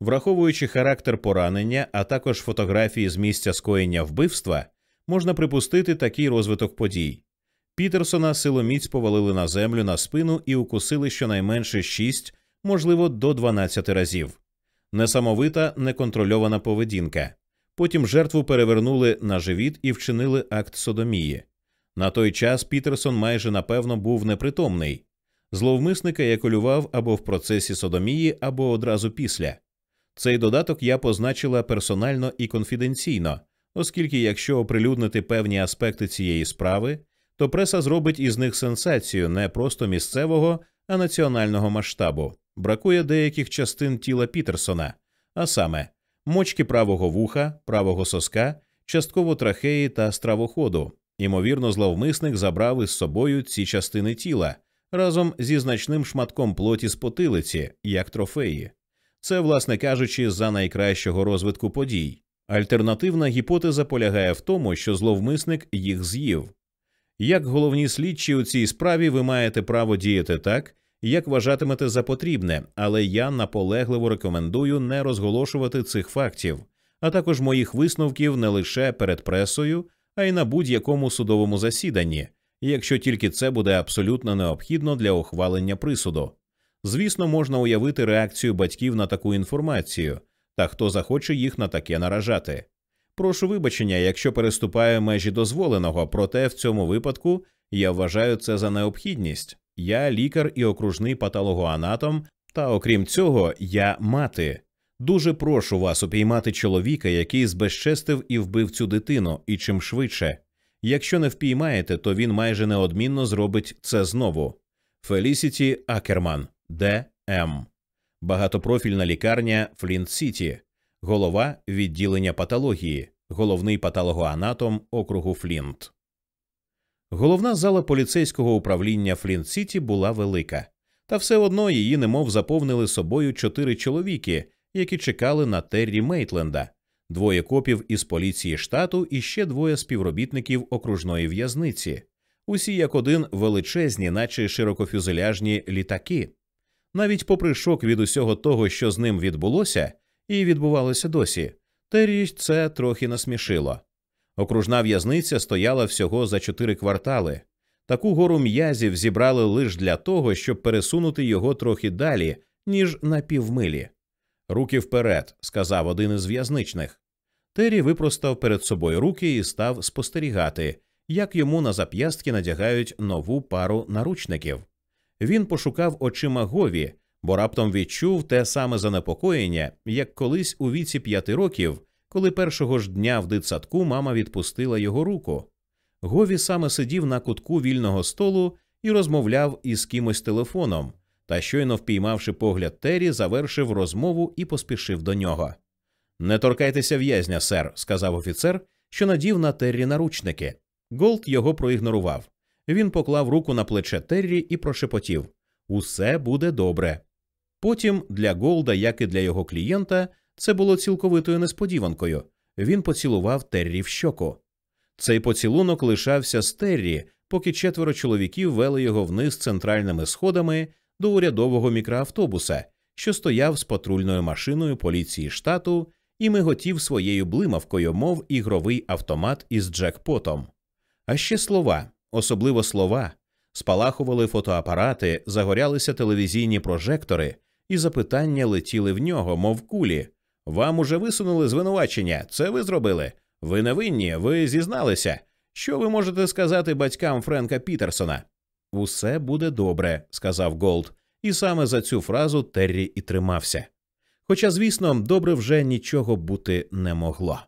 [SPEAKER 1] Враховуючи характер поранення, а також фотографії з місця скоєння вбивства, можна припустити такий розвиток подій. Пітерсона силоміць повалили на землю на спину і укусили щонайменше 6, можливо, до 12 разів. Несамовита, неконтрольована поведінка. Потім жертву перевернули на живіт і вчинили акт содомії. На той час Пітерсон майже напевно був непритомний. Зловмисника яколював або в процесі содомії, або одразу після. Цей додаток я позначила персонально і конфіденційно, оскільки, якщо оприлюднити певні аспекти цієї справи, то преса зробить із них сенсацію не просто місцевого, а національного масштабу. бракує деяких частин тіла Пітерсона, а саме мочки правого вуха, правого соска, частково трахеї та стравоходу. Ймовірно, зловмисник забрав із собою ці частини тіла разом зі значним шматком плоті з потилиці, як трофеї. Це, власне кажучи, за найкращого розвитку подій. Альтернативна гіпотеза полягає в тому, що зловмисник їх з'їв. Як головні слідчі у цій справі ви маєте право діяти так, як вважатимете за потрібне, але я наполегливо рекомендую не розголошувати цих фактів, а також моїх висновків не лише перед пресою, а й на будь-якому судовому засіданні, якщо тільки це буде абсолютно необхідно для ухвалення присуду. Звісно, можна уявити реакцію батьків на таку інформацію, та хто захоче їх на таке наражати. Прошу вибачення, якщо переступаю межі дозволеного, проте в цьому випадку я вважаю це за необхідність. Я лікар і окружний патологоанатом, та окрім цього, я мати. Дуже прошу вас упіймати чоловіка, який збезчестив і вбив цю дитину, і чим швидше. Якщо не впіймаєте, то він майже неодмінно зробить це знову. Фелісіті Акерман, Д.М. Багатопрофільна лікарня Флінт Сіті, голова відділення патології, головний патологоанатом округу Флінт. Головна зала поліцейського управління Флінт Сіті була велика, та все одно її немов заповнили собою чотири чоловіки, які чекали на Террі Мейтленда, двоє копів із поліції штату і ще двоє співробітників окружної в'язниці. Усі як один величезні, наче широкофюзеляжні літаки. Навіть попри шок від усього того, що з ним відбулося, і відбувалося досі, Террі це трохи насмішило. Окружна в'язниця стояла всього за чотири квартали. Таку гору м'язів зібрали лише для того, щоб пересунути його трохи далі, ніж на півмилі. Руки вперед, сказав один із в'язничних. Террі випростав перед собою руки і став спостерігати, як йому на зап'ястки надягають нову пару наручників. Він пошукав очима Гові, бо раптом відчув те саме занепокоєння, як колись у віці п'яти років, коли першого ж дня в дитсадку мама відпустила його руку. Гові саме сидів на кутку вільного столу і розмовляв із кимось телефоном, та щойно впіймавши погляд Террі, завершив розмову і поспішив до нього. Не торкайтеся в'язня, сер, сказав офіцер, що надів на Террі наручники. Голд його проігнорував. Він поклав руку на плече Террі і прошепотів Усе буде добре. Потім для Голда, як і для його клієнта, це було цілковитою несподіванкою. Він поцілував Террі в щоку. Цей поцілунок лишався з Террі, поки четверо чоловіків вели його вниз центральними сходами до урядового мікроавтобуса, що стояв з патрульною машиною поліції штату і миготів своєю блимавкою, мов ігровий автомат із джекпотом. А ще слова, особливо слова, спалахували фотоапарати, загорялися телевізійні прожектори, і запитання летіли в нього, мов кулі. Вам уже висунули звинувачення. Це ви зробили? Ви не винні, ви зізналися. Що ви можете сказати батькам Френка Пітерсона? Усе буде добре, сказав Голд, і саме за цю фразу Террі і тримався. Хоча, звісно, добре вже нічого бути не могло.